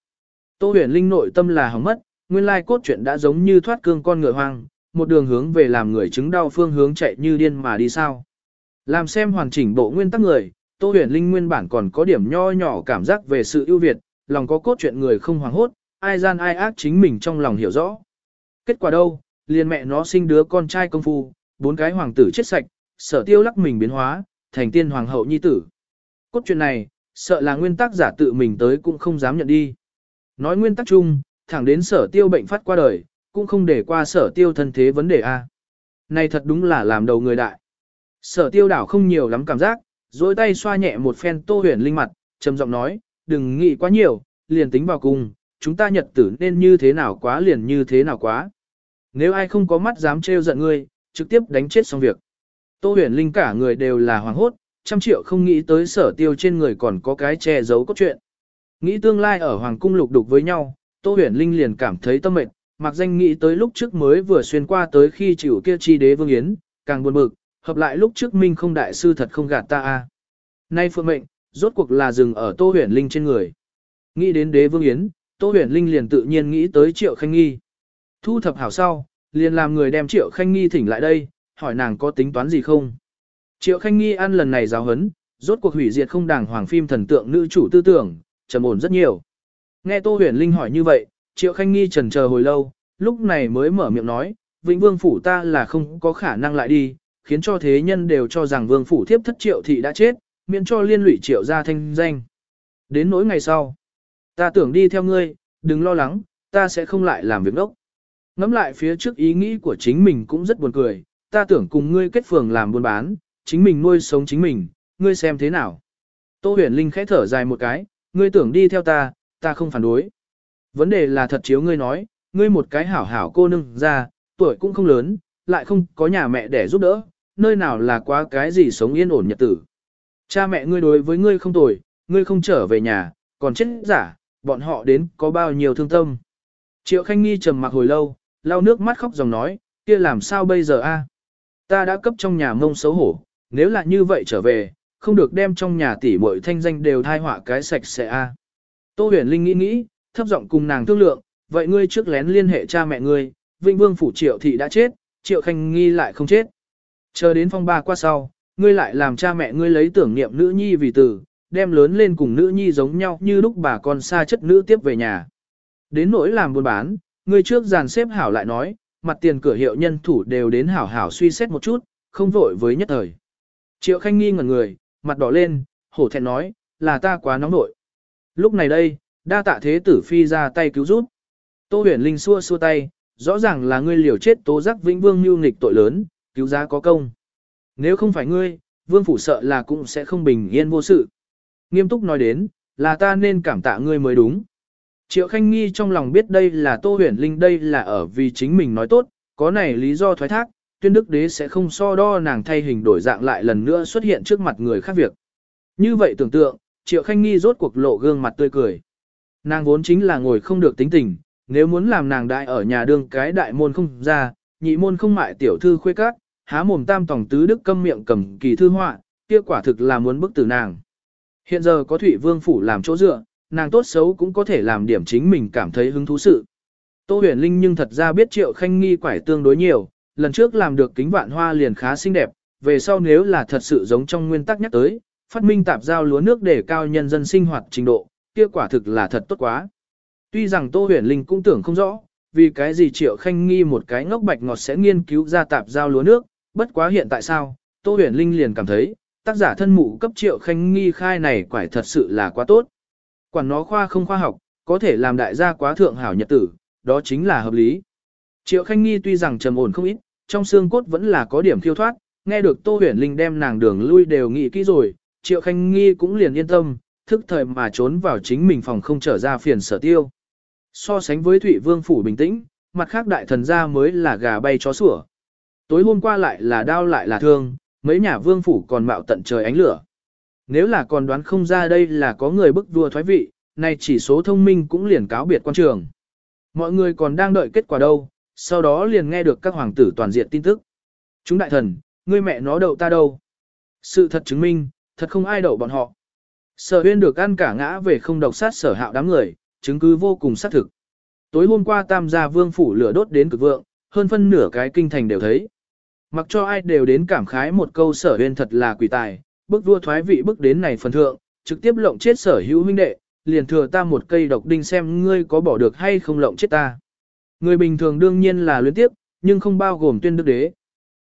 Tô huyền linh nội tâm là hỏng mất, nguyên lai cốt truyện đã giống như thoát cương con ngựa hoang, một đường hướng về làm người chứng đau phương hướng chạy như điên mà đi sao. Làm xem hoàn chỉnh bộ nguyên tắc người, Tô huyền linh nguyên bản còn có điểm nho nhỏ cảm giác về sự ưu việt, lòng có cốt truyện người không hoàng hốt, ai gian ai ác chính mình trong lòng hiểu rõ. Kết quả đâu, liền mẹ nó sinh đứa con trai công phu, bốn cái hoàng tử chết sạch, sở tiêu lắc mình biến hóa, thành tiên hoàng hậu nhi tử. Cốt truyện này, sợ là nguyên tắc giả tự mình tới cũng không dám nhận đi. Nói nguyên tắc chung, thẳng đến sở tiêu bệnh phát qua đời, cũng không để qua sở tiêu thân thế vấn đề A. Này thật đúng là làm đầu người đại. Sở tiêu đảo không nhiều lắm cảm giác, dối tay xoa nhẹ một phen tô huyền linh mặt, trầm giọng nói, đừng nghĩ quá nhiều, liền tính vào cùng, chúng ta nhật tử nên như thế nào quá liền như thế nào quá. Nếu ai không có mắt dám trêu giận ngươi, trực tiếp đánh chết xong việc. Tô huyền linh cả người đều là hoàng hốt, trăm triệu không nghĩ tới sở tiêu trên người còn có cái che giấu cốt truyện. Nghĩ tương lai ở hoàng cung lục đục với nhau, Tô huyền linh liền cảm thấy tâm mệt, mặc danh nghĩ tới lúc trước mới vừa xuyên qua tới khi chịu kia chi đế vương yến, càng buồn bực, hợp lại lúc trước minh không đại sư thật không gạt ta a. Nay phượng mệnh, rốt cuộc là dừng ở Tô huyền linh trên người. Nghĩ đến đế vương yến, Tô huyền linh liền tự nhiên nghĩ tới triệu khanh nghi. Thu thập hảo sau, liền làm người đem triệu khanh nghi thỉnh lại đây, hỏi nàng có tính toán gì không. Triệu khanh nghi ăn lần này giáo hấn, rốt cuộc hủy diệt không đàng hoàng phim thần tượng nữ chủ tư tưởng, trầm ổn rất nhiều. Nghe Tô huyền linh hỏi như vậy, triệu khanh nghi trần chờ hồi lâu, lúc này mới mở miệng nói, Vĩnh Vương Phủ ta là không có khả năng lại đi, khiến cho thế nhân đều cho rằng Vương Phủ thiếp thất triệu thị đã chết, miễn cho liên lụy triệu ra thanh danh. Đến nỗi ngày sau, ta tưởng đi theo ngươi, đừng lo lắng, ta sẽ không lại làm việc đốc. Ngắm lại phía trước ý nghĩ của chính mình cũng rất buồn cười, ta tưởng cùng ngươi kết phường làm buôn bán, chính mình nuôi sống chính mình, ngươi xem thế nào. Tô huyền linh khẽ thở dài một cái, ngươi tưởng đi theo ta, ta không phản đối. Vấn đề là thật chiếu ngươi nói, ngươi một cái hảo hảo cô nương ra, tuổi cũng không lớn, lại không có nhà mẹ để giúp đỡ, nơi nào là quá cái gì sống yên ổn nhật tử. Cha mẹ ngươi đối với ngươi không tồi, ngươi không trở về nhà, còn chết giả, bọn họ đến có bao nhiêu thương tâm. Triệu Khanh Nghi trầm mặc hồi lâu, lau nước mắt khóc dòng nói, kia làm sao bây giờ a? Ta đã cấp trong nhà mông xấu hổ, nếu là như vậy trở về, không được đem trong nhà tỷ muội thanh danh đều thai họa cái sạch sẽ a. Tô huyền linh nghĩ nghĩ, thấp giọng cùng nàng thương lượng, vậy ngươi trước lén liên hệ cha mẹ ngươi, Vinh Vương phủ Triệu thị đã chết, Triệu Khanh Nghi lại không chết. Chờ đến phong ba qua sau, ngươi lại làm cha mẹ ngươi lấy tưởng niệm nữ nhi vì tử, đem lớn lên cùng nữ nhi giống nhau như lúc bà con xa chất nữ tiếp về nhà. Đến nỗi làm buôn bán, ngươi trước dàn xếp hảo lại nói, mặt tiền cửa hiệu nhân thủ đều đến hảo hảo suy xét một chút, không vội với nhất thời. Triệu Khanh nghi ngẩn người, mặt đỏ lên, hổ thẹn nói, là ta quá nóng nội. Lúc này đây, đa tạ thế tử phi ra tay cứu giúp. Tô huyền linh xua xua tay, rõ ràng là ngươi liều chết tố giác vĩnh vương mưu nghịch tội lớn, cứu giá có công. Nếu không phải ngươi, vương phủ sợ là cũng sẽ không bình yên vô sự. Nghiêm túc nói đến, là ta nên cảm tạ ngươi mới đúng. Triệu Khanh Nghi trong lòng biết đây là Tô Huyền Linh đây là ở vì chính mình nói tốt, có này lý do thoái thác, tuyên đức đế sẽ không so đo nàng thay hình đổi dạng lại lần nữa xuất hiện trước mặt người khác việc. Như vậy tưởng tượng, Triệu Khanh Nghi rốt cuộc lộ gương mặt tươi cười. Nàng vốn chính là ngồi không được tính tình, nếu muốn làm nàng đại ở nhà đương cái đại môn không ra, nhị môn không mại tiểu thư khuê các, há mồm tam tổng tứ đức câm miệng cầm kỳ thư họa, kia quả thực là muốn bức tử nàng. Hiện giờ có Thụy Vương phủ làm chỗ dựa, nàng tốt xấu cũng có thể làm điểm chính mình cảm thấy hứng thú sự. Tô huyền linh nhưng thật ra biết triệu khanh nghi quải tương đối nhiều, lần trước làm được kính vạn hoa liền khá xinh đẹp, về sau nếu là thật sự giống trong nguyên tắc nhắc tới, phát minh tạp giao lúa nước để cao nhân dân sinh hoạt trình độ, kia quả thực là thật tốt quá. Tuy rằng Tô huyền linh cũng tưởng không rõ, vì cái gì triệu khanh nghi một cái ngốc bạch ngọt sẽ nghiên cứu ra tạp giao lúa nước, bất quá hiện tại sao, Tô huyền linh liền cảm thấy, tác giả thân mụ cấp triệu khanh nghi khai này quả thật sự là quá tốt. Quản nó khoa không khoa học, có thể làm đại gia quá thượng hảo nhật tử, đó chính là hợp lý. Triệu Khanh Nghi tuy rằng trầm ổn không ít, trong xương cốt vẫn là có điểm khiêu thoát, nghe được Tô Huyền Linh đem nàng đường lui đều nghĩ kỹ rồi, Triệu Khanh Nghi cũng liền yên tâm, thức thời mà trốn vào chính mình phòng không trở ra phiền sở tiêu. So sánh với Thụy Vương phủ bình tĩnh, mặt khác đại thần gia mới là gà bay chó sủa. Tối hôm qua lại là đau lại là thương, mấy nhà vương phủ còn mạo tận trời ánh lửa. Nếu là còn đoán không ra đây là có người bức vua thoái vị, nay chỉ số thông minh cũng liền cáo biệt quan trường. Mọi người còn đang đợi kết quả đâu, sau đó liền nghe được các hoàng tử toàn diện tin tức. Chúng đại thần, ngươi mẹ nó đậu ta đâu. Sự thật chứng minh, thật không ai đậu bọn họ. Sở huyên được ăn cả ngã về không độc sát sở hạo đám người, chứng cứ vô cùng xác thực. Tối hôm qua tam gia vương phủ lửa đốt đến cực vượng, hơn phân nửa cái kinh thành đều thấy. Mặc cho ai đều đến cảm khái một câu sở huyên thật là quỷ tài, bức vua thoái vị bức đến này phần thượng, trực tiếp lộng chết sở hữu huynh đệ, liền thừa ta một cây độc đinh xem ngươi có bỏ được hay không lộng chết ta. Người bình thường đương nhiên là luyến tiếp, nhưng không bao gồm tuyên đức đế.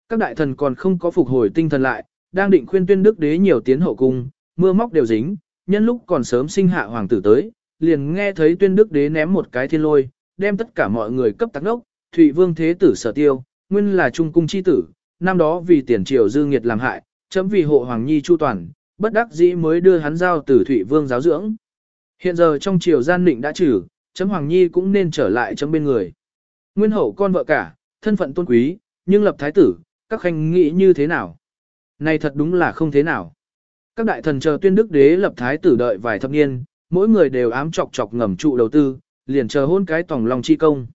Các đại thần còn không có phục hồi tinh thần lại, đang định khuyên tuyên đức đế nhiều tiến hậu cung, mưa móc đều dính, nhân lúc còn sớm sinh hạ hoàng tử tới, liền nghe thấy tuyên đức đế ném một cái thiên lôi, đem tất cả mọi người cấp tắc đốc, Thụy Vương Thế Tử sở tiêu, nguyên là trung cung chi tử, năm đó vì tiền triều dư nghiệt làm hại, chấm vì hộ Hoàng Nhi chu toàn, bất đắc dĩ mới đưa hắn giao từ Thụy Vương giáo dưỡng. Hiện giờ trong triều gian định đã trừ, chấm Hoàng Nhi cũng nên trở lại chấm bên người. Nguyên hậu con vợ cả, Thân phận tôn quý, nhưng lập thái tử, các khanh nghĩ như thế nào? Này thật đúng là không thế nào. Các đại thần chờ tuyên đức đế lập thái tử đợi vài thập niên, mỗi người đều ám chọc chọc ngầm trụ đầu tư, liền chờ hôn cái tổng lòng chi công.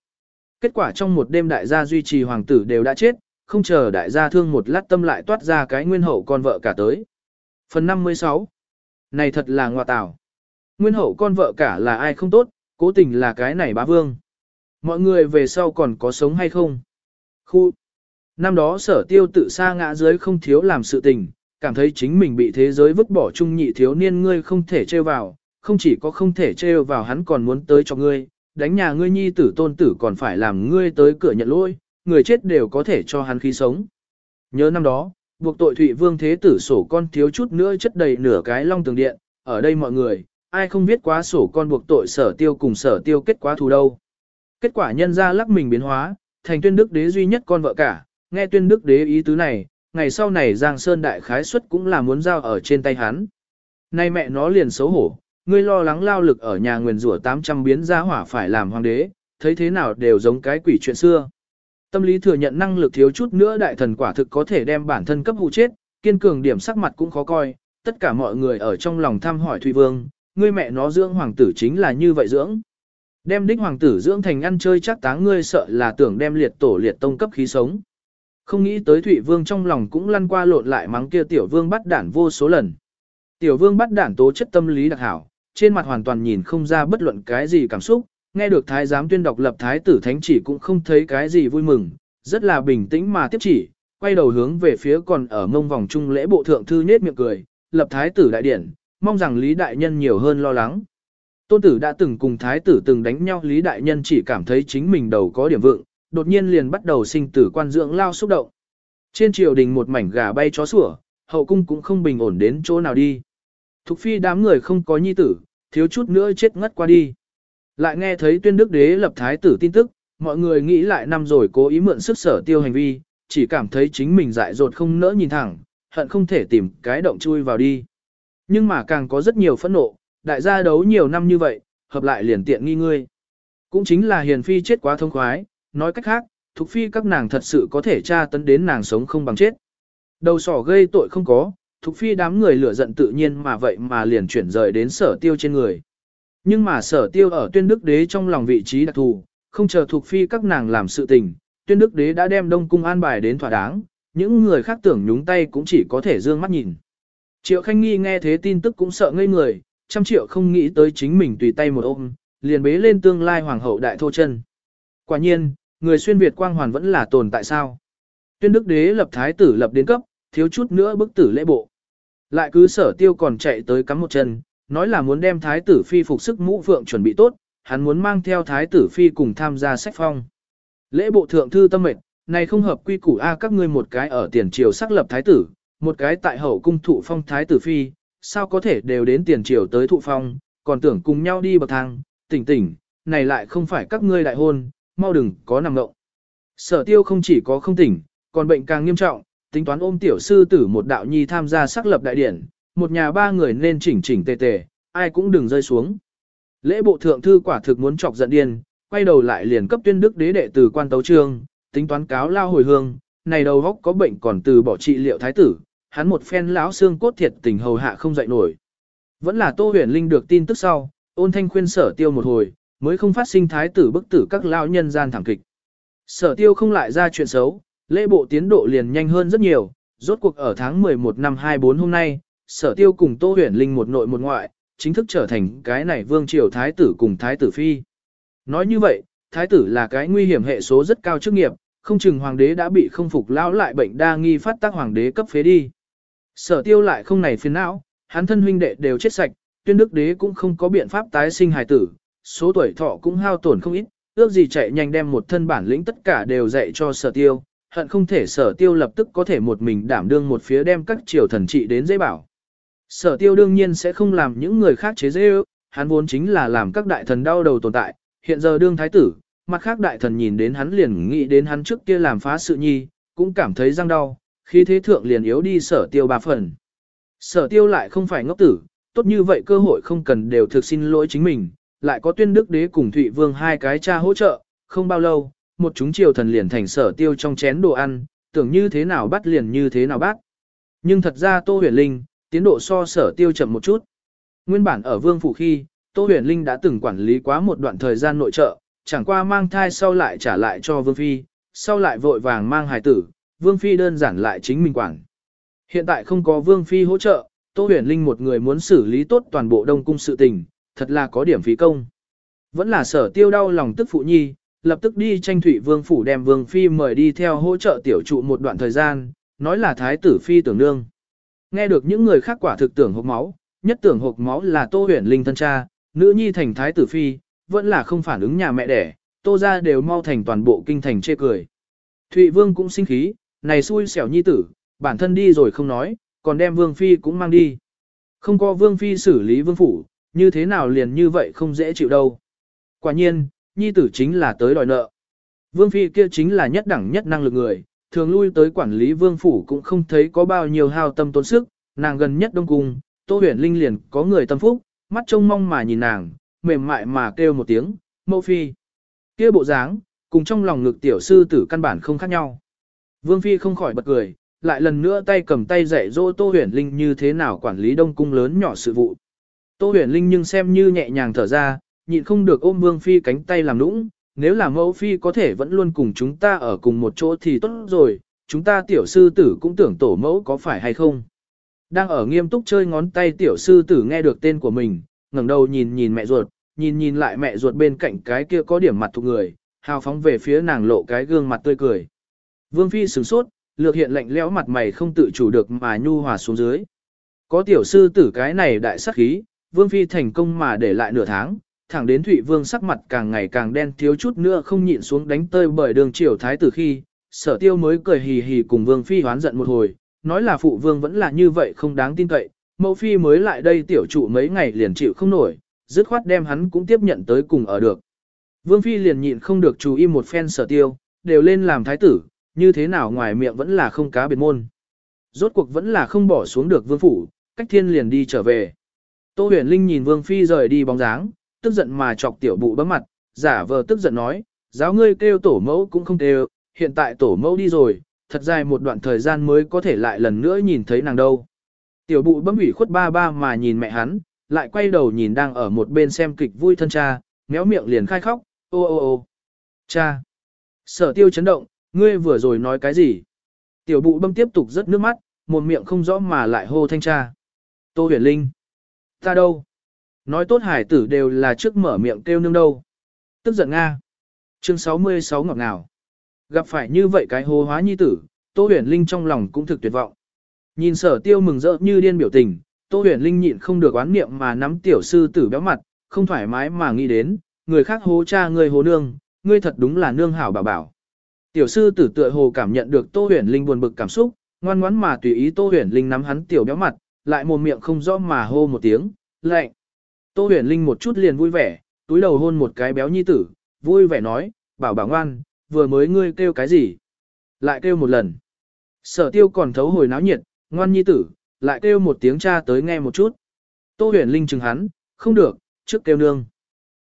Kết quả trong một đêm đại gia duy trì hoàng tử đều đã chết, không chờ đại gia thương một lát tâm lại toát ra cái nguyên hậu con vợ cả tới. Phần 56 Này thật là ngoại tảo. Nguyên hậu con vợ cả là ai không tốt, cố tình là cái này bá vương. Mọi người về sau còn có sống hay không? Khu Năm đó sở tiêu tự xa ngã dưới không thiếu làm sự tình, cảm thấy chính mình bị thế giới vứt bỏ trung nhị thiếu niên ngươi không thể trêu vào, không chỉ có không thể trêu vào hắn còn muốn tới cho ngươi, đánh nhà ngươi nhi tử tôn tử còn phải làm ngươi tới cửa nhận lỗi, người chết đều có thể cho hắn khí sống. Nhớ năm đó, buộc tội Thụy Vương Thế Tử sổ con thiếu chút nữa chất đầy nửa cái long tường điện, ở đây mọi người, ai không biết quá sổ con buộc tội sở tiêu cùng sở tiêu kết quá thù đâu. Kết quả nhân ra lắc mình biến hóa, thành tuyên đức đế duy nhất con vợ cả, nghe tuyên đức đế ý tứ này, ngày sau này Giang Sơn đại khái suất cũng là muốn giao ở trên tay hắn. Nay mẹ nó liền xấu hổ, ngươi lo lắng lao lực ở nhà nguyền rủa 800 biến ra hỏa phải làm hoàng đế, thấy thế nào đều giống cái quỷ chuyện xưa. Tâm lý thừa nhận năng lực thiếu chút nữa đại thần quả thực có thể đem bản thân cấp hụ chết, kiên cường điểm sắc mặt cũng khó coi, tất cả mọi người ở trong lòng thăm hỏi Thụy Vương, ngươi mẹ nó dưỡng hoàng tử chính là như vậy dưỡng. Đem đích hoàng tử dưỡng thành ăn chơi chắc táng ngươi sợ là tưởng đem liệt tổ liệt tông cấp khí sống. Không nghĩ tới Thụy Vương trong lòng cũng lăn qua lộn lại mắng kia tiểu vương bắt đản vô số lần. Tiểu vương bắt đản tố chất tâm lý đặc hảo, trên mặt hoàn toàn nhìn không ra bất luận cái gì cảm xúc, nghe được thái giám tuyên đọc lập thái tử thánh chỉ cũng không thấy cái gì vui mừng, rất là bình tĩnh mà tiếp chỉ, quay đầu hướng về phía còn ở mông vòng trung lễ bộ thượng thư nhết miệng cười, lập thái tử đại điển, mong rằng Lý Đại Nhân nhiều hơn lo lắng. Tôn tử đã từng cùng thái tử từng đánh nhau Lý Đại Nhân chỉ cảm thấy chính mình đầu có điểm vượng, đột nhiên liền bắt đầu sinh tử quan dưỡng lao xúc động. Trên triều đình một mảnh gà bay chó sủa, hậu cung cũng không bình ổn đến chỗ nào đi. Thục phi đám người không có nhi tử, thiếu chút nữa chết ngất qua đi. Lại nghe thấy tuyên đức đế lập thái tử tin tức, mọi người nghĩ lại năm rồi cố ý mượn sức sở tiêu hành vi, chỉ cảm thấy chính mình dại dột không nỡ nhìn thẳng, hận không thể tìm cái động chui vào đi. Nhưng mà càng có rất nhiều phẫn nộ, đại gia đấu nhiều năm như vậy, hợp lại liền tiện nghi ngươi. Cũng chính là hiền phi chết quá thông khoái, nói cách khác, Thục Phi các nàng thật sự có thể tra tấn đến nàng sống không bằng chết. Đầu sỏ gây tội không có, Thục Phi đám người lửa giận tự nhiên mà vậy mà liền chuyển rời đến sở tiêu trên người. Nhưng mà sở tiêu ở tuyên đức đế trong lòng vị trí đặc thù, không chờ Thục Phi các nàng làm sự tình, tuyên đức đế đã đem đông cung an bài đến thỏa đáng, những người khác tưởng nhúng tay cũng chỉ có thể dương mắt nhìn. Triệu Khanh Nghi nghe thế tin tức cũng sợ ngây người, trăm triệu không nghĩ tới chính mình tùy tay một ôm, liền bế lên tương lai hoàng hậu đại thô chân. Quả nhiên, người xuyên Việt quang hoàn vẫn là tồn tại sao. Tuyên đức đế lập thái tử lập đến cấp, thiếu chút nữa bức tử lễ bộ. Lại cứ sở tiêu còn chạy tới cắm một chân, nói là muốn đem thái tử phi phục sức mũ phượng chuẩn bị tốt, hắn muốn mang theo thái tử phi cùng tham gia sách phong. Lễ bộ thượng thư tâm mệnh, này không hợp quy củ A các ngươi một cái ở tiền triều sắc lập thái tử, một cái tại hậu cung thụ phong thái tử phi, sao có thể đều đến tiền triều tới thụ phong, còn tưởng cùng nhau đi bậc thang, tỉnh tỉnh, này lại không phải các ngươi đại hôn, mau đừng có nằm ngộng. Sở tiêu không chỉ có không tỉnh, còn bệnh càng nghiêm trọng, tính toán ôm tiểu sư tử một đạo nhi tham gia xác lập đại điển, một nhà ba người nên chỉnh chỉnh tề tề, ai cũng đừng rơi xuống. Lễ bộ thượng thư quả thực muốn chọc giận điên, quay đầu lại liền cấp tuyên đức đế đệ từ quan tấu trương, tính toán cáo lao hồi hương, này đầu góc có bệnh còn từ bỏ trị liệu thái tử, hắn một phen lão xương cốt thiệt tình hầu hạ không dậy nổi. Vẫn là Tô Huyền Linh được tin tức sau, ôn thanh khuyên sở tiêu một hồi, mới không phát sinh thái tử bức tử các lão nhân gian thảm kịch. Sở tiêu không lại ra chuyện xấu, lễ bộ tiến độ liền nhanh hơn rất nhiều, rốt cuộc ở tháng 11 năm 24 hôm nay, sở tiêu cùng Tô Huyền Linh một nội một ngoại, chính thức trở thành cái này vương triều thái tử cùng thái tử phi. Nói như vậy, thái tử là cái nguy hiểm hệ số rất cao chức nghiệp, không chừng hoàng đế đã bị không phục lão lại bệnh đa nghi phát tác hoàng đế cấp phế đi. Sở tiêu lại không này phiền não, hắn thân huynh đệ đều chết sạch, tuyên đức đế cũng không có biện pháp tái sinh hài tử, số tuổi thọ cũng hao tổn không ít, ước gì chạy nhanh đem một thân bản lĩnh tất cả đều dạy cho sở tiêu, hận không thể sở tiêu lập tức có thể một mình đảm đương một phía đem các triều thần trị đến dễ bảo. Sở tiêu đương nhiên sẽ không làm những người khác chế dễ ước, hắn vốn chính là làm các đại thần đau đầu tồn tại, hiện giờ đương thái tử, mặt khác đại thần nhìn đến hắn liền nghĩ đến hắn trước kia làm phá sự nhi, cũng cảm thấy răng đau, khi thế thượng liền yếu đi sở tiêu ba phần. Sở tiêu lại không phải ngốc tử, tốt như vậy cơ hội không cần đều thực xin lỗi chính mình, lại có tuyên đức đế cùng Thụy Vương hai cái cha hỗ trợ, không bao lâu, một chúng triều thần liền thành sở tiêu trong chén đồ ăn, tưởng như thế nào bắt liền như thế nào bắt. Nhưng thật ra Tô Huyền Linh, tiến độ so sở tiêu chậm một chút. Nguyên bản ở vương phủ khi, Tô Huyền Linh đã từng quản lý quá một đoạn thời gian nội trợ, chẳng qua mang thai sau lại trả lại cho Vương Phi, sau lại vội vàng mang hài tử, Vương Phi đơn giản lại chính mình quản. Hiện tại không có Vương Phi hỗ trợ, Tô Huyền Linh một người muốn xử lý tốt toàn bộ đông cung sự tình, thật là có điểm phí công. Vẫn là sở tiêu đau lòng tức phụ nhi, lập tức đi tranh thủy Vương Phủ đem Vương Phi mời đi theo hỗ trợ tiểu trụ một đoạn thời gian, nói là Thái tử Phi tưởng nương. Nghe được những người khác quả thực tưởng hộp máu, nhất tưởng hộp máu là Tô Huyền Linh thân cha, nữ nhi thành Thái tử Phi, vẫn là không phản ứng nhà mẹ đẻ, Tô ra đều mau thành toàn bộ kinh thành chê cười. Thụy Vương cũng sinh khí, này xui xẻo nhi tử, bản thân đi rồi không nói, còn đem Vương Phi cũng mang đi. Không có Vương Phi xử lý Vương Phủ, như thế nào liền như vậy không dễ chịu đâu. Quả nhiên, nhi tử chính là tới đòi nợ. Vương Phi kia chính là nhất đẳng nhất năng lực người, thường lui tới quản lý Vương Phủ cũng không thấy có bao nhiêu hao tâm tốn sức, nàng gần nhất đông cung, Tô huyền linh liền có người tâm phúc, mắt trông mong mà nhìn nàng, mềm mại mà kêu một tiếng, mẫu phi. kia bộ dáng, cùng trong lòng ngực tiểu sư tử căn bản không khác nhau. Vương phi không khỏi bật cười, lại lần nữa tay cầm tay dạy dỗ Tô huyền linh như thế nào quản lý đông cung lớn nhỏ sự vụ. Tô huyền linh nhưng xem như nhẹ nhàng thở ra, nhịn không được ôm vương phi cánh tay làm nũng, nếu là mẫu phi có thể vẫn luôn cùng chúng ta ở cùng một chỗ thì tốt rồi, chúng ta tiểu sư tử cũng tưởng tổ mẫu có phải hay không. Đang ở nghiêm túc chơi ngón tay tiểu sư tử nghe được tên của mình, ngẩng đầu nhìn nhìn mẹ ruột, nhìn nhìn lại mẹ ruột bên cạnh cái kia có điểm mặt thuộc người, hào phóng về phía nàng lộ cái gương mặt tươi cười. Vương Phi sửng sốt, lược hiện lạnh lẽo mặt mày không tự chủ được mà nhu hòa xuống dưới. Có tiểu sư tử cái này đại sắc khí, Vương Phi thành công mà để lại nửa tháng, thẳng đến Thụy Vương sắc mặt càng ngày càng đen thiếu chút nữa không nhịn xuống đánh tơi bởi đường triều thái tử khi, sở tiêu mới cười hì hì cùng Vương Phi hoán giận một hồi, nói là phụ vương vẫn là như vậy không đáng tin cậy, mẫu phi mới lại đây tiểu trụ mấy ngày liền chịu không nổi, dứt khoát đem hắn cũng tiếp nhận tới cùng ở được. Vương phi liền nhịn không được chú ý một phen sở tiêu, đều lên làm thái tử, như thế nào ngoài miệng vẫn là không cá biệt môn. Rốt cuộc vẫn là không bỏ xuống được vương phủ, cách thiên liền đi trở về. Tô huyền linh nhìn vương phi rời đi bóng dáng, tức giận mà chọc tiểu bụ bấm mặt, giả vờ tức giận nói, giáo ngươi kêu tổ mẫu cũng không kêu, hiện tại tổ mẫu đi rồi, thật dài một đoạn thời gian mới có thể lại lần nữa nhìn thấy nàng đâu. Tiểu bụ bấm ủy khuất ba ba mà nhìn mẹ hắn, lại quay đầu nhìn đang ở một bên xem kịch vui thân cha, méo miệng liền khai khóc, ô ô ô. Cha. Sở tiêu chấn động, ngươi vừa rồi nói cái gì? Tiểu bụ bấm tiếp tục rớt nước mắt, một miệng không rõ mà lại hô thanh cha. Tô huyền linh. Ta đâu? Nói tốt hải tử đều là trước mở miệng kêu nương đâu. Tức giận Nga. Chương 66 ngọt ngào. Gặp phải như vậy cái hô hóa nhi tử, Tô Huyền Linh trong lòng cũng thực tuyệt vọng. Nhìn sở tiêu mừng rỡ như điên biểu tình, Tô Huyền Linh nhịn không được oán niệm mà nắm tiểu sư tử béo mặt, không thoải mái mà nghĩ đến, người khác hố cha người hố nương, ngươi thật đúng là nương hảo bảo bảo. Tiểu sư tử tựa hồ cảm nhận được Tô Huyền Linh buồn bực cảm xúc, ngoan ngoãn mà tùy ý Tô Huyền Linh nắm hắn tiểu béo mặt, lại mồm miệng không rõ mà hô một tiếng, lạnh. Tô Huyền Linh một chút liền vui vẻ, túi đầu hôn một cái béo nhi tử, vui vẻ nói, bảo bảo ngoan, vừa mới ngươi kêu cái gì? Lại kêu một lần. Sở tiêu còn thấu hồi náo nhiệt, ngoan nhi tử, lại kêu một tiếng cha tới nghe một chút. Tô huyền linh chừng hắn, không được, trước kêu nương.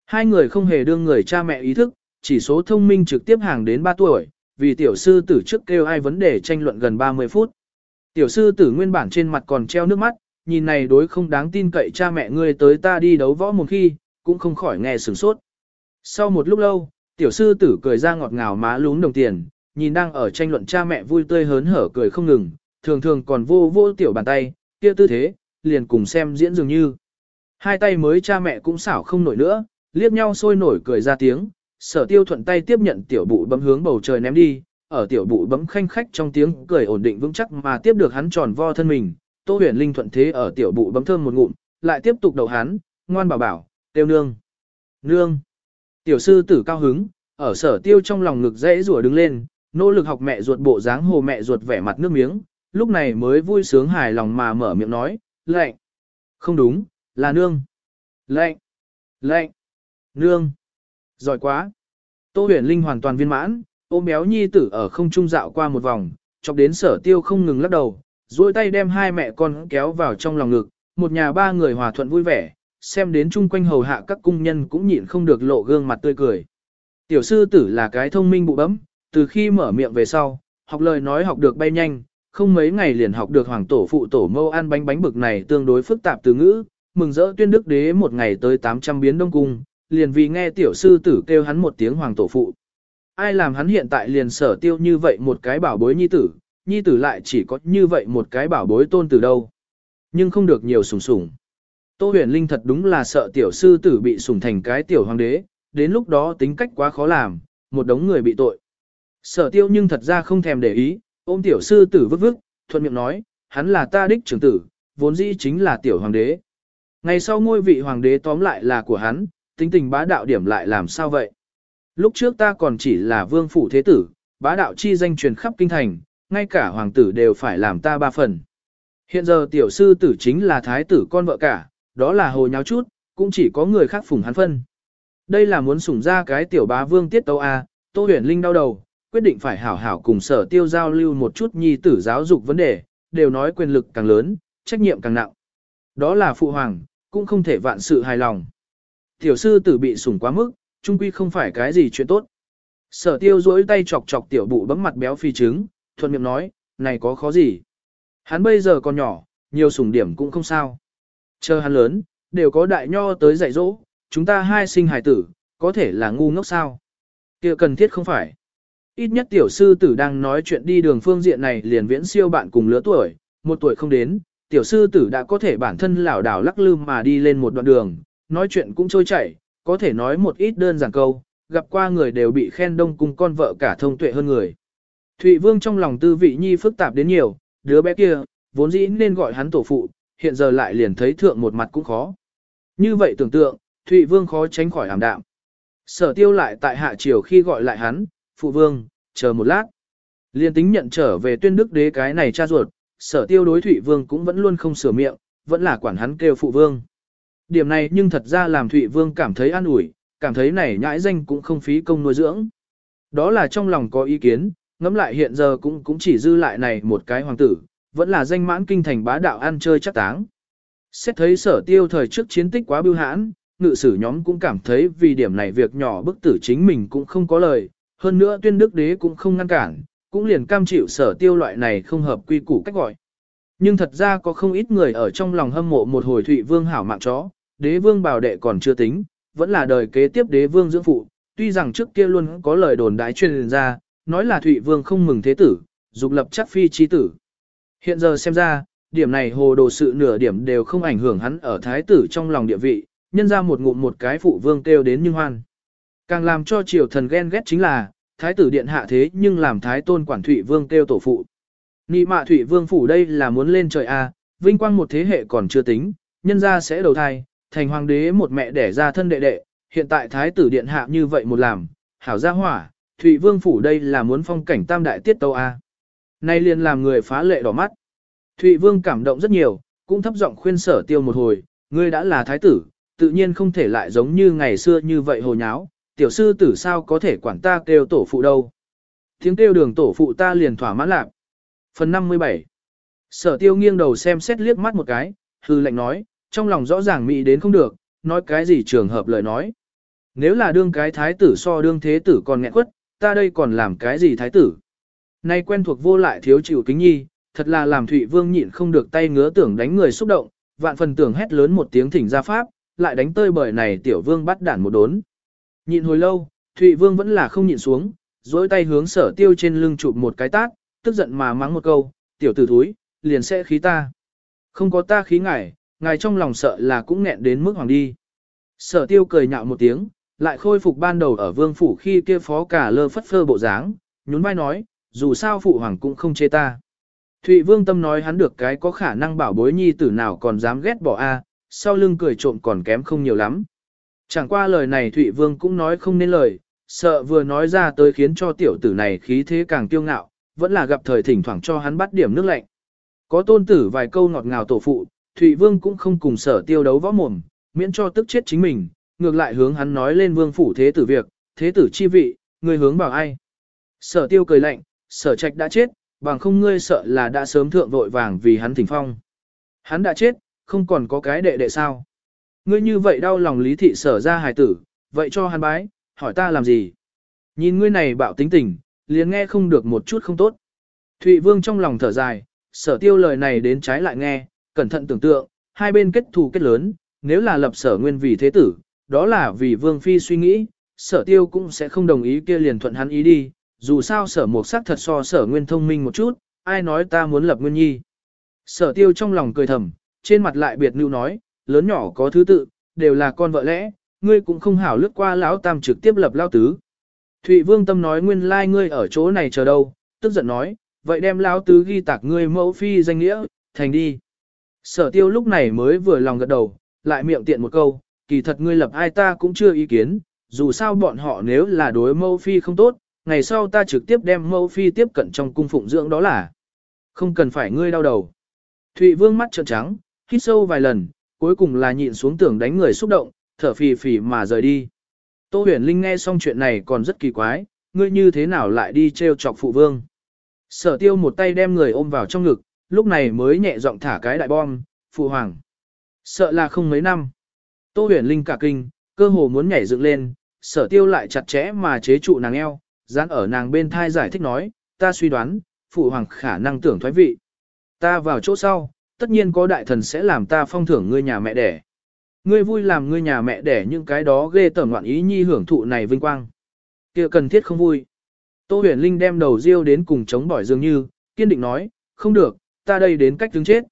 Hai người không hề đương người cha mẹ ý thức, chỉ số thông minh trực tiếp hàng đến 3 tuổi, vì tiểu sư tử trước kêu ai vấn đề tranh luận gần 30 phút. Tiểu sư tử nguyên bản trên mặt còn treo nước mắt, nhìn này đối không đáng tin cậy cha mẹ ngươi tới ta đi đấu võ một khi, cũng không khỏi nghe sửng sốt. Sau một lúc lâu, Tiểu sư tử cười ra ngọt ngào má lún đồng tiền, nhìn đang ở tranh luận cha mẹ vui tươi hớn hở cười không ngừng, thường thường còn vô vô tiểu bàn tay, kia tư thế, liền cùng xem diễn dường như. Hai tay mới cha mẹ cũng xảo không nổi nữa, liếc nhau sôi nổi cười ra tiếng, sở tiêu thuận tay tiếp nhận tiểu bụ bấm hướng bầu trời ném đi, ở tiểu bụ bấm khanh khách trong tiếng cười ổn định vững chắc mà tiếp được hắn tròn vo thân mình, tô huyền linh thuận thế ở tiểu bụ bấm thơm một ngụm, lại tiếp tục đầu hắn, ngoan bảo bảo, tiêu nương. Nương. Tiểu sư tử cao hứng, ở sở tiêu trong lòng ngực dễ rủa đứng lên, nỗ lực học mẹ ruột bộ dáng hồ mẹ ruột vẻ mặt nước miếng, lúc này mới vui sướng hài lòng mà mở miệng nói, lệnh. Không đúng, là nương. Lệnh. Lệnh. Nương. Giỏi quá. Tô huyền linh hoàn toàn viên mãn, ôm béo nhi tử ở không trung dạo qua một vòng, chọc đến sở tiêu không ngừng lắc đầu, duỗi tay đem hai mẹ con kéo vào trong lòng ngực, một nhà ba người hòa thuận vui vẻ, xem đến chung quanh hầu hạ các cung nhân cũng nhịn không được lộ gương mặt tươi cười. Tiểu sư tử là cái thông minh bụ bấm, từ khi mở miệng về sau, học lời nói học được bay nhanh, không mấy ngày liền học được hoàng tổ phụ tổ mâu ăn bánh bánh bực này tương đối phức tạp từ ngữ, mừng rỡ tuyên đức đế một ngày tới 800 biến đông cung, liền vì nghe tiểu sư tử kêu hắn một tiếng hoàng tổ phụ. Ai làm hắn hiện tại liền sở tiêu như vậy một cái bảo bối nhi tử, nhi tử lại chỉ có như vậy một cái bảo bối tôn từ đâu. Nhưng không được nhiều sủng sủng. Tô huyền linh thật đúng là sợ tiểu sư tử bị sủng thành cái tiểu hoàng đế, đến lúc đó tính cách quá khó làm, một đống người bị tội. Sở tiêu nhưng thật ra không thèm để ý, ôm tiểu sư tử vức vức, thuận miệng nói, hắn là ta đích trưởng tử, vốn dĩ chính là tiểu hoàng đế. Ngày sau ngôi vị hoàng đế tóm lại là của hắn, tính tình bá đạo điểm lại làm sao vậy? Lúc trước ta còn chỉ là vương phủ thế tử, bá đạo chi danh truyền khắp kinh thành, ngay cả hoàng tử đều phải làm ta ba phần. Hiện giờ tiểu sư tử chính là thái tử con vợ cả, đó là hồ nháo chút, cũng chỉ có người khác phủng hắn phân. Đây là muốn sủng ra cái tiểu bá vương tiết tấu A, Tô huyền linh đau đầu, quyết định phải hảo hảo cùng sở tiêu giao lưu một chút nhi tử giáo dục vấn đề, đều nói quyền lực càng lớn, trách nhiệm càng nặng. Đó là phụ hoàng, cũng không thể vạn sự hài lòng. Tiểu sư tử bị sủng quá mức, trung quy không phải cái gì chuyện tốt. Sở tiêu duỗi tay chọc chọc tiểu bụ bấm mặt béo phi trứng, thuận miệng nói, này có khó gì. Hắn bây giờ còn nhỏ, nhiều sủng điểm cũng không sao. Chờ hắn lớn, đều có đại nho tới dạy dỗ, chúng ta hai sinh hài tử, có thể là ngu ngốc sao. kia cần thiết không phải. Ít nhất tiểu sư tử đang nói chuyện đi đường phương diện này liền viễn siêu bạn cùng lứa tuổi, một tuổi không đến, tiểu sư tử đã có thể bản thân lảo đảo lắc lư mà đi lên một đoạn đường, nói chuyện cũng trôi chảy, có thể nói một ít đơn giản câu, gặp qua người đều bị khen đông cùng con vợ cả thông tuệ hơn người. Thụy Vương trong lòng tư vị nhi phức tạp đến nhiều, đứa bé kia, vốn dĩ nên gọi hắn tổ phụ, hiện giờ lại liền thấy thượng một mặt cũng khó. Như vậy tưởng tượng, Thụy Vương khó tránh khỏi ảm đạm. Sở tiêu lại tại hạ triều khi gọi lại hắn, phụ vương, chờ một lát. Liên tính nhận trở về tuyên đức đế cái này cha ruột, sở tiêu đối Thụy Vương cũng vẫn luôn không sửa miệng, vẫn là quản hắn kêu phụ vương. Điểm này nhưng thật ra làm Thụy Vương cảm thấy an ủi, cảm thấy này nhãi danh cũng không phí công nuôi dưỡng. Đó là trong lòng có ý kiến, ngẫm lại hiện giờ cũng cũng chỉ dư lại này một cái hoàng tử, vẫn là danh mãn kinh thành bá đạo ăn chơi chắc táng. Xét thấy sở tiêu thời trước chiến tích quá bưu hãn, ngự sử nhóm cũng cảm thấy vì điểm này việc nhỏ bức tử chính mình cũng không có lời, hơn nữa tuyên đức đế cũng không ngăn cản, cũng liền cam chịu sở tiêu loại này không hợp quy củ cách gọi. Nhưng thật ra có không ít người ở trong lòng hâm mộ một hồi thụy vương hảo mạng chó, đế vương bảo đệ còn chưa tính, vẫn là đời kế tiếp đế vương dưỡng phụ, tuy rằng trước kia luôn có lời đồn đái truyền ra, nói là thụy vương không mừng thế tử, dục lập chắc phi chi tử. Hiện giờ xem ra, điểm này hồ đồ sự nửa điểm đều không ảnh hưởng hắn ở thái tử trong lòng địa vị, nhân ra một ngụm một cái phụ vương kêu đến nhưng hoan. Càng làm cho triều thần ghen ghét chính là, thái tử điện hạ thế nhưng làm thái tôn quản thụy vương kêu tổ phụ. Nị mạ thụy vương phủ đây là muốn lên trời A, vinh quang một thế hệ còn chưa tính, nhân ra sẽ đầu thai, thành hoàng đế một mẹ đẻ ra thân đệ đệ, hiện tại thái tử điện hạ như vậy một làm, hảo gia hỏa, thụy vương phủ đây là muốn phong cảnh tam đại tiết tâu A. Nay liền làm người phá lệ đỏ mắt. Thụy vương cảm động rất nhiều, cũng thấp giọng khuyên sở tiêu một hồi, ngươi đã là thái tử, tự nhiên không thể lại giống như ngày xưa như vậy hồ nháo, tiểu sư tử sao có thể quản ta kêu tổ phụ đâu. Tiếng kêu đường tổ phụ ta liền thỏa mãn lạc. Phần 57 Sở tiêu nghiêng đầu xem xét liếc mắt một cái, hư lệnh nói, trong lòng rõ ràng mỹ đến không được, nói cái gì trường hợp lời nói. Nếu là đương cái thái tử so đương thế tử còn nghẹn quất, ta đây còn làm cái gì thái tử. Nay quen thuộc vô lại thiếu chịu kính nhi, thật là làm Thụy Vương nhịn không được tay ngứa tưởng đánh người xúc động, vạn phần tưởng hét lớn một tiếng thỉnh ra pháp, lại đánh tơi bởi này tiểu vương bắt đản một đốn. Nhịn hồi lâu, Thụy Vương vẫn là không nhịn xuống, dối tay hướng sở tiêu trên lưng chụp một cái tát, tức giận mà mắng một câu, tiểu tử thúi, liền sẽ khí ta. Không có ta khí ngải ngài trong lòng sợ là cũng nghẹn đến mức hoàng đi. Sở tiêu cười nhạo một tiếng, lại khôi phục ban đầu ở vương phủ khi kia phó cả lơ phất phơ bộ dáng, nhún vai nói, dù sao phụ hoàng cũng không chê ta. Thụy vương tâm nói hắn được cái có khả năng bảo bối nhi tử nào còn dám ghét bỏ a, sau lưng cười trộm còn kém không nhiều lắm. Chẳng qua lời này Thụy Vương cũng nói không nên lời, sợ vừa nói ra tới khiến cho tiểu tử này khí thế càng kiêu ngạo, vẫn là gặp thời thỉnh thoảng cho hắn bắt điểm nước lạnh. Có tôn tử vài câu ngọt ngào tổ phụ, Thụy Vương cũng không cùng sở tiêu đấu võ mồm, miễn cho tức chết chính mình, ngược lại hướng hắn nói lên vương phủ thế tử việc, thế tử chi vị, người hướng bảo ai. Sở tiêu cười lạnh, sở trạch đã chết, bằng không ngươi sợ là đã sớm thượng vội vàng vì hắn thỉnh phong. Hắn đã chết, không còn có cái đệ đệ sao. Ngươi như vậy đau lòng lý thị sở ra hài tử, vậy cho hắn bái, hỏi ta làm gì? Nhìn ngươi này bạo tính tình, liền nghe không được một chút không tốt. Thụy Vương trong lòng thở dài, sở tiêu lời này đến trái lại nghe, cẩn thận tưởng tượng, hai bên kết thù kết lớn, nếu là lập sở nguyên vì thế tử, đó là vì Vương Phi suy nghĩ, sở tiêu cũng sẽ không đồng ý kia liền thuận hắn ý đi, dù sao sở mục sắc thật so sở nguyên thông minh một chút, ai nói ta muốn lập nguyên nhi. Sở tiêu trong lòng cười thầm, trên mặt lại biệt lưu nói, lớn nhỏ có thứ tự, đều là con vợ lẽ, ngươi cũng không hảo lướt qua lão tam trực tiếp lập lao tứ. Thụy Vương Tâm nói nguyên lai like ngươi ở chỗ này chờ đâu, tức giận nói, vậy đem lão tứ ghi tạc ngươi mẫu phi danh nghĩa, thành đi. Sở tiêu lúc này mới vừa lòng gật đầu, lại miệng tiện một câu, kỳ thật ngươi lập ai ta cũng chưa ý kiến, dù sao bọn họ nếu là đối mẫu phi không tốt, ngày sau ta trực tiếp đem mẫu phi tiếp cận trong cung phụng dưỡng đó là. Không cần phải ngươi đau đầu. Thụy Vương mắt trợn trắng, hít sâu vài lần, cuối cùng là nhịn xuống tưởng đánh người xúc động, thở phì phì mà rời đi. Tô huyền linh nghe xong chuyện này còn rất kỳ quái, ngươi như thế nào lại đi treo chọc phụ vương. Sở tiêu một tay đem người ôm vào trong ngực, lúc này mới nhẹ giọng thả cái đại bom, phụ hoàng. Sợ là không mấy năm. Tô huyền linh cả kinh, cơ hồ muốn nhảy dựng lên, sở tiêu lại chặt chẽ mà chế trụ nàng eo, dán ở nàng bên thai giải thích nói, ta suy đoán, phụ hoàng khả năng tưởng thoái vị. Ta vào chỗ sau, tất nhiên có đại thần sẽ làm ta phong thưởng ngươi nhà mẹ đẻ. Ngươi vui làm ngươi nhà mẹ đẻ những cái đó ghê tởm ngoạn ý nhi hưởng thụ này vinh quang. kia cần thiết không vui. Tô huyền linh đem đầu riêu đến cùng chống bỏi dường như, kiên định nói, không được, ta đây đến cách đứng chết.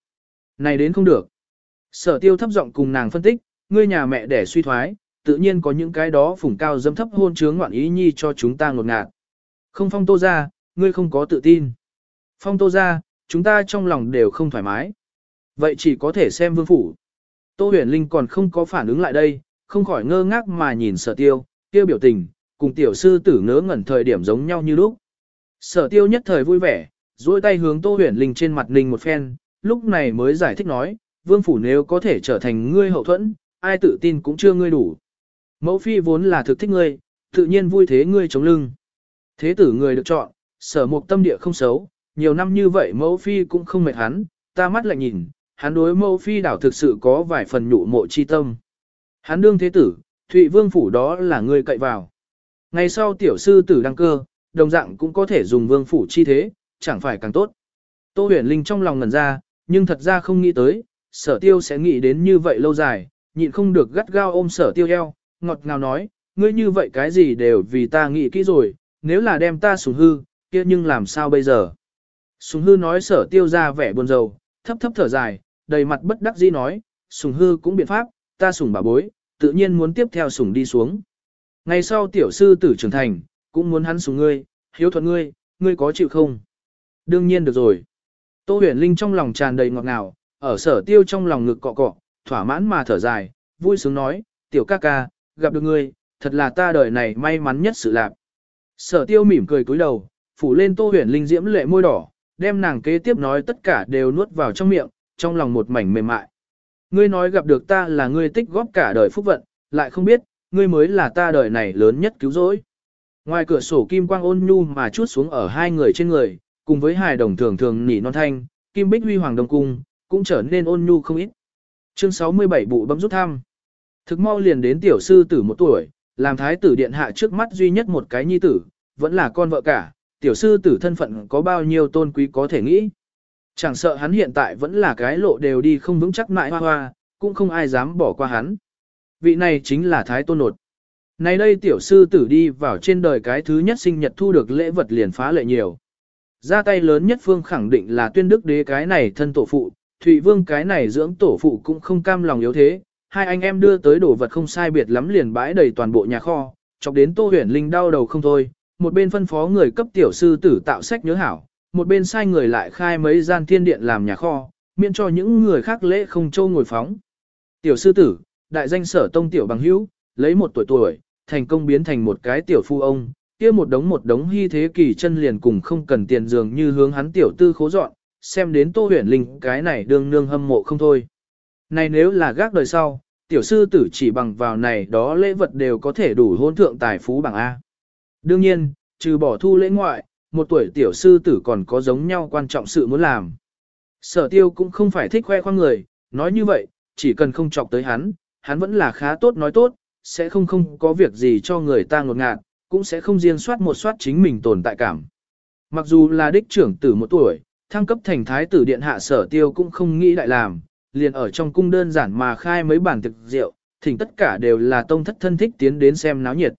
Này đến không được. Sở tiêu thấp giọng cùng nàng phân tích, ngươi nhà mẹ đẻ suy thoái, tự nhiên có những cái đó phủng cao dâm thấp hôn chướng ngoạn ý nhi cho chúng ta ngột ngạt. Không phong tô ra, ngươi không có tự tin. Phong tô ra, chúng ta trong lòng đều không thoải mái. Vậy chỉ có thể xem vương phủ. Tô huyền linh còn không có phản ứng lại đây, không khỏi ngơ ngác mà nhìn sở tiêu, tiêu biểu tình, cùng tiểu sư tử ngớ ngẩn thời điểm giống nhau như lúc. Sở tiêu nhất thời vui vẻ, duỗi tay hướng tô huyền linh trên mặt ninh một phen, lúc này mới giải thích nói, vương phủ nếu có thể trở thành ngươi hậu thuẫn, ai tự tin cũng chưa ngươi đủ. Mẫu phi vốn là thực thích ngươi, tự nhiên vui thế ngươi chống lưng. Thế tử người được chọn, sở mục tâm địa không xấu, nhiều năm như vậy mẫu phi cũng không mệt hắn, ta mắt lại nhìn, hắn đối mẫu phi đảo thực sự có vài phần nhụ mộ chi tâm. Hắn đương thế tử, Thụy Vương phủ đó là người cậy vào. Ngày sau tiểu sư tử đăng cơ, đồng dạng cũng có thể dùng vương phủ chi thế, chẳng phải càng tốt. Tô huyền linh trong lòng ngẩn ra, nhưng thật ra không nghĩ tới, sở tiêu sẽ nghĩ đến như vậy lâu dài, nhịn không được gắt gao ôm sở tiêu eo, ngọt ngào nói, ngươi như vậy cái gì đều vì ta nghĩ kỹ rồi, nếu là đem ta sùng hư, kia nhưng làm sao bây giờ? Sùng hư nói sở tiêu ra vẻ buồn rầu, thấp thấp thở dài, đầy mặt bất đắc dĩ nói, sùng hư cũng biện pháp, ta sùng bà bối, tự nhiên muốn tiếp theo sùng đi xuống. Ngày sau tiểu sư tử trưởng thành, cũng muốn hắn sùng ngươi, hiếu thuận ngươi, ngươi có chịu không? Đương nhiên được rồi. Tô huyền linh trong lòng tràn đầy ngọt ngào, ở sở tiêu trong lòng ngực cọ cọ, thỏa mãn mà thở dài, vui sướng nói, tiểu ca ca, gặp được ngươi, thật là ta đời này may mắn nhất sự lạc. Sở tiêu mỉm cười cúi đầu, phủ lên tô huyền linh diễm lệ môi đỏ, đem nàng kế tiếp nói tất cả đều nuốt vào trong miệng, trong lòng một mảnh mềm mại. Ngươi nói gặp được ta là ngươi tích góp cả đời phúc vận, lại không biết, ngươi mới là ta đời này lớn nhất cứu rỗi. Ngoài cửa sổ kim quang ôn nhu mà chút xuống ở hai người trên người, cùng với hài đồng thường thường nỉ non thanh, kim bích huy hoàng đông cung, cũng trở nên ôn nhu không ít. Chương 67 bụ bấm rút thăm. Thực mau liền đến tiểu sư tử một tuổi, làm thái tử điện hạ trước mắt duy nhất một cái nhi tử, vẫn là con vợ cả, tiểu sư tử thân phận có bao nhiêu tôn quý có thể nghĩ. Chẳng sợ hắn hiện tại vẫn là cái lộ đều đi không vững chắc mãi hoa hoa, cũng không ai dám bỏ qua hắn. Vị này chính là Thái Tôn Nột. Này đây tiểu sư tử đi vào trên đời cái thứ nhất sinh nhật thu được lễ vật liền phá lệ nhiều. Ra tay lớn nhất phương khẳng định là tuyên đức đế cái này thân tổ phụ, Thụy Vương cái này dưỡng tổ phụ cũng không cam lòng yếu thế. Hai anh em đưa tới đồ vật không sai biệt lắm liền bãi đầy toàn bộ nhà kho, chọc đến Tô Huyền Linh đau đầu không thôi. Một bên phân phó người cấp tiểu sư tử tạo sách nhớ hảo, một bên sai người lại khai mấy gian thiên điện làm nhà kho, miễn cho những người khác lễ không châu ngồi phóng. Tiểu sư tử, đại danh sở tông tiểu bằng hữu, lấy một tuổi tuổi, thành công biến thành một cái tiểu phu ông, kia một đống một đống hy thế kỳ chân liền cùng không cần tiền dường như hướng hắn tiểu tư khố dọn, xem đến tô huyền linh cái này đương nương hâm mộ không thôi. Này nếu là gác đời sau, tiểu sư tử chỉ bằng vào này đó lễ vật đều có thể đủ hôn thượng tài phú bằng A. Đương nhiên, trừ bỏ thu lễ ngoại, một tuổi tiểu sư tử còn có giống nhau quan trọng sự muốn làm. Sở tiêu cũng không phải thích khoe khoang người, nói như vậy, chỉ cần không chọc tới hắn, hắn vẫn là khá tốt nói tốt, sẽ không không có việc gì cho người ta ngột ngạt, cũng sẽ không riêng soát một soát chính mình tồn tại cảm. Mặc dù là đích trưởng tử một tuổi, thăng cấp thành thái tử điện hạ sở tiêu cũng không nghĩ đại làm, liền ở trong cung đơn giản mà khai mấy bản thực rượu, thỉnh tất cả đều là tông thất thân thích tiến đến xem náo nhiệt.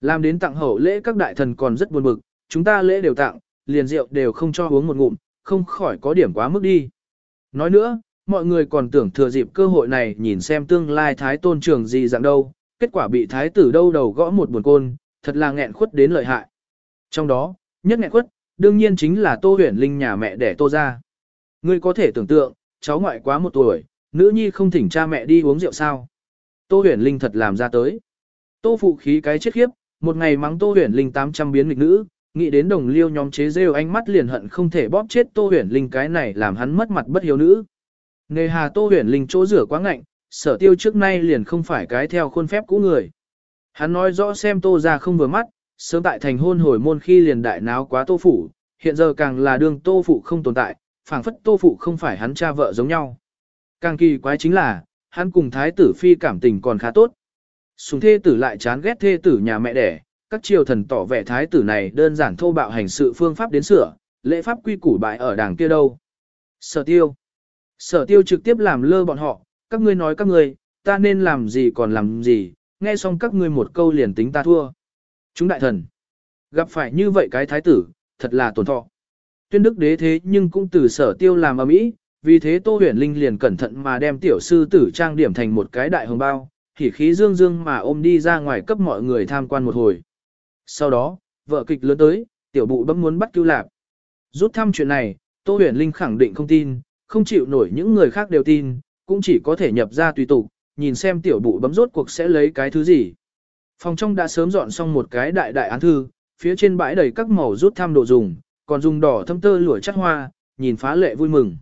Làm đến tặng hậu lễ các đại thần còn rất buồn bực, chúng ta lễ đều tặng, liền rượu đều không cho uống một ngụm, không khỏi có điểm quá mức đi. Nói nữa, mọi người còn tưởng thừa dịp cơ hội này nhìn xem tương lai thái tôn trường gì dạng đâu, kết quả bị thái tử đâu đầu gõ một buồn côn, thật là nghẹn khuất đến lợi hại. Trong đó, nhất nghẹn khuất, đương nhiên chính là tô huyền linh nhà mẹ đẻ tô ra. Ngươi có thể tưởng tượng, cháu ngoại quá một tuổi, nữ nhi không thỉnh cha mẹ đi uống rượu sao. Tô huyền linh thật làm ra tới. Tô phụ khí cái chết khiếp, một ngày mắng tô huyền linh 800 biến nghịch nữ, nghĩ đến đồng liêu nhóm chế rêu ánh mắt liền hận không thể bóp chết tô huyền linh cái này làm hắn mất mặt bất hiếu nữ. Nề hà tô huyền linh chỗ rửa quá ngạnh, sở tiêu trước nay liền không phải cái theo khuôn phép cũ người. Hắn nói rõ xem tô ra không vừa mắt, sớm tại thành hôn hồi môn khi liền đại náo quá tô phủ, hiện giờ càng là đường tô phụ không tồn tại, phảng phất tô phụ không phải hắn cha vợ giống nhau. Càng kỳ quái chính là, hắn cùng thái tử phi cảm tình còn khá tốt. Sùng thê tử lại chán ghét thê tử nhà mẹ đẻ, các triều thần tỏ vẻ thái tử này đơn giản thô bạo hành sự phương pháp đến sửa, lễ pháp quy củ bại ở đảng kia đâu. Sở tiêu. Sở tiêu trực tiếp làm lơ bọn họ, các ngươi nói các ngươi, ta nên làm gì còn làm gì, nghe xong các ngươi một câu liền tính ta thua. Chúng đại thần. Gặp phải như vậy cái thái tử, thật là tổn thọ. Tuyên đức đế thế nhưng cũng từ sở tiêu làm ở mỹ, vì thế Tô Huyền Linh liền cẩn thận mà đem tiểu sư tử trang điểm thành một cái đại hồng bao, khỉ khí dương dương mà ôm đi ra ngoài cấp mọi người tham quan một hồi. Sau đó, vợ kịch lớn tới, tiểu bụ bấm muốn bắt cứu lạp. Rút thăm chuyện này, Tô Huyền Linh khẳng định không tin, không chịu nổi những người khác đều tin, cũng chỉ có thể nhập ra tùy tục, nhìn xem tiểu bụ bấm rốt cuộc sẽ lấy cái thứ gì. Phòng trong đã sớm dọn xong một cái đại đại án thư, phía trên bãi đầy các màu rút thăm đồ dùng, còn dùng đỏ thâm tơ lụa chất hoa, nhìn phá lệ vui mừng.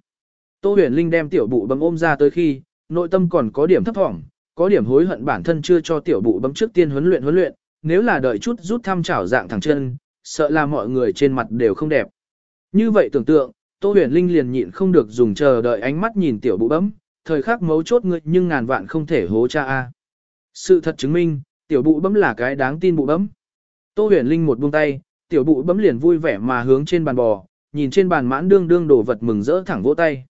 Tô huyền linh đem tiểu bụ bấm ôm ra tới khi, nội tâm còn có điểm thấp thỏm, có điểm hối hận bản thân chưa cho tiểu bụ bấm trước tiên huấn luyện huấn luyện, nếu là đợi chút rút thăm chảo dạng thẳng chân, sợ là mọi người trên mặt đều không đẹp. Như vậy tưởng tượng, Tô huyền linh liền nhịn không được dùng chờ đợi ánh mắt nhìn tiểu bụ bấm, thời khắc mấu chốt ngươi nhưng ngàn vạn không thể hố cha a. Sự thật chứng minh, tiểu bụ bấm là cái đáng tin bụ bấm. Tô huyền linh một buông tay, tiểu bụ bấm liền vui vẻ mà hướng trên bàn bò, nhìn trên bàn mãn đương đương đồ vật mừng rỡ thẳng vỗ tay.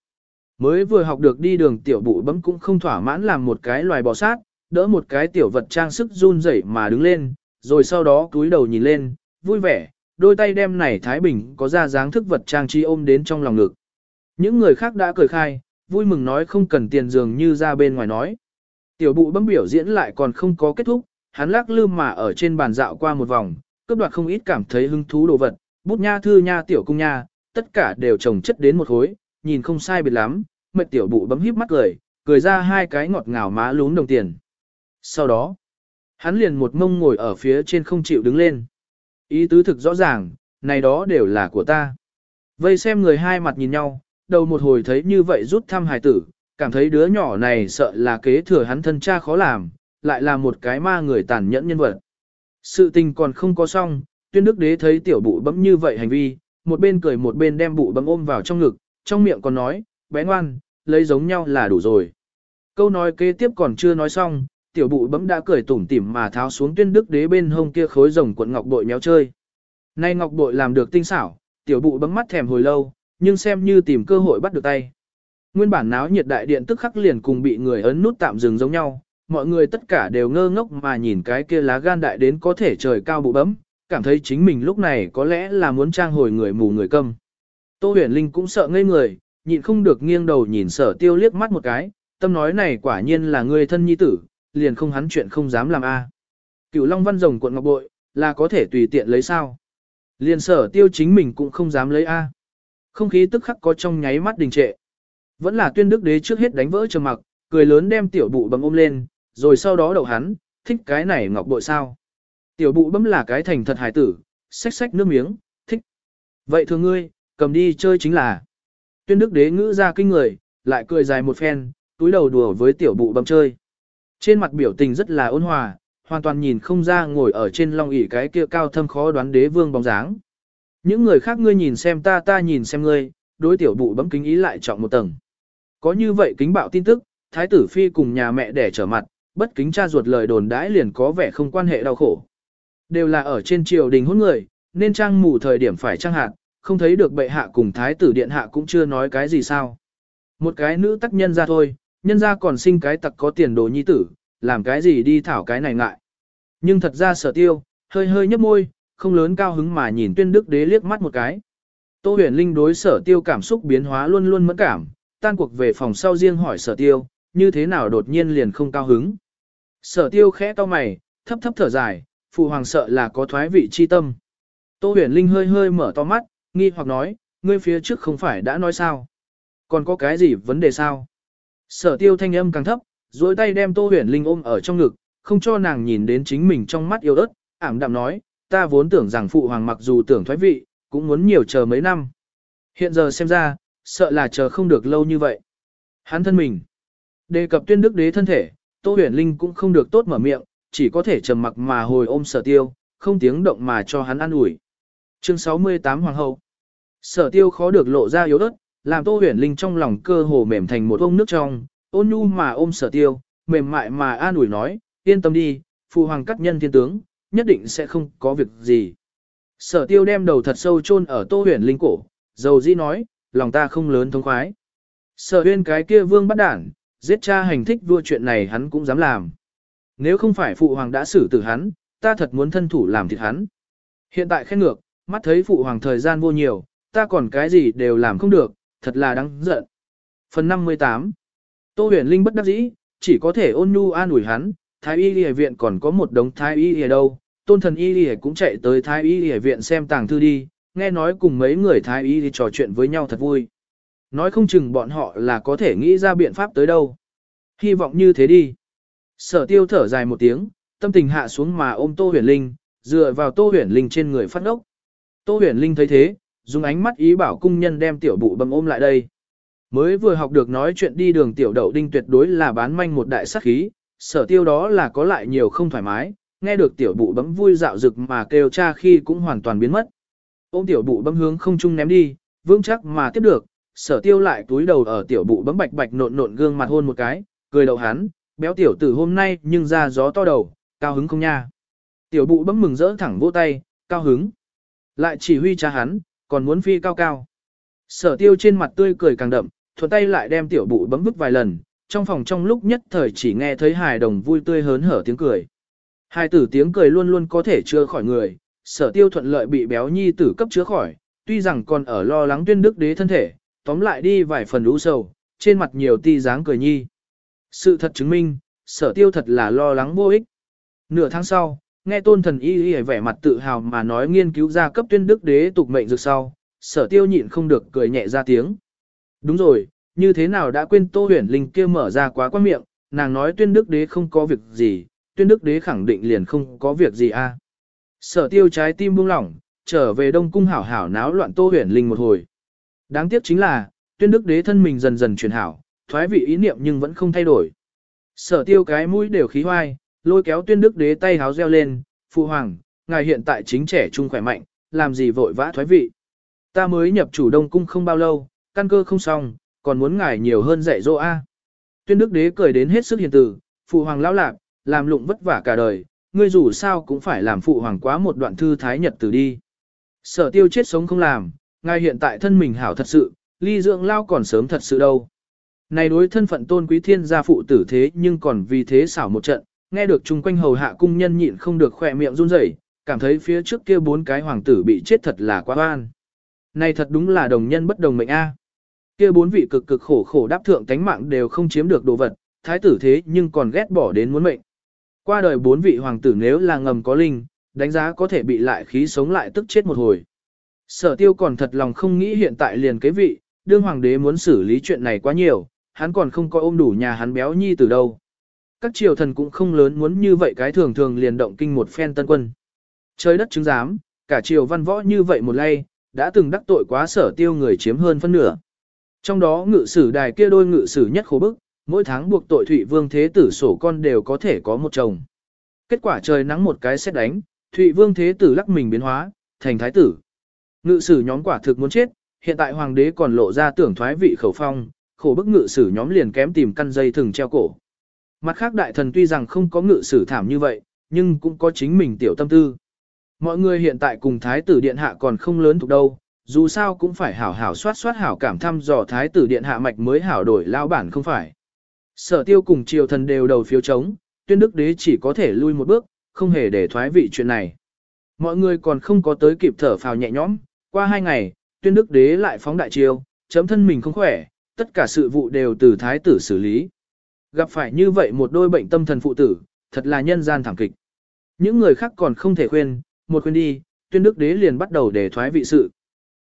Mới vừa học được đi đường tiểu bụ bấm cũng không thỏa mãn làm một cái loài bò sát, đỡ một cái tiểu vật trang sức run rẩy mà đứng lên, rồi sau đó cúi đầu nhìn lên, vui vẻ, đôi tay đem này Thái Bình có ra dáng thức vật trang trí ôm đến trong lòng ngực. Những người khác đã cười khai, vui mừng nói không cần tiền dường như ra bên ngoài nói. Tiểu bụ bấm biểu diễn lại còn không có kết thúc, hắn lắc lư mà ở trên bàn dạo qua một vòng, cướp đoạt không ít cảm thấy hứng thú đồ vật, bút nha thư nha tiểu cung nha, tất cả đều trồng chất đến một khối, nhìn không sai biệt lắm, mệt tiểu bụ bấm híp mắt cười, cười ra hai cái ngọt ngào má lún đồng tiền. Sau đó, hắn liền một mông ngồi ở phía trên không chịu đứng lên. Ý tứ thực rõ ràng, này đó đều là của ta. Vây xem người hai mặt nhìn nhau, đầu một hồi thấy như vậy rút thăm hài tử, cảm thấy đứa nhỏ này sợ là kế thừa hắn thân cha khó làm, lại là một cái ma người tàn nhẫn nhân vật. Sự tình còn không có xong, tuyên đức đế thấy tiểu bụ bấm như vậy hành vi, một bên cười một bên đem bụ bấm ôm vào trong ngực, trong miệng còn nói, bé ngoan, lấy giống nhau là đủ rồi. Câu nói kế tiếp còn chưa nói xong, tiểu bụ bấm đã cười tủm tỉm mà tháo xuống tuyên đức đế bên hông kia khối rồng cuộn ngọc bội méo chơi. Nay ngọc bội làm được tinh xảo, tiểu bụ bấm mắt thèm hồi lâu, nhưng xem như tìm cơ hội bắt được tay. Nguyên bản náo nhiệt đại điện tức khắc liền cùng bị người ấn nút tạm dừng giống nhau, mọi người tất cả đều ngơ ngốc mà nhìn cái kia lá gan đại đến có thể trời cao bụ bấm, cảm thấy chính mình lúc này có lẽ là muốn trang hồi người mù người câm. Tô huyền linh cũng sợ ngây người, nhịn không được nghiêng đầu nhìn sở tiêu liếc mắt một cái, tâm nói này quả nhiên là người thân nhi tử, liền không hắn chuyện không dám làm a. À. Cửu Long Văn Rồng cuộn ngọc bội, là có thể tùy tiện lấy sao. Liền sở tiêu chính mình cũng không dám lấy a. À. Không khí tức khắc có trong nháy mắt đình trệ. Vẫn là tuyên đức đế trước hết đánh vỡ trầm mặc, cười lớn đem tiểu bụ bấm ôm lên, rồi sau đó đậu hắn, thích cái này ngọc bội sao. Tiểu bụ bấm là cái thành thật hài tử, xách xách nước miếng, thích. Vậy thưa ngươi, cầm đi chơi chính là. Tuyên đức đế ngữ ra kinh người, lại cười dài một phen, túi đầu đùa với tiểu bụ bấm chơi. Trên mặt biểu tình rất là ôn hòa, hoàn toàn nhìn không ra ngồi ở trên long ỷ cái kia cao thâm khó đoán đế vương bóng dáng. Những người khác ngươi nhìn xem ta ta nhìn xem ngươi, đối tiểu bụ bấm kính ý lại trọng một tầng. Có như vậy kính bạo tin tức, thái tử phi cùng nhà mẹ để trở mặt, bất kính cha ruột lời đồn đãi liền có vẻ không quan hệ đau khổ. Đều là ở trên triều đình hôn người, nên trang mù thời điểm phải trang hạt, không thấy được bệ hạ cùng thái tử điện hạ cũng chưa nói cái gì sao. Một cái nữ tắc nhân ra thôi, nhân ra còn sinh cái tặc có tiền đồ nhi tử, làm cái gì đi thảo cái này ngại. Nhưng thật ra sở tiêu, hơi hơi nhấp môi, không lớn cao hứng mà nhìn tuyên đức đế liếc mắt một cái. Tô huyền linh đối sở tiêu cảm xúc biến hóa luôn luôn mẫn cảm, tan cuộc về phòng sau riêng hỏi sở tiêu, như thế nào đột nhiên liền không cao hứng. Sở tiêu khẽ to mày, thấp thấp thở dài, phụ hoàng sợ là có thoái vị chi tâm. Tô huyền linh hơi hơi mở to mắt, nghi hoặc nói, ngươi phía trước không phải đã nói sao. Còn có cái gì vấn đề sao? Sở tiêu thanh âm càng thấp, dối tay đem Tô huyền linh ôm ở trong ngực, không cho nàng nhìn đến chính mình trong mắt yêu ớt, ảm đạm nói, ta vốn tưởng rằng phụ hoàng mặc dù tưởng thoái vị, cũng muốn nhiều chờ mấy năm. Hiện giờ xem ra, sợ là chờ không được lâu như vậy. Hắn thân mình. Đề cập tuyên đức đế thân thể, Tô huyền linh cũng không được tốt mở miệng, chỉ có thể trầm mặc mà hồi ôm sở tiêu, không tiếng động mà cho hắn ăn ủi. Chương 68 Hoàng hậu Sở tiêu khó được lộ ra yếu ớt, làm Tô huyền linh trong lòng cơ hồ mềm thành một ông nước trong, ôn nhu mà ôm sở tiêu, mềm mại mà an ủi nói, yên tâm đi, phụ hoàng cắt nhân thiên tướng, nhất định sẽ không có việc gì. Sở tiêu đem đầu thật sâu chôn ở Tô huyền linh cổ, dầu dĩ nói, lòng ta không lớn thông khoái. Sở huyên cái kia vương bắt đản, giết cha hành thích vua chuyện này hắn cũng dám làm. Nếu không phải phụ hoàng đã xử tử hắn, ta thật muốn thân thủ làm thịt hắn. Hiện tại khen ngược, mắt thấy phụ hoàng thời gian vô nhiều, ta còn cái gì đều làm không được, thật là đáng giận. Phần 58 Tô huyền linh bất đắc dĩ, chỉ có thể ôn nhu an ủi hắn, thái y y viện còn có một đống thái y y đâu, tôn thần y y cũng chạy tới thái y y viện xem tàng thư đi, nghe nói cùng mấy người thái y y trò chuyện với nhau thật vui. Nói không chừng bọn họ là có thể nghĩ ra biện pháp tới đâu. Hy vọng như thế đi. Sở tiêu thở dài một tiếng, tâm tình hạ xuống mà ôm Tô Huyền Linh, dựa vào Tô Huyền Linh trên người phát ốc. Tô Huyền Linh thấy thế, dùng ánh mắt ý bảo cung nhân đem tiểu bụ bầm ôm lại đây. Mới vừa học được nói chuyện đi đường tiểu đậu đinh tuyệt đối là bán manh một đại sắc khí, sở tiêu đó là có lại nhiều không thoải mái, nghe được tiểu bụ bấm vui dạo rực mà kêu cha khi cũng hoàn toàn biến mất. Ôm tiểu bụ bấm hướng không chung ném đi, vững chắc mà tiếp được, sở tiêu lại túi đầu ở tiểu bụ bấm bạch bạch nộn nộn gương mặt hôn một cái, cười đầu hắn, béo tiểu tử hôm nay nhưng ra gió to đầu, cao hứng không nha. Tiểu bụ bấm mừng rỡ thẳng vỗ tay, cao hứng. Lại chỉ huy cha hắn, còn muốn phi cao cao. Sở tiêu trên mặt tươi cười càng đậm, thuận tay lại đem tiểu bụ bấm bức vài lần, trong phòng trong lúc nhất thời chỉ nghe thấy hài đồng vui tươi hớn hở tiếng cười. Hai tử tiếng cười luôn luôn có thể chữa khỏi người, sở tiêu thuận lợi bị béo nhi tử cấp chữa khỏi, tuy rằng còn ở lo lắng tuyên đức đế thân thể, tóm lại đi vài phần lũ sầu, trên mặt nhiều ti dáng cười nhi. Sự thật chứng minh, sở tiêu thật là lo lắng vô ích. Nửa tháng sau, nghe tôn thần y y vẻ mặt tự hào mà nói nghiên cứu ra cấp tuyên đức đế tục mệnh dược sau, sở tiêu nhịn không được cười nhẹ ra tiếng. Đúng rồi, như thế nào đã quên tô huyền linh kia mở ra quá quan miệng, nàng nói tuyên đức đế không có việc gì, tuyên đức đế khẳng định liền không có việc gì a. Sở tiêu trái tim buông lỏng, trở về đông cung hảo hảo náo loạn tô huyền linh một hồi. Đáng tiếc chính là, tuyên đức đế thân mình dần dần chuyển hảo, thoái vị ý niệm nhưng vẫn không thay đổi. Sở tiêu cái mũi đều khí hoai, lôi kéo tuyên đức đế tay háo reo lên, phụ hoàng, ngài hiện tại chính trẻ trung khỏe mạnh, làm gì vội vã thoái vị. Ta mới nhập chủ đông cung không bao lâu, căn cơ không xong, còn muốn ngài nhiều hơn dạy dỗ A. Tuyên đức đế cười đến hết sức hiền từ, phụ hoàng lão lạc, làm lụng vất vả cả đời, ngươi dù sao cũng phải làm phụ hoàng quá một đoạn thư thái nhật từ đi. Sở tiêu chết sống không làm, ngài hiện tại thân mình hảo thật sự, ly dưỡng lao còn sớm thật sự đâu. Này đối thân phận tôn quý thiên gia phụ tử thế nhưng còn vì thế xảo một trận, nghe được chung quanh hầu hạ cung nhân nhịn không được khỏe miệng run rẩy, cảm thấy phía trước kia bốn cái hoàng tử bị chết thật là quá oan. Này thật đúng là đồng nhân bất đồng mệnh a. Kia bốn vị cực cực khổ khổ đáp thượng tánh mạng đều không chiếm được đồ vật, thái tử thế nhưng còn ghét bỏ đến muốn mệnh. Qua đời bốn vị hoàng tử nếu là ngầm có linh, đánh giá có thể bị lại khí sống lại tức chết một hồi. Sở tiêu còn thật lòng không nghĩ hiện tại liền kế vị, đương hoàng đế muốn xử lý chuyện này quá nhiều, hắn còn không có ôm đủ nhà hắn béo nhi từ đâu. Các triều thần cũng không lớn muốn như vậy cái thường thường liền động kinh một phen tân quân. Trời đất chứng giám, cả triều văn võ như vậy một lay, đã từng đắc tội quá sở tiêu người chiếm hơn phân nửa. Trong đó ngự sử đài kia đôi ngự sử nhất khổ bức, mỗi tháng buộc tội Thụy Vương Thế Tử sổ con đều có thể có một chồng. Kết quả trời nắng một cái xét đánh, Thụy Vương Thế Tử lắc mình biến hóa, thành thái tử. Ngự sử nhóm quả thực muốn chết, hiện tại hoàng đế còn lộ ra tưởng thoái vị khẩu phong, khổ bức ngự sử nhóm liền kém tìm căn dây thừng treo cổ. Mặt khác đại thần tuy rằng không có ngự sử thảm như vậy, nhưng cũng có chính mình tiểu tâm tư. Mọi người hiện tại cùng thái tử điện hạ còn không lớn thuộc đâu, dù sao cũng phải hảo hảo soát soát hảo cảm thăm dò thái tử điện hạ mạch mới hảo đổi lao bản không phải. Sở tiêu cùng triều thần đều đầu phiếu chống, tuyên đức đế chỉ có thể lui một bước, không hề để thoái vị chuyện này. Mọi người còn không có tới kịp thở phào nhẹ nhõm, qua hai ngày, tuyên đức đế lại phóng đại triều, chấm thân mình không khỏe, tất cả sự vụ đều từ thái tử xử lý. Gặp phải như vậy một đôi bệnh tâm thần phụ tử, thật là nhân gian thảm kịch. Những người khác còn không thể khuyên, một khuyên đi, tuyên đức đế liền bắt đầu để thoái vị sự.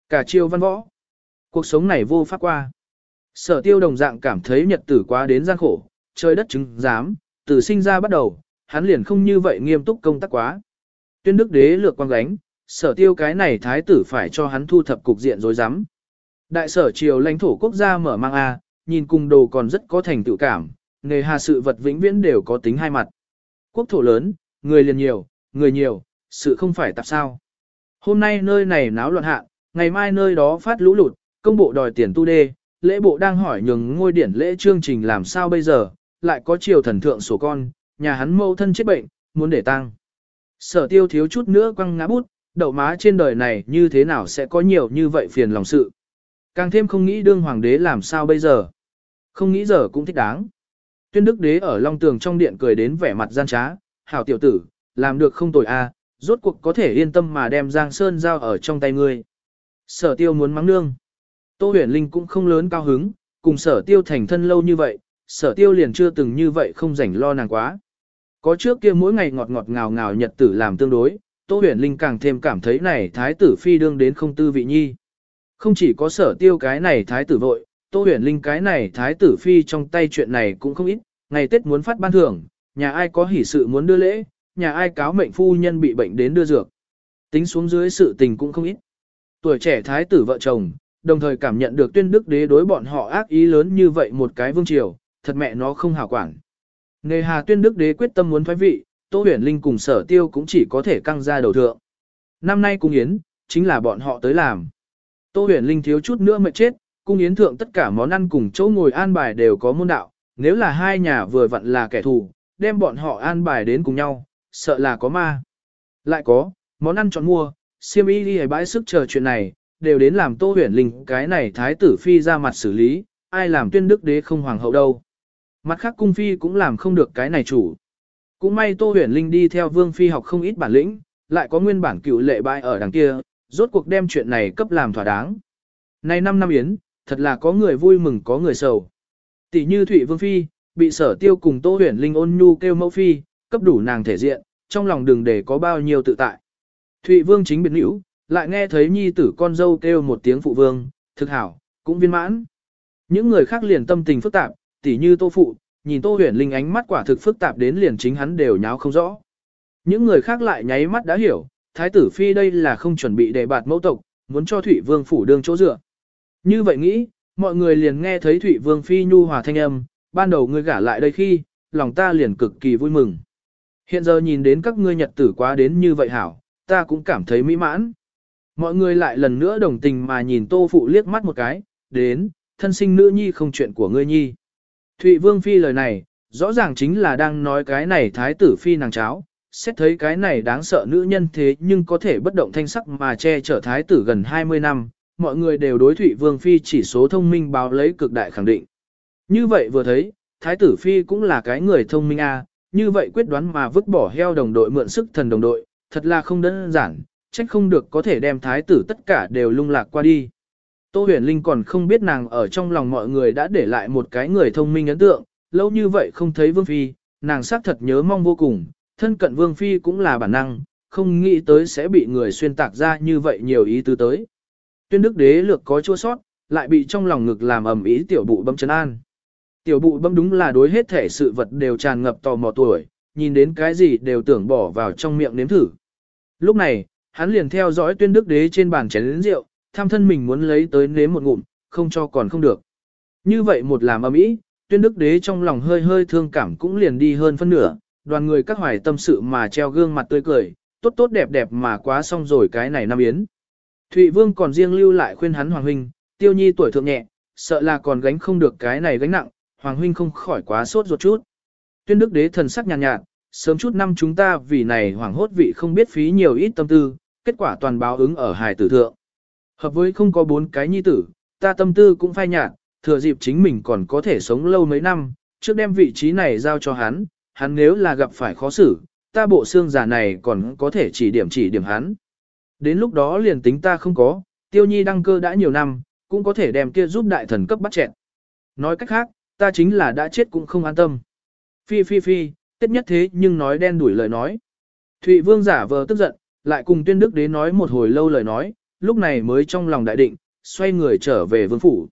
Cả triều văn võ. Cuộc sống này vô pháp qua. Sở tiêu đồng dạng cảm thấy nhật tử quá đến gian khổ, trời đất chứng giám, từ sinh ra bắt đầu, hắn liền không như vậy nghiêm túc công tác quá. Tuyên đức đế lược quang gánh, sở tiêu cái này thái tử phải cho hắn thu thập cục diện rối rắm. Đại sở triều lãnh thổ quốc gia mở mang A, nhìn cùng đồ còn rất có thành tựu cảm, nghề hà sự vật vĩnh viễn đều có tính hai mặt. Quốc thổ lớn, người liền nhiều, người nhiều, sự không phải tạp sao. Hôm nay nơi này náo loạn hạ, ngày mai nơi đó phát lũ lụt, công bộ đòi tiền tu đê, lễ bộ đang hỏi nhường ngôi điển lễ chương trình làm sao bây giờ, lại có triều thần thượng sổ con, nhà hắn mâu thân chết bệnh, muốn để tăng. Sở tiêu thiếu chút nữa quăng ngã bút, đậu má trên đời này như thế nào sẽ có nhiều như vậy phiền lòng sự. Càng thêm không nghĩ đương hoàng đế làm sao bây giờ. Không nghĩ giờ cũng thích đáng. Tuyên đức đế ở long tường trong điện cười đến vẻ mặt gian trá, hảo tiểu tử, làm được không tồi a, rốt cuộc có thể yên tâm mà đem Giang Sơn giao ở trong tay ngươi. Sở tiêu muốn mắng nương. Tô huyền linh cũng không lớn cao hứng, cùng sở tiêu thành thân lâu như vậy, sở tiêu liền chưa từng như vậy không rảnh lo nàng quá. Có trước kia mỗi ngày ngọt ngọt ngào ngào nhật tử làm tương đối, Tô huyền linh càng thêm cảm thấy này thái tử phi đương đến không tư vị nhi. Không chỉ có sở tiêu cái này thái tử vội, Tô huyền linh cái này thái tử phi trong tay chuyện này cũng không ít, ngày Tết muốn phát ban thưởng, nhà ai có hỷ sự muốn đưa lễ, nhà ai cáo mệnh phu nhân bị bệnh đến đưa dược. Tính xuống dưới sự tình cũng không ít. Tuổi trẻ thái tử vợ chồng, đồng thời cảm nhận được tuyên đức đế đối bọn họ ác ý lớn như vậy một cái vương triều, thật mẹ nó không hảo quản. Nề hà tuyên đức đế quyết tâm muốn thoái vị, Tô huyền linh cùng sở tiêu cũng chỉ có thể căng ra đầu thượng. Năm nay cung yến, chính là bọn họ tới làm. Tô huyền linh thiếu chút nữa mệt chết, cung yến thượng tất cả món ăn cùng chỗ ngồi an bài đều có môn đạo, nếu là hai nhà vừa vặn là kẻ thù, đem bọn họ an bài đến cùng nhau, sợ là có ma. Lại có, món ăn chọn mua, siêm y đi bãi sức chờ chuyện này, đều đến làm tô huyền linh cái này thái tử phi ra mặt xử lý, ai làm tuyên đức đế không hoàng hậu đâu. Mặt khác cung phi cũng làm không được cái này chủ. Cũng may tô huyền linh đi theo vương phi học không ít bản lĩnh, lại có nguyên bản cựu lệ bại ở đằng kia, rốt cuộc đem chuyện này cấp làm thỏa đáng. nay năm năm yến, thật là có người vui mừng có người sầu. Tỷ như Thụy Vương Phi, bị sở tiêu cùng Tô huyền linh ôn nhu kêu mẫu Phi, cấp đủ nàng thể diện, trong lòng đừng để có bao nhiêu tự tại. Thụy Vương chính biệt nữ, lại nghe thấy nhi tử con dâu kêu một tiếng phụ vương, thực hảo, cũng viên mãn. Những người khác liền tâm tình phức tạp, tỉ như tô phụ, nhìn tô huyền linh ánh mắt quả thực phức tạp đến liền chính hắn đều nháo không rõ. Những người khác lại nháy mắt đã hiểu, thái tử phi đây là không chuẩn bị đề bạt mẫu tộc, muốn cho Thụy Vương phủ đương chỗ dựa. Như vậy nghĩ, mọi người liền nghe thấy Thụy Vương phi nhu hòa thanh âm, ban đầu ngươi gả lại đây khi, lòng ta liền cực kỳ vui mừng. Hiện giờ nhìn đến các ngươi nhật tử quá đến như vậy hảo, ta cũng cảm thấy mỹ mãn. Mọi người lại lần nữa đồng tình mà nhìn tô phụ liếc mắt một cái, đến, thân sinh nữ nhi không chuyện của ngươi nhi. Thụy Vương Phi lời này, rõ ràng chính là đang nói cái này thái tử Phi nàng cháo, xét thấy cái này đáng sợ nữ nhân thế nhưng có thể bất động thanh sắc mà che chở thái tử gần 20 năm, mọi người đều đối Thụy Vương Phi chỉ số thông minh báo lấy cực đại khẳng định. Như vậy vừa thấy, thái tử Phi cũng là cái người thông minh a như vậy quyết đoán mà vứt bỏ heo đồng đội mượn sức thần đồng đội, thật là không đơn giản, trách không được có thể đem thái tử tất cả đều lung lạc qua đi. Tô huyền linh còn không biết nàng ở trong lòng mọi người đã để lại một cái người thông minh ấn tượng, lâu như vậy không thấy vương phi, nàng xác thật nhớ mong vô cùng, thân cận vương phi cũng là bản năng, không nghĩ tới sẽ bị người xuyên tạc ra như vậy nhiều ý tứ tới. Tuyên đức đế lược có chua sót, lại bị trong lòng ngực làm ẩm ý tiểu bụ bấm chân an. Tiểu bụ bấm đúng là đối hết thể sự vật đều tràn ngập tò mò tuổi, nhìn đến cái gì đều tưởng bỏ vào trong miệng nếm thử. Lúc này, hắn liền theo dõi tuyên đức đế trên bàn chén lĩnh rượu, tham thân mình muốn lấy tới nếm một ngụm, không cho còn không được. Như vậy một làm ầm ý, tuyên đức đế trong lòng hơi hơi thương cảm cũng liền đi hơn phân nửa, đoàn người các hoài tâm sự mà treo gương mặt tươi cười, tốt tốt đẹp đẹp mà quá xong rồi cái này năm yến. Thụy Vương còn riêng lưu lại khuyên hắn Hoàng Huynh, tiêu nhi tuổi thượng nhẹ, sợ là còn gánh không được cái này gánh nặng, Hoàng Huynh không khỏi quá sốt ruột chút. Tuyên đức đế thần sắc nhàn nhạt, nhạt, sớm chút năm chúng ta vì này hoàng hốt vị không biết phí nhiều ít tâm tư, kết quả toàn báo ứng ở hài tử thượng. Hợp với không có bốn cái nhi tử, ta tâm tư cũng phai nhạt, thừa dịp chính mình còn có thể sống lâu mấy năm, trước đem vị trí này giao cho hắn, hắn nếu là gặp phải khó xử, ta bộ xương giả này còn có thể chỉ điểm chỉ điểm hắn. Đến lúc đó liền tính ta không có, tiêu nhi đăng cơ đã nhiều năm, cũng có thể đem kia giúp đại thần cấp bắt chẹn. Nói cách khác, ta chính là đã chết cũng không an tâm. Phi phi phi, tiết nhất thế nhưng nói đen đuổi lời nói. Thụy vương giả vờ tức giận, lại cùng tuyên đức đế nói một hồi lâu lời nói, lúc này mới trong lòng đại định, xoay người trở về vương phủ.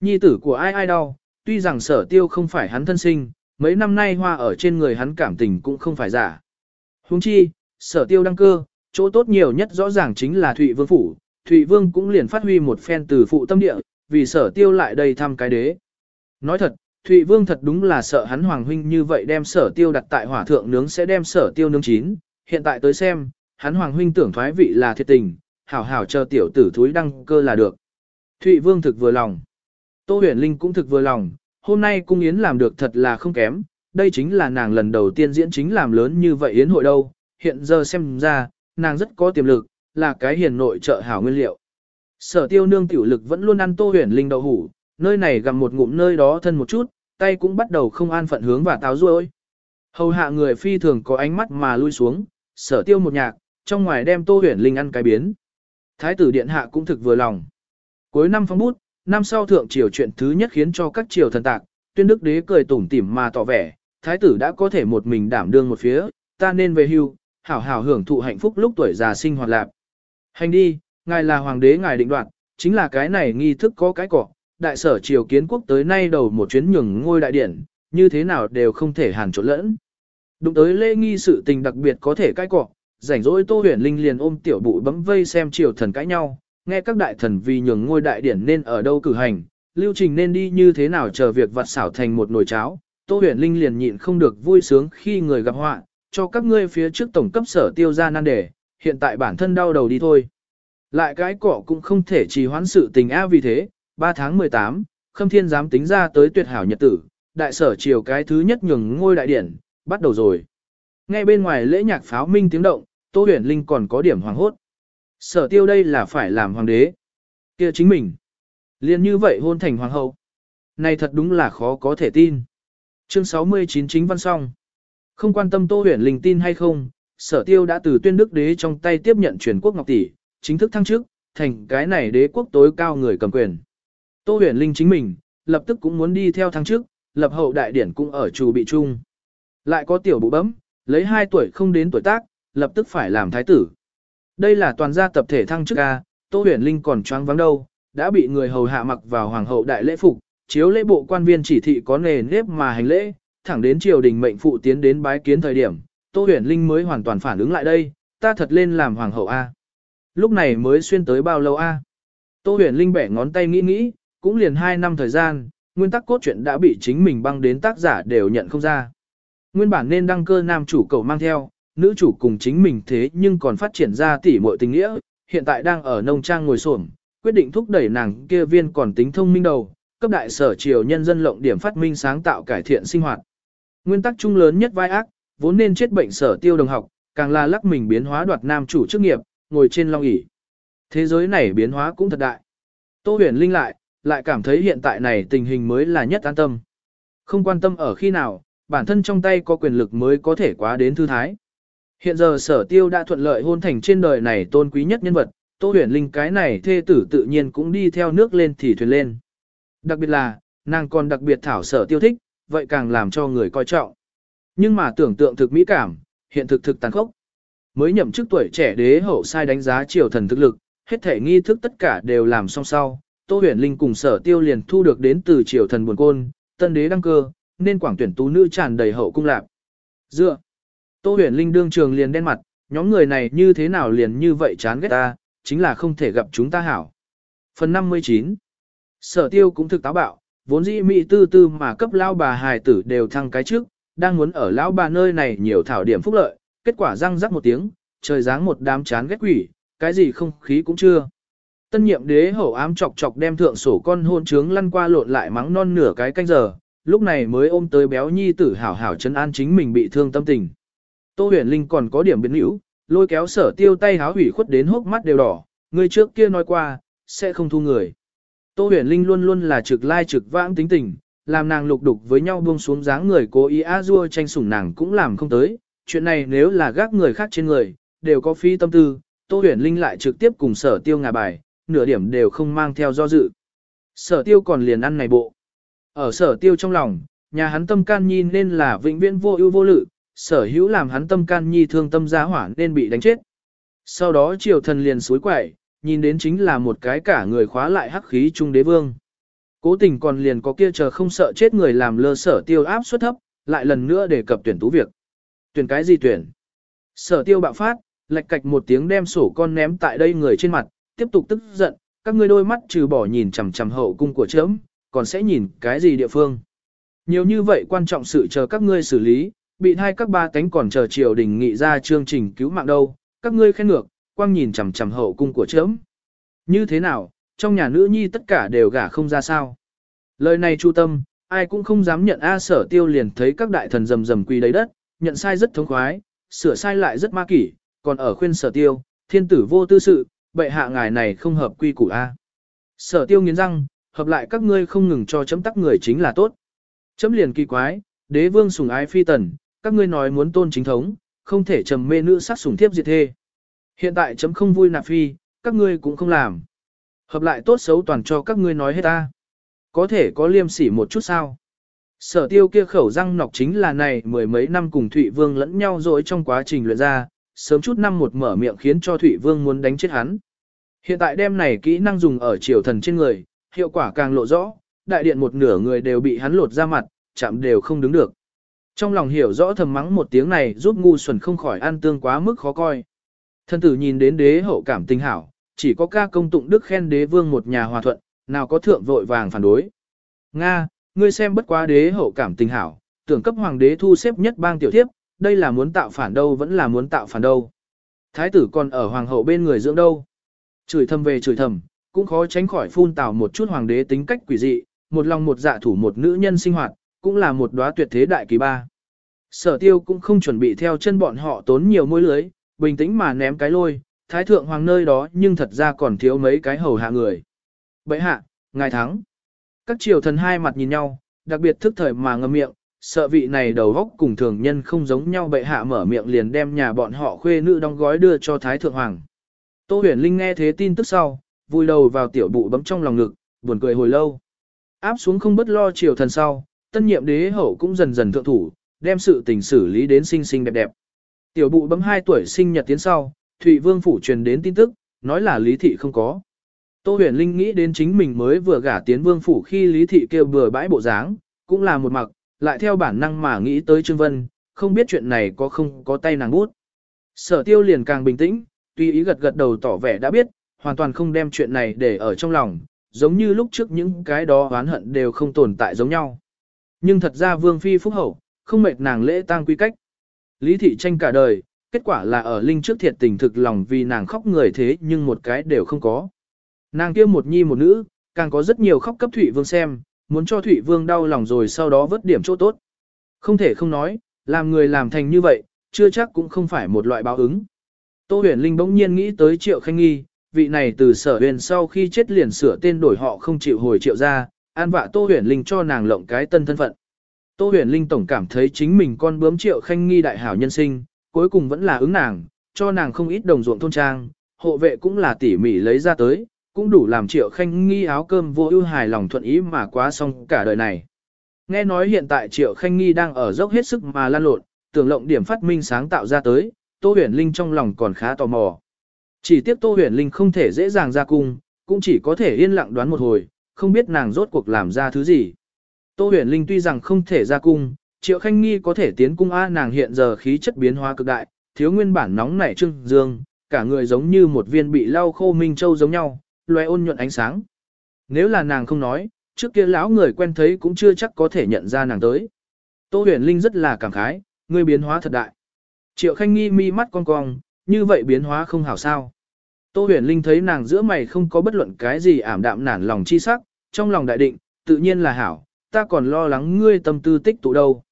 Nhi tử của ai ai đau, tuy rằng sở tiêu không phải hắn thân sinh, mấy năm nay hoa ở trên người hắn cảm tình cũng không phải giả. Huống chi, sở tiêu đăng cơ, chỗ tốt nhiều nhất rõ ràng chính là Thụy Vương Phủ, Thụy Vương cũng liền phát huy một phen từ phụ tâm địa, vì sở tiêu lại đây thăm cái đế. Nói thật, Thụy Vương thật đúng là sợ hắn Hoàng Huynh như vậy đem sở tiêu đặt tại hỏa thượng nướng sẽ đem sở tiêu nướng chín, hiện tại tới xem, hắn Hoàng Huynh tưởng thoái vị là thiệt tình, hảo hảo chờ tiểu tử thúi đăng cơ là được. Thụy Vương thực vừa lòng. Tô huyền linh cũng thực vừa lòng, hôm nay cung yến làm được thật là không kém, đây chính là nàng lần đầu tiên diễn chính làm lớn như vậy yến hội đâu, hiện giờ xem ra, nàng rất có tiềm lực, là cái hiền nội trợ hảo nguyên liệu. Sở tiêu nương tiểu lực vẫn luôn ăn tô huyền linh đậu hủ, nơi này gặm một ngụm nơi đó thân một chút, tay cũng bắt đầu không an phận hướng và táo ruôi. Hầu hạ người phi thường có ánh mắt mà lui xuống, sở tiêu một nhạc, trong ngoài đem tô huyền linh ăn cái biến. Thái tử điện hạ cũng thực vừa lòng. Cuối năm phong bút, năm sau thượng triều chuyện thứ nhất khiến cho các triều thần tạc, tuyên đức đế cười tủm tỉm mà tỏ vẻ, thái tử đã có thể một mình đảm đương một phía, ta nên về hưu, hảo hảo hưởng thụ hạnh phúc lúc tuổi già sinh hoạt lạc. Hành đi, ngài là hoàng đế ngài định đoạt, chính là cái này nghi thức có cái cỏ, đại sở triều kiến quốc tới nay đầu một chuyến nhường ngôi đại điển, như thế nào đều không thể hàn trộn lẫn. Đụng tới lễ nghi sự tình đặc biệt có thể cái cỏ, rảnh rỗi Tô Huyền Linh liền ôm tiểu bụ bấm vây xem triều thần cãi nhau, nghe các đại thần vì nhường ngôi đại điển nên ở đâu cử hành, lưu trình nên đi như thế nào chờ việc vặt xảo thành một nồi cháo. Tô huyền linh liền nhịn không được vui sướng khi người gặp họa, cho các ngươi phía trước tổng cấp sở tiêu ra nan đề, hiện tại bản thân đau đầu đi thôi. Lại cái cọ cũng không thể trì hoãn sự tình a vì thế, 3 tháng 18, Khâm Thiên dám tính ra tới tuyệt hảo nhật tử, đại sở triều cái thứ nhất nhường ngôi đại điển, bắt đầu rồi. Ngay bên ngoài lễ nhạc pháo minh tiếng động, Tô Huyền Linh còn có điểm hoàng hốt. Sở tiêu đây là phải làm hoàng đế. kia chính mình. liền như vậy hôn thành hoàng hậu. Này thật đúng là khó có thể tin. Chương 69 chính văn song, Không quan tâm Tô Huyền Linh tin hay không, sở tiêu đã từ tuyên đức đế trong tay tiếp nhận truyền quốc ngọc tỷ, chính thức thăng chức, thành cái này đế quốc tối cao người cầm quyền. Tô Huyền Linh chính mình, lập tức cũng muốn đi theo thăng chức, lập hậu đại điển cũng ở chủ bị chung. Lại có tiểu bụ bấm, lấy 2 tuổi không đến tuổi tác, lập tức phải làm thái tử. Đây là toàn gia tập thể thăng chức A, Tô Huyền Linh còn choáng vắng đâu, đã bị người hầu hạ mặc vào hoàng hậu đại lễ phục, chiếu lễ bộ quan viên chỉ thị có nề nếp mà hành lễ, thẳng đến triều đình mệnh phụ tiến đến bái kiến thời điểm, Tô Huyền Linh mới hoàn toàn phản ứng lại đây, ta thật lên làm hoàng hậu A. Lúc này mới xuyên tới bao lâu A. Tô Huyền Linh bẻ ngón tay nghĩ nghĩ, cũng liền 2 năm thời gian, nguyên tắc cốt truyện đã bị chính mình băng đến tác giả đều nhận không ra. Nguyên bản nên đăng cơ nam chủ cầu mang theo, nữ chủ cùng chính mình thế nhưng còn phát triển ra tỉ muội tình nghĩa, hiện tại đang ở nông trang ngồi xổm, quyết định thúc đẩy nàng kia viên còn tính thông minh đầu, cấp đại sở triều nhân dân lộng điểm phát minh sáng tạo cải thiện sinh hoạt. Nguyên tắc chung lớn nhất vai ác, vốn nên chết bệnh sở tiêu đồng học, càng là lắc mình biến hóa đoạt nam chủ chức nghiệp, ngồi trên long ỷ. Thế giới này biến hóa cũng thật đại. Tô huyền linh lại, lại cảm thấy hiện tại này tình hình mới là nhất an tâm. Không quan tâm ở khi nào, bản thân trong tay có quyền lực mới có thể quá đến thư thái. Hiện giờ sở tiêu đã thuận lợi hôn thành trên đời này tôn quý nhất nhân vật, Tô huyền linh cái này thê tử tự nhiên cũng đi theo nước lên thì thuyền lên. Đặc biệt là, nàng còn đặc biệt thảo sở tiêu thích, vậy càng làm cho người coi trọng. Nhưng mà tưởng tượng thực mỹ cảm, hiện thực thực tàn khốc. Mới nhậm chức tuổi trẻ đế hậu sai đánh giá triều thần thực lực, hết thể nghi thức tất cả đều làm song sau. Tô huyền linh cùng sở tiêu liền thu được đến từ triều thần buồn côn, tân đế đăng cơ, nên quảng tuyển tú nữ tràn đầy hậu cung lạc. Dựa, Tô huyền linh đương trường liền đen mặt, nhóm người này như thế nào liền như vậy chán ghét ta, chính là không thể gặp chúng ta hảo. Phần 59 Sở tiêu cũng thực táo bạo, vốn dĩ mỹ tư tư mà cấp lao bà hài tử đều thăng cái trước, đang muốn ở lão bà nơi này nhiều thảo điểm phúc lợi, kết quả răng rắc một tiếng, trời dáng một đám chán ghét quỷ, cái gì không khí cũng chưa. Tân nhiệm đế hậu ám chọc chọc đem thượng sổ con hôn trướng lăn qua lộn lại mắng non nửa cái canh giờ, lúc này mới ôm tới béo nhi tử hảo hảo chân an chính mình bị thương tâm tình. Tô huyền linh còn có điểm biến hữu, lôi kéo sở tiêu tay háo hủy khuất đến hốc mắt đều đỏ, người trước kia nói qua, sẽ không thu người. Tô huyền linh luôn luôn là trực lai trực vãng tính tình, làm nàng lục đục với nhau buông xuống dáng người cố ý a dua tranh sủng nàng cũng làm không tới, chuyện này nếu là gác người khác trên người, đều có phi tâm tư, Tô huyền linh lại trực tiếp cùng sở tiêu ngà bài, nửa điểm đều không mang theo do dự. Sở tiêu còn liền ăn này bộ. Ở sở tiêu trong lòng, nhà hắn tâm can nhi nên là vĩnh viễn vô ưu vô lự, sở hữu làm hắn tâm can nhi thương tâm giá hỏa nên bị đánh chết. Sau đó triều thần liền suối quẩy, nhìn đến chính là một cái cả người khóa lại hắc khí trung đế vương. Cố tình còn liền có kia chờ không sợ chết người làm lơ sở tiêu áp suất thấp, lại lần nữa đề cập tuyển tú việc. Tuyển cái gì tuyển? Sở tiêu bạo phát, lệch cạch một tiếng đem sổ con ném tại đây người trên mặt, tiếp tục tức giận, các ngươi đôi mắt trừ bỏ nhìn chằm chằm hậu cung của chấm, còn sẽ nhìn cái gì địa phương. Nhiều như vậy quan trọng sự chờ các ngươi xử lý, bị hai các ba cánh còn chờ triều đình nghị ra chương trình cứu mạng đâu, các ngươi khen ngược, quang nhìn chằm chằm hậu cung của chớm. Như thế nào, trong nhà nữ nhi tất cả đều gả không ra sao. Lời này chu tâm, ai cũng không dám nhận A sở tiêu liền thấy các đại thần rầm rầm quỳ đấy đất, nhận sai rất thống khoái, sửa sai lại rất ma kỷ, còn ở khuyên sở tiêu, thiên tử vô tư sự, bệ hạ ngài này không hợp quy củ A. Sở tiêu nghiến răng, hợp lại các ngươi không ngừng cho chấm tắc người chính là tốt. Chấm liền kỳ quái, đế vương sùng ái phi tần, các ngươi nói muốn tôn chính thống, không thể trầm mê nữ sát sủng thiếp diệt thê. Hiện tại chấm không vui nạp phi, các ngươi cũng không làm. Hợp lại tốt xấu toàn cho các ngươi nói hết ta. Có thể có liêm sỉ một chút sao. Sở tiêu kia khẩu răng nọc chính là này mười mấy năm cùng Thụy Vương lẫn nhau rồi trong quá trình luyện ra, sớm chút năm một mở miệng khiến cho Thụy Vương muốn đánh chết hắn. Hiện tại đem này kỹ năng dùng ở triều thần trên người, hiệu quả càng lộ rõ, đại điện một nửa người đều bị hắn lột ra mặt, chạm đều không đứng được. Trong lòng hiểu rõ thầm mắng một tiếng này giúp ngu xuẩn không khỏi ăn tương quá mức khó coi. Thân tử nhìn đến đế hậu cảm tình hảo, chỉ có ca công tụng đức khen đế vương một nhà hòa thuận, nào có thượng vội vàng phản đối. Nga, ngươi xem bất quá đế hậu cảm tình hảo, tưởng cấp hoàng đế thu xếp nhất bang tiểu thiếp, đây là muốn tạo phản đâu vẫn là muốn tạo phản đâu. Thái tử còn ở hoàng hậu bên người dưỡng đâu. Chửi thầm về chửi thầm, cũng khó tránh khỏi phun tào một chút hoàng đế tính cách quỷ dị, một lòng một dạ thủ một nữ nhân sinh hoạt, cũng là một đóa tuyệt thế đại kỳ ba. Sở tiêu cũng không chuẩn bị theo chân bọn họ tốn nhiều môi lưới, bình tĩnh mà ném cái lôi, thái thượng hoàng nơi đó nhưng thật ra còn thiếu mấy cái hầu hạ người. Bậy hạ, ngài thắng. Các triều thần hai mặt nhìn nhau, đặc biệt thức thời mà ngâm miệng, sợ vị này đầu góc cùng thường nhân không giống nhau bệ hạ mở miệng liền đem nhà bọn họ khuê nữ đóng gói đưa cho thái thượng hoàng. Tô huyền linh nghe thế tin tức sau, vui đầu vào tiểu bụ bấm trong lòng ngực, buồn cười hồi lâu. Áp xuống không bất lo triều thần sau, tân nhiệm đế hậu cũng dần dần thượng thủ, đem sự tình xử lý đến xinh xinh đẹp đẹp. Tiểu bụ bấm 2 tuổi sinh nhật tiến sau, Thụy Vương phủ truyền đến tin tức, nói là Lý Thị không có. Tô huyền linh nghĩ đến chính mình mới vừa gả tiến Vương phủ khi Lý Thị kêu bừa bãi bộ dáng, cũng là một mặc, lại theo bản năng mà nghĩ tới Trương Vân, không biết chuyện này có không có tay nàng bút. Sở tiêu liền càng bình tĩnh, tuy ý gật gật đầu tỏ vẻ đã biết, hoàn toàn không đem chuyện này để ở trong lòng, giống như lúc trước những cái đó oán hận đều không tồn tại giống nhau. Nhưng thật ra Vương Phi phúc hậu, không mệt nàng lễ tang quy cách. Lý thị tranh cả đời, kết quả là ở Linh trước thiệt tình thực lòng vì nàng khóc người thế nhưng một cái đều không có. Nàng kia một nhi một nữ, càng có rất nhiều khóc cấp Thụy Vương xem, muốn cho Thụy Vương đau lòng rồi sau đó vớt điểm chỗ tốt. Không thể không nói, làm người làm thành như vậy, chưa chắc cũng không phải một loại báo ứng. Tô huyền linh bỗng nhiên nghĩ tới triệu khanh nghi, vị này từ sở huyền sau khi chết liền sửa tên đổi họ không chịu hồi triệu ra, an vạ Tô huyền linh cho nàng lộng cái tân thân phận. Tô huyền linh tổng cảm thấy chính mình con bướm triệu khanh nghi đại hảo nhân sinh, cuối cùng vẫn là ứng nàng, cho nàng không ít đồng ruộng thôn trang, hộ vệ cũng là tỉ mỉ lấy ra tới, cũng đủ làm triệu khanh nghi áo cơm vô ưu hài lòng thuận ý mà quá xong cả đời này. Nghe nói hiện tại triệu khanh nghi đang ở dốc hết sức mà lan lộn, tưởng lộng điểm phát minh sáng tạo ra tới, Tô huyền linh trong lòng còn khá tò mò. Chỉ tiếc Tô huyền linh không thể dễ dàng ra cung, cũng chỉ có thể yên lặng đoán một hồi, không biết nàng rốt cuộc làm ra thứ gì. Tô huyền linh tuy rằng không thể ra cung, triệu khanh nghi có thể tiến cung A nàng hiện giờ khí chất biến hóa cực đại, thiếu nguyên bản nóng nảy trưng dương, cả người giống như một viên bị lau khô minh châu giống nhau, loe ôn nhuận ánh sáng. Nếu là nàng không nói, trước kia lão người quen thấy cũng chưa chắc có thể nhận ra nàng tới. Tô huyền linh rất là cảm khái, ngươi biến hóa thật đại. Triệu khanh nghi mi mắt cong cong, như vậy biến hóa không hảo sao. Tô huyền linh thấy nàng giữa mày không có bất luận cái gì ảm đạm nản lòng chi sắc, trong lòng đại định, tự nhiên là hảo, ta còn lo lắng ngươi tâm tư tích tụ đâu.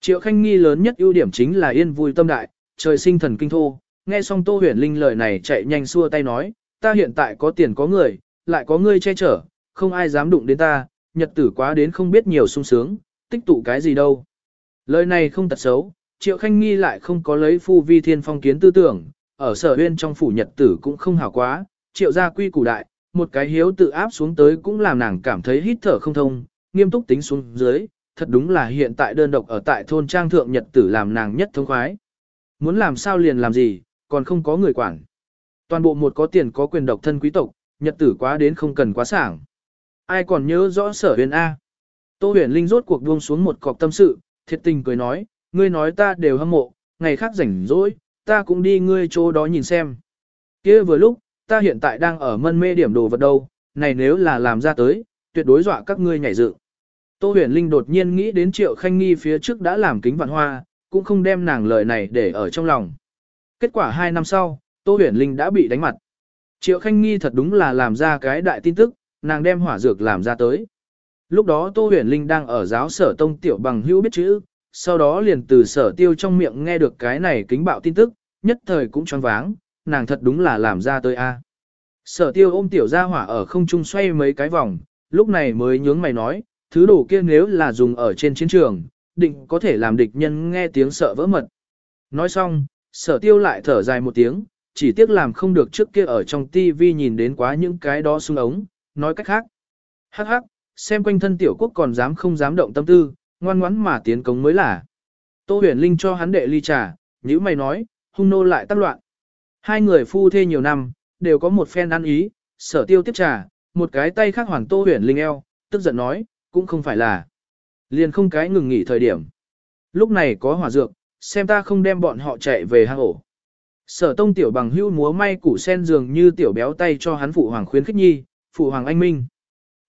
Triệu Khanh Nghi lớn nhất ưu điểm chính là yên vui tâm đại, trời sinh thần kinh thô, nghe xong Tô Huyền Linh lời này chạy nhanh xua tay nói, ta hiện tại có tiền có người, lại có ngươi che chở, không ai dám đụng đến ta, nhật tử quá đến không biết nhiều sung sướng, tích tụ cái gì đâu. Lời này không tật xấu, Triệu Khanh Nghi lại không có lấy phu vi thiên phong kiến tư tưởng, ở sở huyên trong phủ nhật tử cũng không hảo quá, Triệu gia quy củ đại, một cái hiếu tự áp xuống tới cũng làm nàng cảm thấy hít thở không thông, nghiêm túc tính xuống dưới, thật đúng là hiện tại đơn độc ở tại thôn trang thượng nhật tử làm nàng nhất thông khoái. Muốn làm sao liền làm gì, còn không có người quản. Toàn bộ một có tiền có quyền độc thân quý tộc, nhật tử quá đến không cần quá sảng. Ai còn nhớ rõ sở huyền A. Tô huyền linh rốt cuộc buông xuống một cọc tâm sự, thiệt tình cười nói, ngươi nói ta đều hâm mộ, ngày khác rảnh rỗi, ta cũng đi ngươi chỗ đó nhìn xem. kia vừa lúc, ta hiện tại đang ở mân mê điểm đồ vật đâu, này nếu là làm ra tới, tuyệt đối dọa các ngươi nhảy dựng. Tô huyền linh đột nhiên nghĩ đến triệu khanh nghi phía trước đã làm kính vạn hoa, cũng không đem nàng lời này để ở trong lòng. Kết quả hai năm sau, Tô huyền linh đã bị đánh mặt. Triệu khanh nghi thật đúng là làm ra cái đại tin tức, nàng đem hỏa dược làm ra tới. Lúc đó Tô huyền linh đang ở giáo sở tông tiểu bằng hữu biết chữ, sau đó liền từ sở tiêu trong miệng nghe được cái này kính bạo tin tức, nhất thời cũng choáng váng, nàng thật đúng là làm ra tới a. À. Sở tiêu ôm tiểu gia hỏa ở không trung xoay mấy cái vòng, lúc này mới nhướng mày nói, thứ đồ kia nếu là dùng ở trên chiến trường, định có thể làm địch nhân nghe tiếng sợ vỡ mật. Nói xong, sở tiêu lại thở dài một tiếng, chỉ tiếc làm không được trước kia ở trong tivi nhìn đến quá những cái đó sung ống, nói cách khác. Hắc hắc, xem quanh thân tiểu quốc còn dám không dám động tâm tư, ngoan ngoãn mà tiến công mới là. Tô huyền linh cho hắn đệ ly trà, như mày nói, hung nô lại tác loạn. Hai người phu thê nhiều năm, đều có một phen ăn ý, sở tiêu tiếp trà, một cái tay khác hoàn tô huyền linh eo, tức giận nói, cũng không phải là. Liền không cái ngừng nghỉ thời điểm. Lúc này có hỏa dược, xem ta không đem bọn họ chạy về hang ổ. Sở tông tiểu bằng hưu múa may củ sen dường như tiểu béo tay cho hắn phụ hoàng khuyến khích nhi, phụ hoàng anh minh.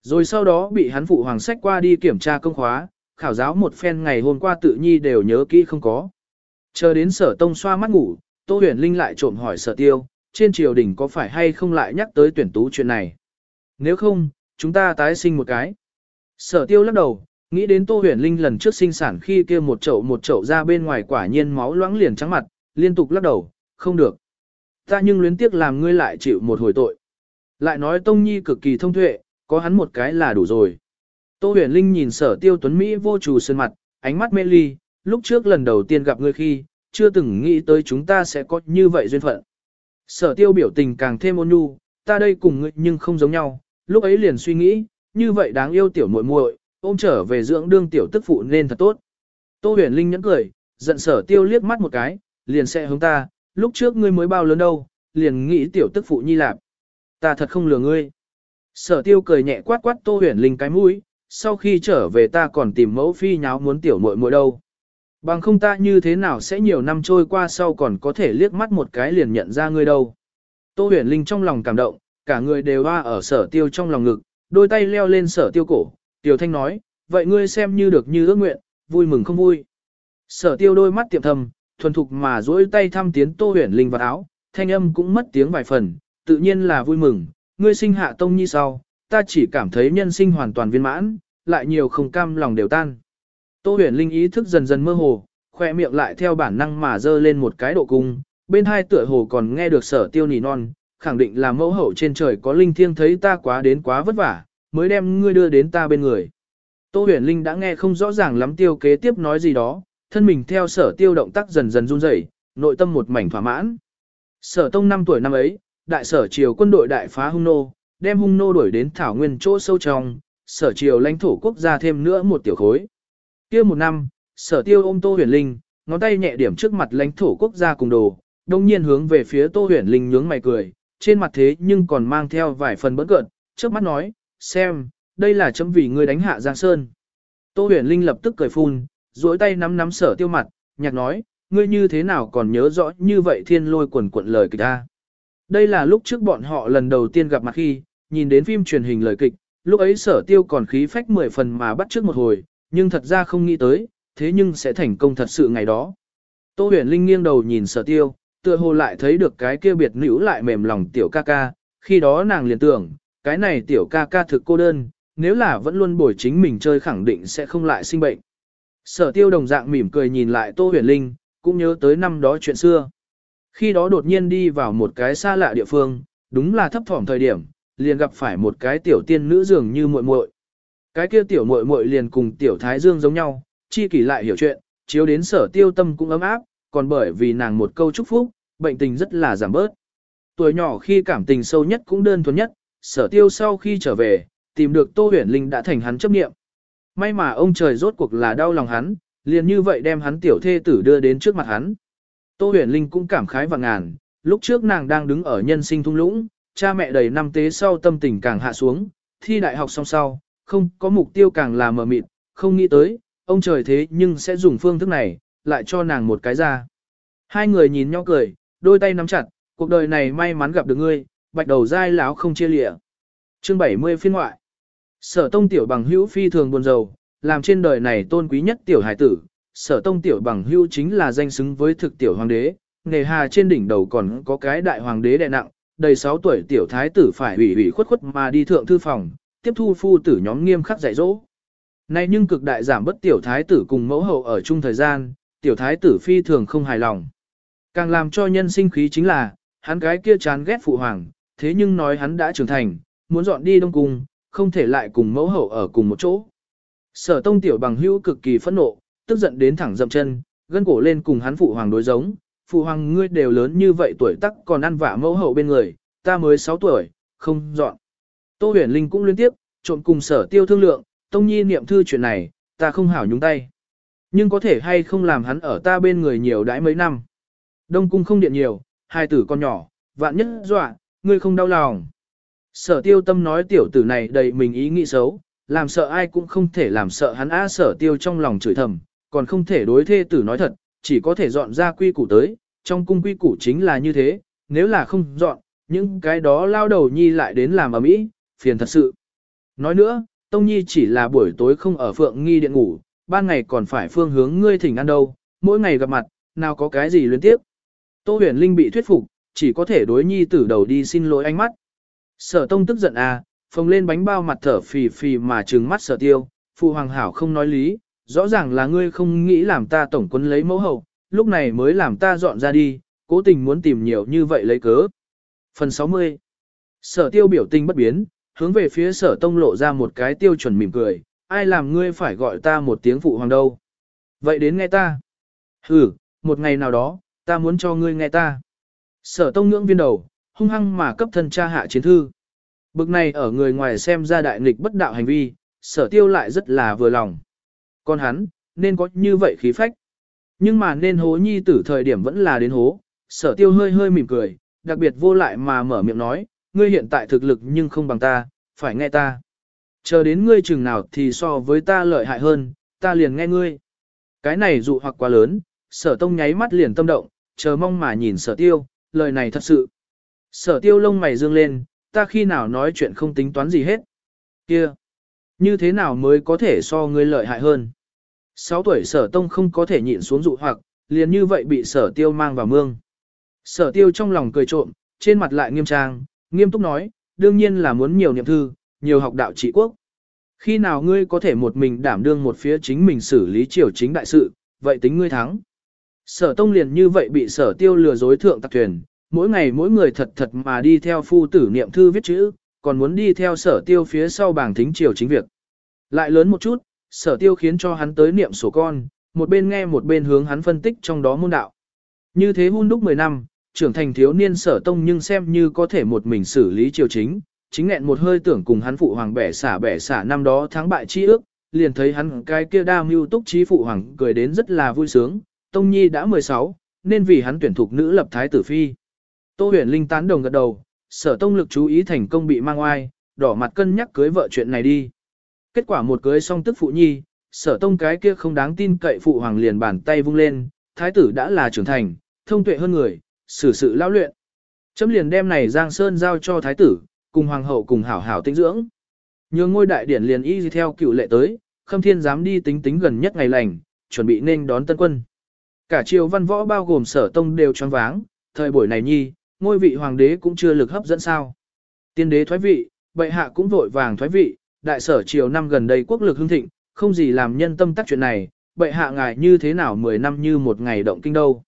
Rồi sau đó bị hắn phụ hoàng sách qua đi kiểm tra công khóa, khảo giáo một phen ngày hôm qua tự nhi đều nhớ kỹ không có. Chờ đến sở tông xoa mắt ngủ, Tô huyền linh lại trộm hỏi sở tiêu, trên triều đình có phải hay không lại nhắc tới tuyển tú chuyện này. Nếu không, chúng ta tái sinh một cái. Sở tiêu lắc đầu, nghĩ đến Tô huyền linh lần trước sinh sản khi kia một chậu một chậu ra bên ngoài quả nhiên máu loãng liền trắng mặt, liên tục lắc đầu, không được. Ta nhưng luyến tiếc làm ngươi lại chịu một hồi tội. Lại nói Tông Nhi cực kỳ thông tuệ, có hắn một cái là đủ rồi. Tô huyền linh nhìn sở tiêu tuấn Mỹ vô trù sơn mặt, ánh mắt mê ly, lúc trước lần đầu tiên gặp ngươi khi, chưa từng nghĩ tới chúng ta sẽ có như vậy duyên phận. Sở tiêu biểu tình càng thêm ôn nhu, ta đây cùng ngươi nhưng không giống nhau, lúc ấy liền suy nghĩ, như vậy đáng yêu tiểu muội muội, ôm trở về dưỡng đương tiểu tức phụ nên thật tốt. Tô huyền linh nhẫn cười, giận sở tiêu liếc mắt một cái, liền sẽ hướng ta, lúc trước ngươi mới bao lớn đâu, liền nghĩ tiểu tức phụ nhi lạp. Ta thật không lừa ngươi. Sở tiêu cười nhẹ quát quát tô huyền linh cái mũi, sau khi trở về ta còn tìm mẫu phi nháo muốn tiểu muội muội đâu. Bằng không ta như thế nào sẽ nhiều năm trôi qua sau còn có thể liếc mắt một cái liền nhận ra ngươi đâu. Tô huyền linh trong lòng cảm động, cả người đều hoa ở sở tiêu trong lòng ngực, đôi tay leo lên sở tiêu cổ. Tiểu thanh nói, vậy ngươi xem như được như ước nguyện, vui mừng không vui. Sở tiêu đôi mắt tiệm thầm, thuần thục mà duỗi tay thăm tiến tô huyền linh vào áo, thanh âm cũng mất tiếng vài phần, tự nhiên là vui mừng, ngươi sinh hạ tông nhi sau, ta chỉ cảm thấy nhân sinh hoàn toàn viên mãn, lại nhiều không cam lòng đều tan. Tô huyền linh ý thức dần dần mơ hồ, khoe miệng lại theo bản năng mà dơ lên một cái độ cung, bên hai tựa hồ còn nghe được sở tiêu nỉ non, khẳng định là mẫu hậu trên trời có linh thiêng thấy ta quá đến quá vất vả, mới đem ngươi đưa đến ta bên người. Tô huyền linh đã nghe không rõ ràng lắm tiêu kế tiếp nói gì đó, thân mình theo sở tiêu động tác dần dần run rẩy, nội tâm một mảnh thỏa mãn. Sở tông năm tuổi năm ấy, đại sở triều quân đội đại phá hung nô, đem hung nô đuổi đến thảo nguyên chỗ sâu trong, sở triều lãnh thổ quốc gia thêm nữa một tiểu khối. kia một năm, sở tiêu ôm tô huyền linh, ngón tay nhẹ điểm trước mặt lãnh thổ quốc gia cùng đồ, đồng nhiên hướng về phía tô huyền linh nhướng mày cười, trên mặt thế nhưng còn mang theo vài phần bất cợt, trước mắt nói, xem, đây là chấm vì ngươi đánh hạ Giang Sơn. Tô huyền linh lập tức cười phun, duỗi tay nắm nắm sở tiêu mặt, nhạc nói, ngươi như thế nào còn nhớ rõ như vậy thiên lôi quần quận lời kịch ta. Đây là lúc trước bọn họ lần đầu tiên gặp mặt khi, nhìn đến phim truyền hình lời kịch, lúc ấy sở tiêu còn khí phách mười phần mà bắt trước một hồi, nhưng thật ra không nghĩ tới, thế nhưng sẽ thành công thật sự ngày đó. Tô huyền linh nghiêng đầu nhìn sở tiêu, tựa hồ lại thấy được cái kia biệt nữ lại mềm lòng tiểu ca ca, khi đó nàng liền tưởng, cái này tiểu ca ca thực cô đơn, nếu là vẫn luôn bồi chính mình chơi khẳng định sẽ không lại sinh bệnh. Sở tiêu đồng dạng mỉm cười nhìn lại Tô huyền linh, cũng nhớ tới năm đó chuyện xưa. Khi đó đột nhiên đi vào một cái xa lạ địa phương, đúng là thấp thỏm thời điểm, liền gặp phải một cái tiểu tiên nữ dường như muội muội. Cái kia tiểu muội muội liền cùng tiểu thái dương giống nhau, chi kỷ lại hiểu chuyện, chiếu đến sở tiêu tâm cũng ấm áp, còn bởi vì nàng một câu chúc phúc, bệnh tình rất là giảm bớt. Tuổi nhỏ khi cảm tình sâu nhất cũng đơn thuần nhất, sở tiêu sau khi trở về, tìm được Tô Huyền Linh đã thành hắn chấp nghiệm. May mà ông trời rốt cuộc là đau lòng hắn, liền như vậy đem hắn tiểu thê tử đưa đến trước mặt hắn. Tô huyền linh cũng cảm khái và ngàn, lúc trước nàng đang đứng ở nhân sinh thung lũng, cha mẹ đầy năm tế sau tâm tình càng hạ xuống, thi đại học xong sau, không có mục tiêu càng là mờ mịt, không nghĩ tới, ông trời thế nhưng sẽ dùng phương thức này, lại cho nàng một cái ra. Hai người nhìn nhau cười, đôi tay nắm chặt, cuộc đời này may mắn gặp được ngươi, bạch đầu dai láo không chia lịa. Chương 70 phiên ngoại Sở tông tiểu bằng hữu phi thường buồn rầu, làm trên đời này tôn quý nhất tiểu hải tử, sở tông tiểu bằng hữu chính là danh xứng với thực tiểu hoàng đế, nghề hà trên đỉnh đầu còn có cái đại hoàng đế đệ nặng, đầy 6 tuổi tiểu thái tử phải ủy ủy khuất khuất mà đi thượng thư phòng, tiếp thu phu tử nhóm nghiêm khắc dạy dỗ. Nay nhưng cực đại giảm bất tiểu thái tử cùng mẫu hậu ở chung thời gian, tiểu thái tử phi thường không hài lòng. Càng làm cho nhân sinh khí chính là, hắn cái kia chán ghét phụ hoàng, thế nhưng nói hắn đã trưởng thành, muốn dọn đi đông cung, không thể lại cùng mẫu hậu ở cùng một chỗ. Sở tông tiểu bằng hữu cực kỳ phẫn nộ, tức giận đến thẳng dậm chân, gân cổ lên cùng hắn phụ hoàng đối giống. Phụ hoàng ngươi đều lớn như vậy tuổi tắc còn ăn vả mẫu hậu bên người, ta mới 6 tuổi, không dọn. Tô huyền linh cũng liên tiếp, trộn cùng sở tiêu thương lượng, tông nhi niệm thư chuyện này, ta không hảo nhúng tay. Nhưng có thể hay không làm hắn ở ta bên người nhiều đãi mấy năm. Đông cung không điện nhiều, hai tử con nhỏ, vạn nhất dọa, ngươi không đau lòng. Sở tiêu tâm nói tiểu tử này đầy mình ý nghĩ xấu, làm sợ ai cũng không thể làm sợ hắn á sở tiêu trong lòng chửi thầm, còn không thể đối thê tử nói thật, chỉ có thể dọn ra quy củ tới, trong cung quy củ chính là như thế, nếu là không dọn, những cái đó lao đầu nhi lại đến làm ở mỹ, phiền thật sự. Nói nữa, Tông Nhi chỉ là buổi tối không ở phượng nghi điện ngủ, ban ngày còn phải phương hướng ngươi thỉnh ăn đâu, mỗi ngày gặp mặt, nào có cái gì liên tiếp. Tô huyền linh bị thuyết phục, chỉ có thể đối nhi tử đầu đi xin lỗi ánh mắt. Sở tông tức giận à, phồng lên bánh bao mặt thở phì phì mà trừng mắt sở tiêu, phụ hoàng hảo không nói lý, rõ ràng là ngươi không nghĩ làm ta tổng quân lấy mẫu hậu, lúc này mới làm ta dọn ra đi, cố tình muốn tìm nhiều như vậy lấy cớ. Phần 60 Sở tiêu biểu tình bất biến, hướng về phía sở tông lộ ra một cái tiêu chuẩn mỉm cười, ai làm ngươi phải gọi ta một tiếng phụ hoàng đâu. Vậy đến nghe ta. Ừ, một ngày nào đó, ta muốn cho ngươi nghe ta. Sở tông ngưỡng viên đầu, hung hăng mà cấp thân cha hạ chiến thư. Bực này ở người ngoài xem ra đại nghịch bất đạo hành vi, sở tiêu lại rất là vừa lòng con hắn, nên có như vậy khí phách. Nhưng mà nên hố nhi tử thời điểm vẫn là đến hố, sở tiêu hơi hơi mỉm cười, đặc biệt vô lại mà mở miệng nói, ngươi hiện tại thực lực nhưng không bằng ta, phải nghe ta. Chờ đến ngươi chừng nào thì so với ta lợi hại hơn, ta liền nghe ngươi. Cái này dụ hoặc quá lớn, sở tông nháy mắt liền tâm động, chờ mong mà nhìn sở tiêu, lời này thật sự. Sở tiêu lông mày dương lên, ta khi nào nói chuyện không tính toán gì hết. Kia, như thế nào mới có thể so ngươi lợi hại hơn? 6 tuổi sở tông không có thể nhịn xuống dụ hoặc, liền như vậy bị sở tiêu mang vào mương. Sở tiêu trong lòng cười trộm, trên mặt lại nghiêm trang, nghiêm túc nói, đương nhiên là muốn nhiều niệm thư, nhiều học đạo trị quốc. Khi nào ngươi có thể một mình đảm đương một phía chính mình xử lý triều chính đại sự, vậy tính ngươi thắng. Sở tông liền như vậy bị sở tiêu lừa dối thượng tạc thuyền, mỗi ngày mỗi người thật thật mà đi theo phu tử niệm thư viết chữ, còn muốn đi theo sở tiêu phía sau bảng thính triều chính việc. Lại lớn một chút, sở tiêu khiến cho hắn tới niệm sổ con, một bên nghe một bên hướng hắn phân tích trong đó môn đạo. Như thế hun đúc 10 năm, trưởng thành thiếu niên sở tông nhưng xem như có thể một mình xử lý triều chính, chính nghẹn một hơi tưởng cùng hắn phụ hoàng bẻ xả bẻ xả năm đó thắng bại chi ước, liền thấy hắn cái kia đa mưu túc trí phụ hoàng cười đến rất là vui sướng, tông nhi đã 16, nên vì hắn tuyển thục nữ lập thái tử phi. Tô huyền linh tán đồng gật đầu, sở tông lực chú ý thành công bị mang oai, đỏ mặt cân nhắc cưới vợ chuyện này đi. Kết quả một cưới xong tức phụ nhi, sở tông cái kia không đáng tin cậy phụ hoàng liền bàn tay vung lên, thái tử đã là trưởng thành, thông tuệ hơn người, xử sự lao luyện. Chấm liền đem này Giang Sơn giao cho thái tử, cùng hoàng hậu cùng hảo hảo tinh dưỡng. Nhường ngôi đại điển liền y theo cựu lệ tới, khâm thiên dám đi tính tính gần nhất ngày lành, chuẩn bị nên đón tân quân. Cả triều văn võ bao gồm sở tông đều choáng váng, thời buổi này nhi, ngôi vị hoàng đế cũng chưa lực hấp dẫn sao. Tiên đế thoái vị, bệ hạ cũng vội vàng thoái vị, đại sở triều năm gần đây quốc lực hưng thịnh, không gì làm nhân tâm tác chuyện này, bệ hạ ngài như thế nào 10 năm như một ngày động kinh đâu.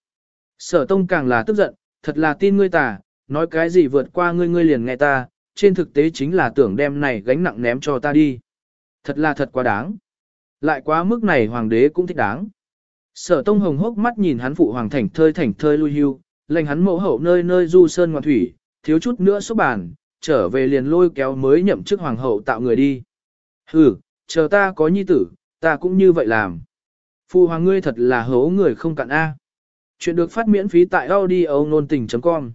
Sở tông càng là tức giận, thật là tin ngươi tà, nói cái gì vượt qua ngươi ngươi liền nghe ta, trên thực tế chính là tưởng đem này gánh nặng ném cho ta đi. Thật là thật quá đáng. Lại quá mức này hoàng đế cũng thích đáng. Sở tông hồng hốc mắt nhìn hắn phụ hoàng thảnh thơi thảnh thơi lui hưu, lệnh hắn mẫu hậu nơi nơi du sơn ngoạn thủy, thiếu chút nữa số bàn, trở về liền lôi kéo mới nhậm chức hoàng hậu tạo người đi. Hừ, chờ ta có nhi tử, ta cũng như vậy làm. phu hoàng ngươi thật là hố người không cạn A. Chuyện được phát miễn phí tại audio nôn tình.com